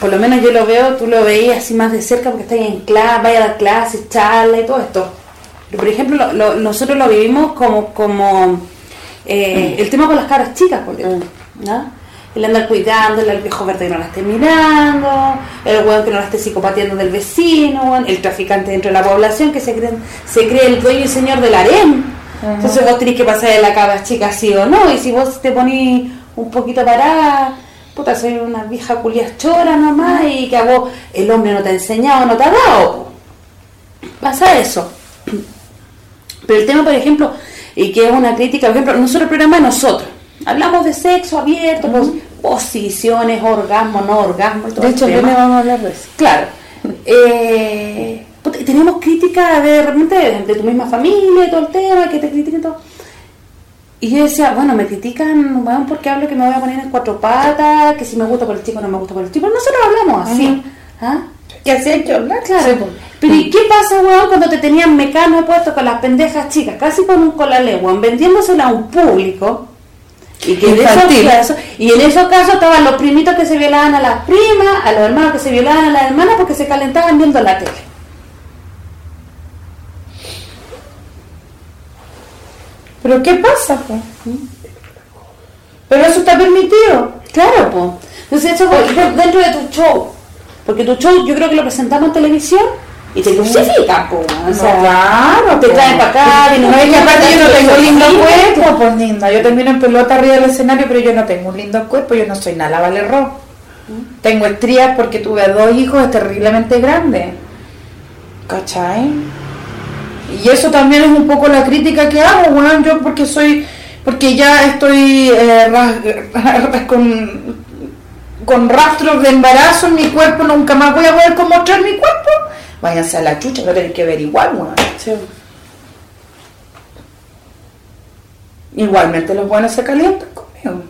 por lo menos yo lo veo, tú lo veías así más de cerca porque estás en clase, vaya a dar clases, charla y todo esto. Pero por ejemplo, lo- lo- nosotros lo vivimos como como eh, el tema con las caras chicas, por ejemplo, ¿no? El andar cuidando, el viejo verde que no la esté mirando, el weón que no la esté psicopateando del vecino, el traficante dentro de la población que se cree, se cree el dueño y señor del harem. Entonces vos tenés que pasar de la cabra chica sí o no, y si vos te ponís un poquito parada, puta, soy una vieja culia chora nomás, y que a vos el hombre no te ha enseñado, no te ha dado. Pasa eso. Pero el tema, por ejemplo, y que es una crítica, por ejemplo, nosotros el programa de nosotros, hablamos de sexo abierto, pos- posiciones, orgasmo, no orgasmo y todo De hecho, tema. viene vamos a hablar de eso. Claro. Eh, tenemos crítica de repente de, de tu misma familia y todo el tema, que te critiquen todo. Y yo decía, bueno, me critican, bueno, porque hablo que me voy a poner en cuatro patas, que si me gusta por el chico no me gusta por el chico. Nosotros hablamos así. ¿ah? Que así hay que hablar, Claro. Pero ¿y qué pasa, weón, cuando te tenían mecano puesto con las pendejas chicas, casi con un colale, weón, vendiéndosela a un público? Y, que en esos casos, y en esos casos estaban los primitos que se violaban a las primas, a los hermanos que se violaban a las hermanas porque se calentaban viendo la tele. ¿Pero qué pasa, po? Pero eso está permitido. Claro, pues. Entonces eso dentro de tu show. Porque tu show yo creo que lo presentamos en televisión y te crucifican, po. O sea, claro, te traen para acá, vienen No, es que aparte yo no tengo lindo Sí, cuerpo, pues linda. Yo termino en pelota arriba del escenario, pero yo no tengo un lindo cuerpo, yo no soy nada valerro. Tengo estrías porque tuve dos hijos terriblemente grandes. ¿Cachai? Y eso también es un poco la crítica que hago, weón, yo porque soy, porque ya estoy eh, [LAUGHS] con, con rastros de embarazo en mi cuerpo, nunca más voy a poder mostrar mi cuerpo. Váyanse a la chucha, lo tenéis que ver igual, weón. Igualmente los buenos se calientan conmigo.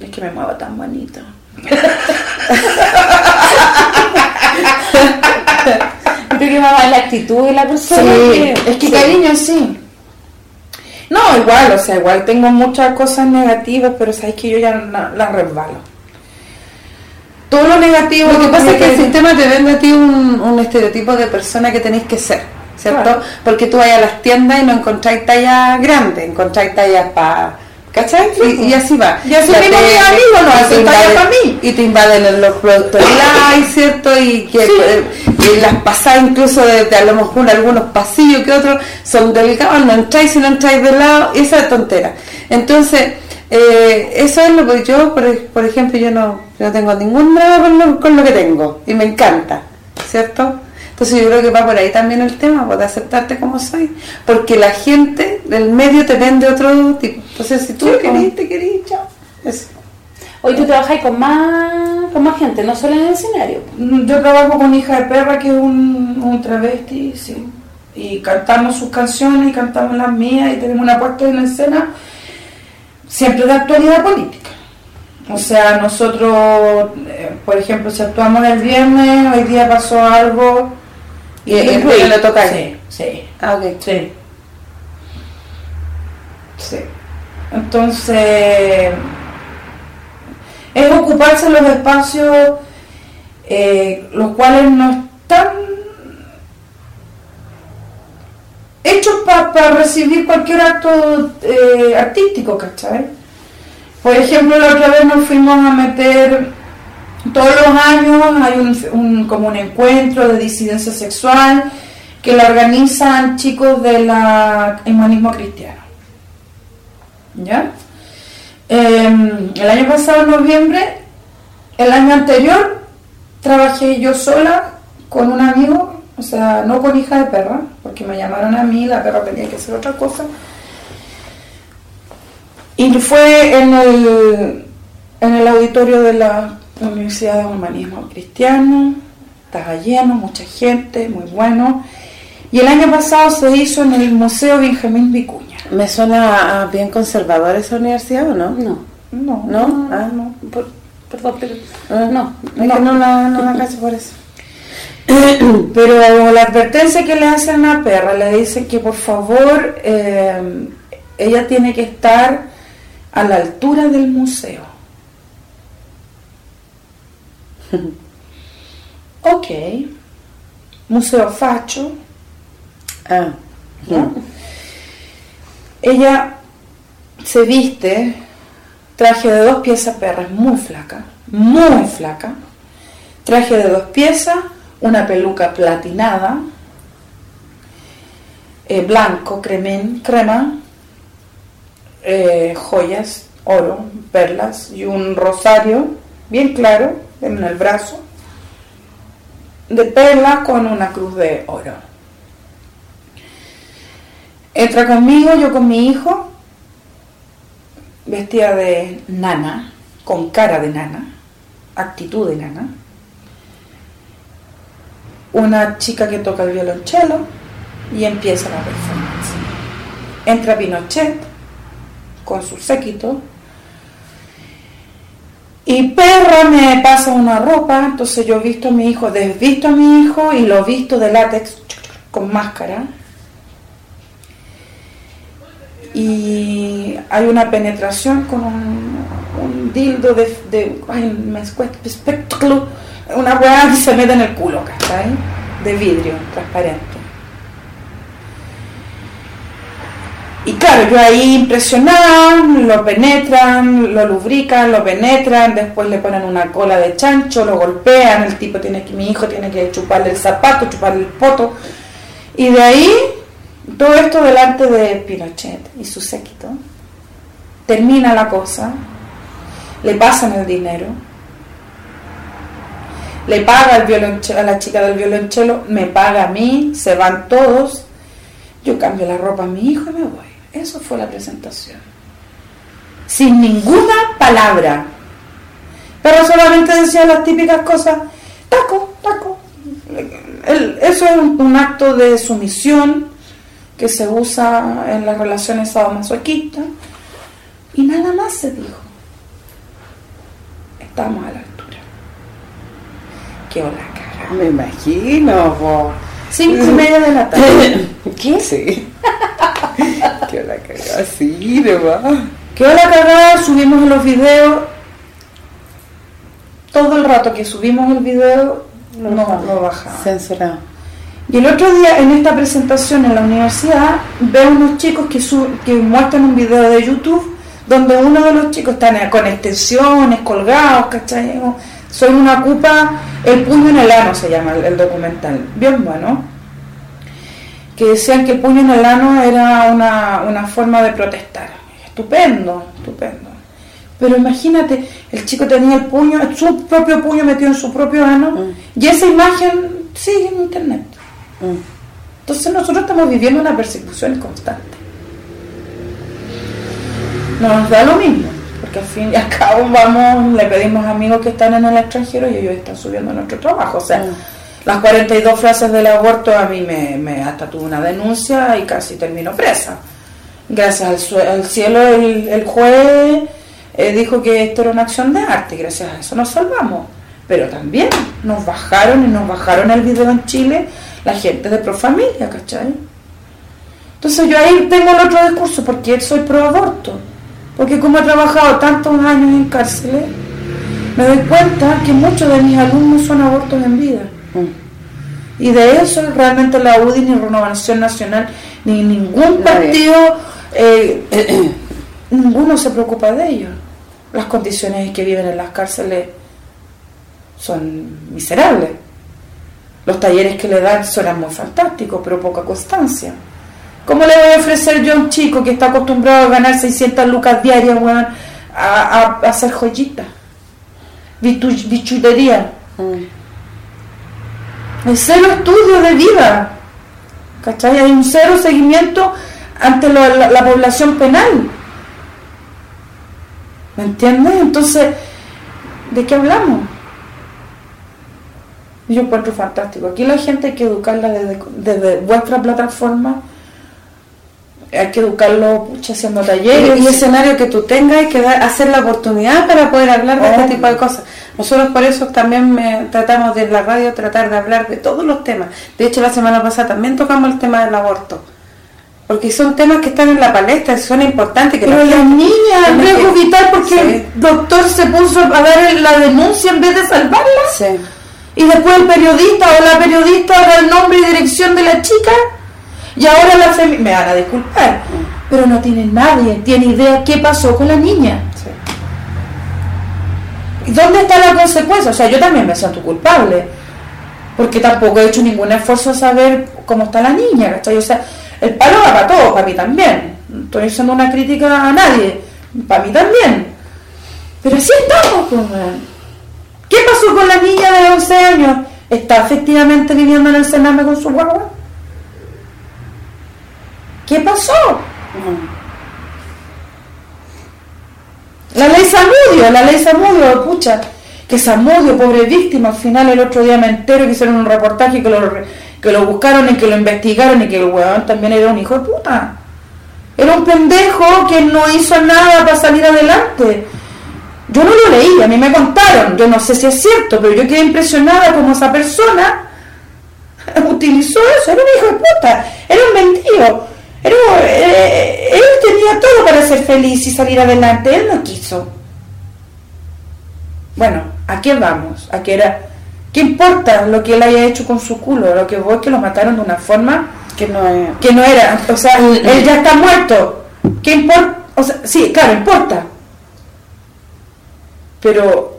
Es que me muevo tan bonito. [LAUGHS] Creo que más la actitud de la persona. Sí, es que cariño sí. No, igual, o sea, igual tengo muchas cosas negativas, pero sabes que yo ya la- las resbalo. Todo lo negativo. Lo que pasa es que el sistema te vende a ti un, un estereotipo de persona que tenéis que ser, ¿cierto? Claro. Porque tú vas a las tiendas y no encontráis tallas grandes, encontráis tallas para... ¿Cachai? Y, y así va. Y así mismo mis amigos no y te hacen talla invaden- pa' mí. Y te invaden los productos [LAUGHS] live, ¿cierto? Y que eh, y las pasadas incluso de, de a lo mejor algunos pasillos que otros son delgados, no entráis si no entráis de lado, esa es tontera. Entonces, eh, eso es lo que yo, por, por ejemplo, yo no, yo no tengo ningún drama con lo, con lo que tengo y me encanta, ¿cierto? Entonces yo creo que va por ahí también el tema, pues, de aceptarte como soy, porque la gente del medio te vende otro tipo. Entonces si tú Sí, querís, pues. te querís, chao. Eso. Hoy tú trabajas con más, con más gente, no solo en el escenario. Yo trabajo con Hija de Perra, que es un, un travesti, sí. Y cantamos sus canciones y cantamos las mías y tenemos una puesta en escena siempre de actualidad política. O sea, nosotros, eh, por ejemplo, si actuamos el viernes, hoy día pasó algo. Y el viernes le toca. Sí, sí. Ah, ok. Sí. Sí. Entonces, es ocuparse los espacios eh, los cuales no están hechos para recibir cualquier acto eh, artístico, ¿cachai? Por ejemplo, la otra vez nos fuimos a meter, todos los años hay un, como un encuentro de disidencia sexual que la organizan chicos del humanismo cristiano. ¿Ya? Eh, el año pasado, en noviembre, el año anterior, trabajé yo sola con un amigo, o sea, no con hija de perra, porque me llamaron a mí, la perra tenía que hacer otra cosa. Y fue en el, en el auditorio de la Universidad de Humanismo Cristiano, estaba lleno, mucha gente, muy bueno. Y el año pasado se hizo en el Museo Benjamín Vicuña. ¿Me suena a bien conservador esa universidad o no? No. No, ¿No? Ah. no. Por- perdón, pero Ah, no. Es que no la, no la cacho por eso. [COUGHS] Pero la advertencia que le hacen a Perra, le dicen que por favor eh, ella tiene que estar a la altura del museo. [LAUGHS] ok. Museo Facho. Ah, ¿no? Ella se viste traje de dos piezas perra, es muy flaca, muy flaca. Traje de dos piezas, una peluca platinada, eh, blanco, cremén, crema, eh, joyas, oro, perlas y un rosario bien claro en el brazo de perla con una cruz de oro. Entra conmigo, yo con mi hijo, vestida de nana, con cara de nana, actitud de nana. Una chica que toca el violonchelo y empieza la performance. Entra Pinochet con su séquito y perra me pasa una ropa, entonces yo he visto a mi hijo, desvisto a mi hijo y lo visto de látex con máscara. Y hay una penetración con un, dildo de, de ay, me espectáculo, una hueá que se mete en el culo, ¿cachai? De vidrio, transparente. Y claro, yo ahí impresionada, lo penetran, lo lubrican, lo penetran, después le ponen una cola de chancho, lo golpean, el tipo tiene que, mi hijo tiene que chuparle el zapato, chuparle el poto. Y de ahí, todo esto delante de Pinochet y su séquito. Termina la cosa, le pasan el dinero, le paga el violonchelo, a la chica del violonchelo, me paga a mí, se van todos, yo cambio la ropa a mi hijo y me voy. Eso fue la presentación. Sin ninguna palabra. Pero solamente decía las típicas cosas, taco, taco. Eso es un, un acto de sumisión que se usa en las relaciones sadomasoquistas. Y nada más se dijo. Estamos a la. Qué hola, cara. me imagino, po. Cinco y media de la tarde. [LAUGHS] ¿Qué? Sí. [LAUGHS] Qué la cagada, sí, nomás. Quedó la cagada, subimos los videos. Todo el rato que subimos el video, no lo bajaba. Censurado. Y el otro día, en esta presentación en la universidad, veo unos chicos que, su- que muestran un video de YouTube donde uno de los chicos está con extensiones, colgados, ¿cachai? Soy una cupa, el puño en el ano se llama el, el documental. Bien bueno. Que decían que el puño en el ano era una, una forma de protestar. Estupendo, estupendo. Pero imagínate, el chico tenía el puño, su propio puño metido en su propio ano, y esa imagen sigue en internet. Mm. Entonces nosotros estamos viviendo una persecución constante. No nos da lo mismo, porque al fin y al cabo vamos, le pedimos a amigos que están en el extranjero y ellos están subiendo nuestro trabajo. O sea, Mm. las 42 frases del aborto a mí me, me hasta tuve una denuncia y casi termino presa. Gracias al, al cielo el, el juez eh, dijo que esto era una acción de arte y gracias a eso nos salvamos. Pero también nos bajaron y nos bajaron el video en Chile la gente de Profamilia, ¿cachai? Entonces yo ahí tengo el otro discurso porque soy pro aborto. Porque como he trabajado tantos años en cárceles, me doy cuenta que muchos de mis alumnos son abortos en vida. Mm. Y de eso realmente la UDI, ni Renovación Nacional, ni ningún partido, eh, [CLEARS THROAT] ninguno se preocupa de ellos. Las condiciones en que viven en las cárceles son miserables. Los talleres que le dan son muy fantásticos, pero poca constancia. ¿Cómo le voy a ofrecer yo a un chico que está acostumbrado a ganar 600 lucas diarias, weón, a, a, a hacer joyitas? Bichutería. Hay cero estudio de vida. ¿Cachai? Hay un cero seguimiento ante la, la población penal. ¿Me entiendes? Entonces, ¿de qué hablamos? Yo encuentro fantástico. Aquí la gente hay que educarla desde, desde vuestra plataforma. Hay que educarlo pucha, haciendo talleres. y escenario que tú tengas y que da- hacer la oportunidad para poder hablar de Oh. este tipo de cosas. Nosotros por eso también me- tratamos de en la radio tratar de hablar de todos los temas. De hecho, la semana pasada también tocamos el tema del aborto. Porque son temas que están en la palestra, son importantes. Que Pero la la gente- niña en tiene riesgo que- vital porque Sí. el doctor se puso a dar la denuncia en vez de salvarla. Sí. Y después el periodista o la periodista da el nombre y dirección de la chica. Y ahora la femi- me van a disculpar, pero no tiene nadie, tiene idea qué pasó con la niña. ¿Y dónde está la consecuencia? O sea, yo también me siento culpable, porque tampoco he hecho ningún esfuerzo a saber cómo está la niña, ¿cachai? O sea, el palo va para todos, para mí también. No estoy haciendo una crítica a nadie, para mí también. Pero así estamos, pues. ¿Qué pasó con la niña de 11 años? ¿Está efectivamente viviendo en el Sename con su guagua? ¿Qué pasó? La ley Samudio, la ley Samudio, pucha, que Samudio, pobre víctima, al final el otro día me entero que hicieron un reportaje que lo, que lo buscaron y que lo investigaron y que el weón también era un hijo de puta. Era un pendejo que no hizo nada para salir adelante. Yo no lo leí, a mí me contaron, yo no sé si es cierto, pero yo quedé impresionada como esa persona [LAUGHS] utilizó eso, era un hijo de puta, era un mendigo, un- eh, él tenía todo para ser feliz y salir adelante, él no quiso. Bueno, ¿a qué vamos? ¿A qué era? ¿Qué importa lo que él haya hecho con su culo? Lo que voy que lo mataron de una forma Que no es... que no era, o sea, él ya está muerto. ¿Qué importa? O sea, sí, claro, importa. Pero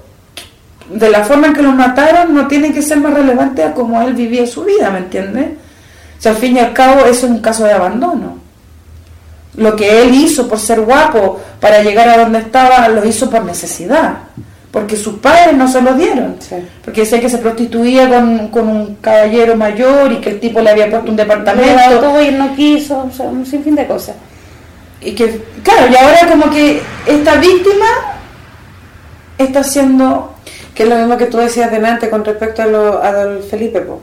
de la forma en que lo mataron no tiene que ser más relevante a cómo él vivía su vida, ¿me entiendes? O sea, al fin y al cabo eso es un caso de abandono. Lo que él hizo por ser guapo, para llegar a donde estaba, lo hizo por necesidad. Porque sus padres no se lo dieron. Sí. Porque decía que se prostituía con, con un caballero mayor y que el tipo le había puesto un departamento. todo y él no quiso, o sea, un sinfín de cosas. Y que, claro, y ahora como que esta víctima está siendo... Que es lo mismo que tú decías delante con respecto a, lo, a don Felipe, po.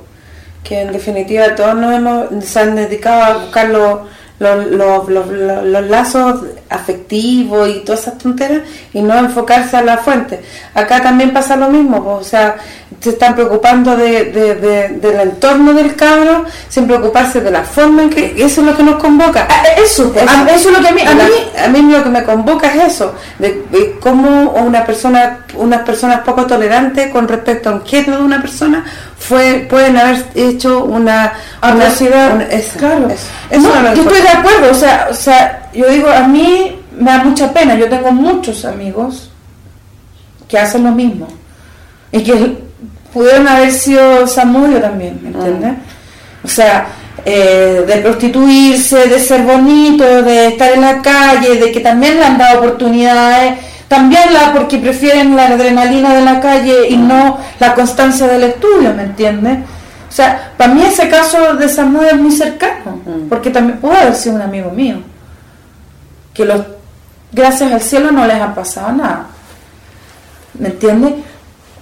Que en definitiva todos nos hemos, se han dedicado a buscar los, los, los, los- lazos afectivos y todas esas tonteras y no enfocarse a la fuente. Acá también pasa lo mismo, o sea, se están preocupando de, de- de- del entorno del cabro sin preocuparse de la forma en que eso es lo que nos convoca. Ah, Eso, pues, a- eso es lo que a mí... A La- mí a mí lo que me convoca es eso, de, cómo una persona, unas personas poco tolerantes con respecto a un género de una persona fue pueden haber hecho una una- eso, claro. eso. Eso No, yo estoy de acuerdo, o sea, o sea, yo digo, a mí me da mucha pena, yo tengo muchos amigos que hacen lo mismo y que pudieron haber sido Samudio también, ¿me entiendes? O sea, eh, de prostituirse, de ser bonito, de estar en la calle, de que también le han dado oportunidades, también la porque prefieren la adrenalina de la calle y no la constancia del estudio, ¿me entiendes? O sea, para mí ese caso de Samuel es muy cercano, porque también pudo haber sido un amigo mío, que los, gracias al cielo no les ha pasado nada, ¿me entiendes?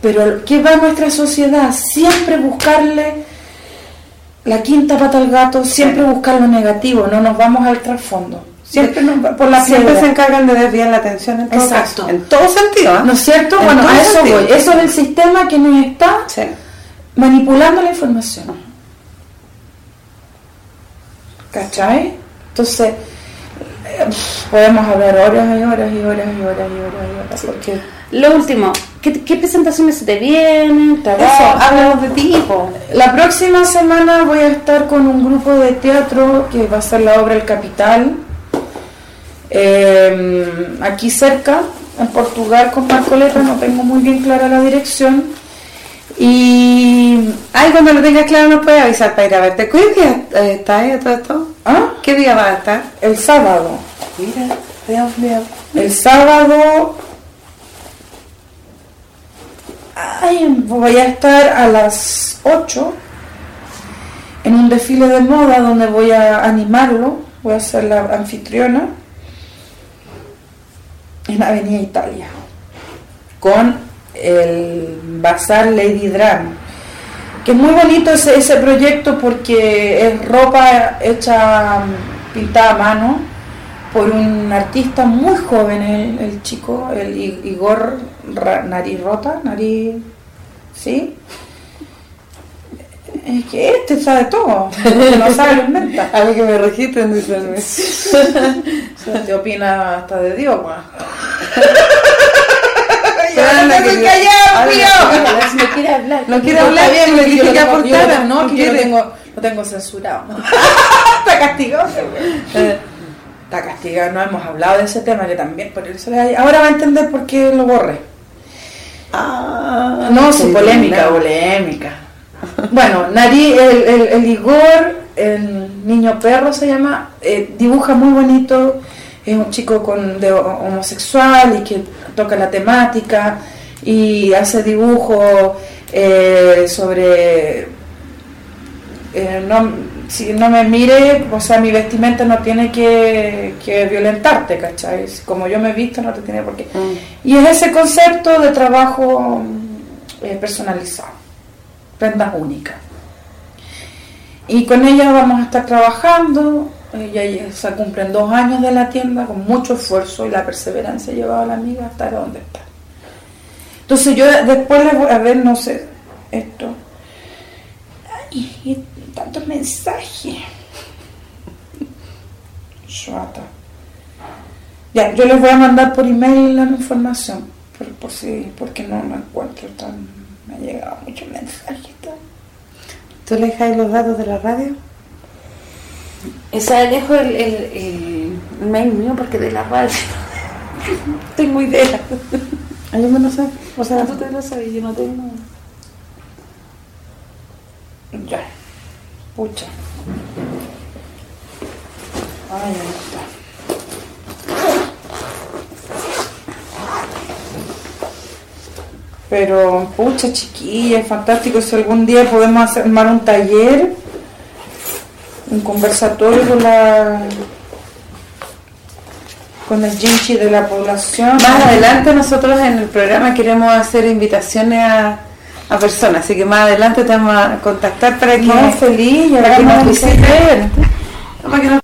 Pero ¿qué va a nuestra sociedad? Siempre buscarle la quinta pata al gato, siempre buscar lo negativo, no nos vamos al trasfondo. Siempre nos por la Siempre se encargan de desviar la atención en todo Exacto. caso, en todo sentido. ¿ah? ¿No es cierto? En Bueno, a eso sentido. voy. Eso es el sistema que nos está Sí. manipulando la información. ¿Cachai? Entonces, podemos hablar horas y horas y horas y horas y horas y horas. Porque Lo último, ¿qué, qué presentaciones se te vienen? Eso, háblanos de ti, po. la próxima semana voy a estar con un grupo de teatro que va a ser la obra El Capital. eh, aquí cerca, en Portugal, con Marcoleta, no tengo muy bien clara la dirección. Y Ay, cuando lo tengas claro nos puedes avisar para ir a verte. ¿Cuál día eh, está ahí todo esto? ¿Ah? ¿Qué día va a estar? El sábado. Mira, Dios mío. El sábado ay, voy a estar a las 8 en un desfile de moda donde voy a animarlo, voy a ser la anfitriona en Avenida Italia con el Bazar Lady Dram que es muy bonito ese, ese proyecto porque es ropa hecha mm, pintada a mano por un artista muy joven, el, el chico, el Igor Nariz Rota, Nariz, ¿sí? Es que este sabe todo, no sabe lo inventa. [LAUGHS] A mí que me registren, dicen. [LAUGHS] Te opina hasta de Dios, [LAUGHS] anda, no que te yo- calles, Habla, mío. habla. No quiere hablar. No quiere hablar, bien, le dije lo que aportara. No, que yo lo quiere. tengo, lo tengo censurado. [LAUGHS] Está castigado. Está castigado, no hemos hablado de ese tema que también, por eso le- ahora va a entender por qué lo borré. Ah, No, su polémica, polémica. Bueno, Nari, el, el, el Igor, el niño perro se llama, eh, dibuja muy bonito, es un chico con, de ho- homosexual y que toca la temática y hace dibujos eh, sobre... eh, no, si no me mire, o sea, mi vestimenta no tiene que, que violentarte, ¿cachai? Como yo me he visto, no te tiene por qué. Mm. Y es ese concepto de trabajo eh, personalizado, prendas únicas. Y con ella vamos a estar trabajando, ella ya se cumplen dos años de la tienda con mucho esfuerzo y la perseverancia ha llevado a la amiga hasta donde está. Entonces yo después les voy a ver, no sé, esto. Ay, tantos mensajes. Chata. Ya, yo les voy a mandar por email la información, por, por si, porque no me encuentro tan, me ha llegado muchos mensajes. ¿Tú le dejáis los datos de la radio? Esa dejo el, el, el mail mío porque de la radio [LAUGHS] tengo idea. Yo me lo sé. O sea, tú te lo sabes, yo no tengo. Ya, pucha. Ay, ahí está. Pero, pucha, chiquilla, es fantástico. Si algún día podemos armar un taller, un conversatorio con la con el Jinchi de la población. más adelante nosotros en el programa queremos hacer invitaciones a, a personas, así que más adelante te vamos a contactar para que, No, feliz, para que nos visiten. Para que nos-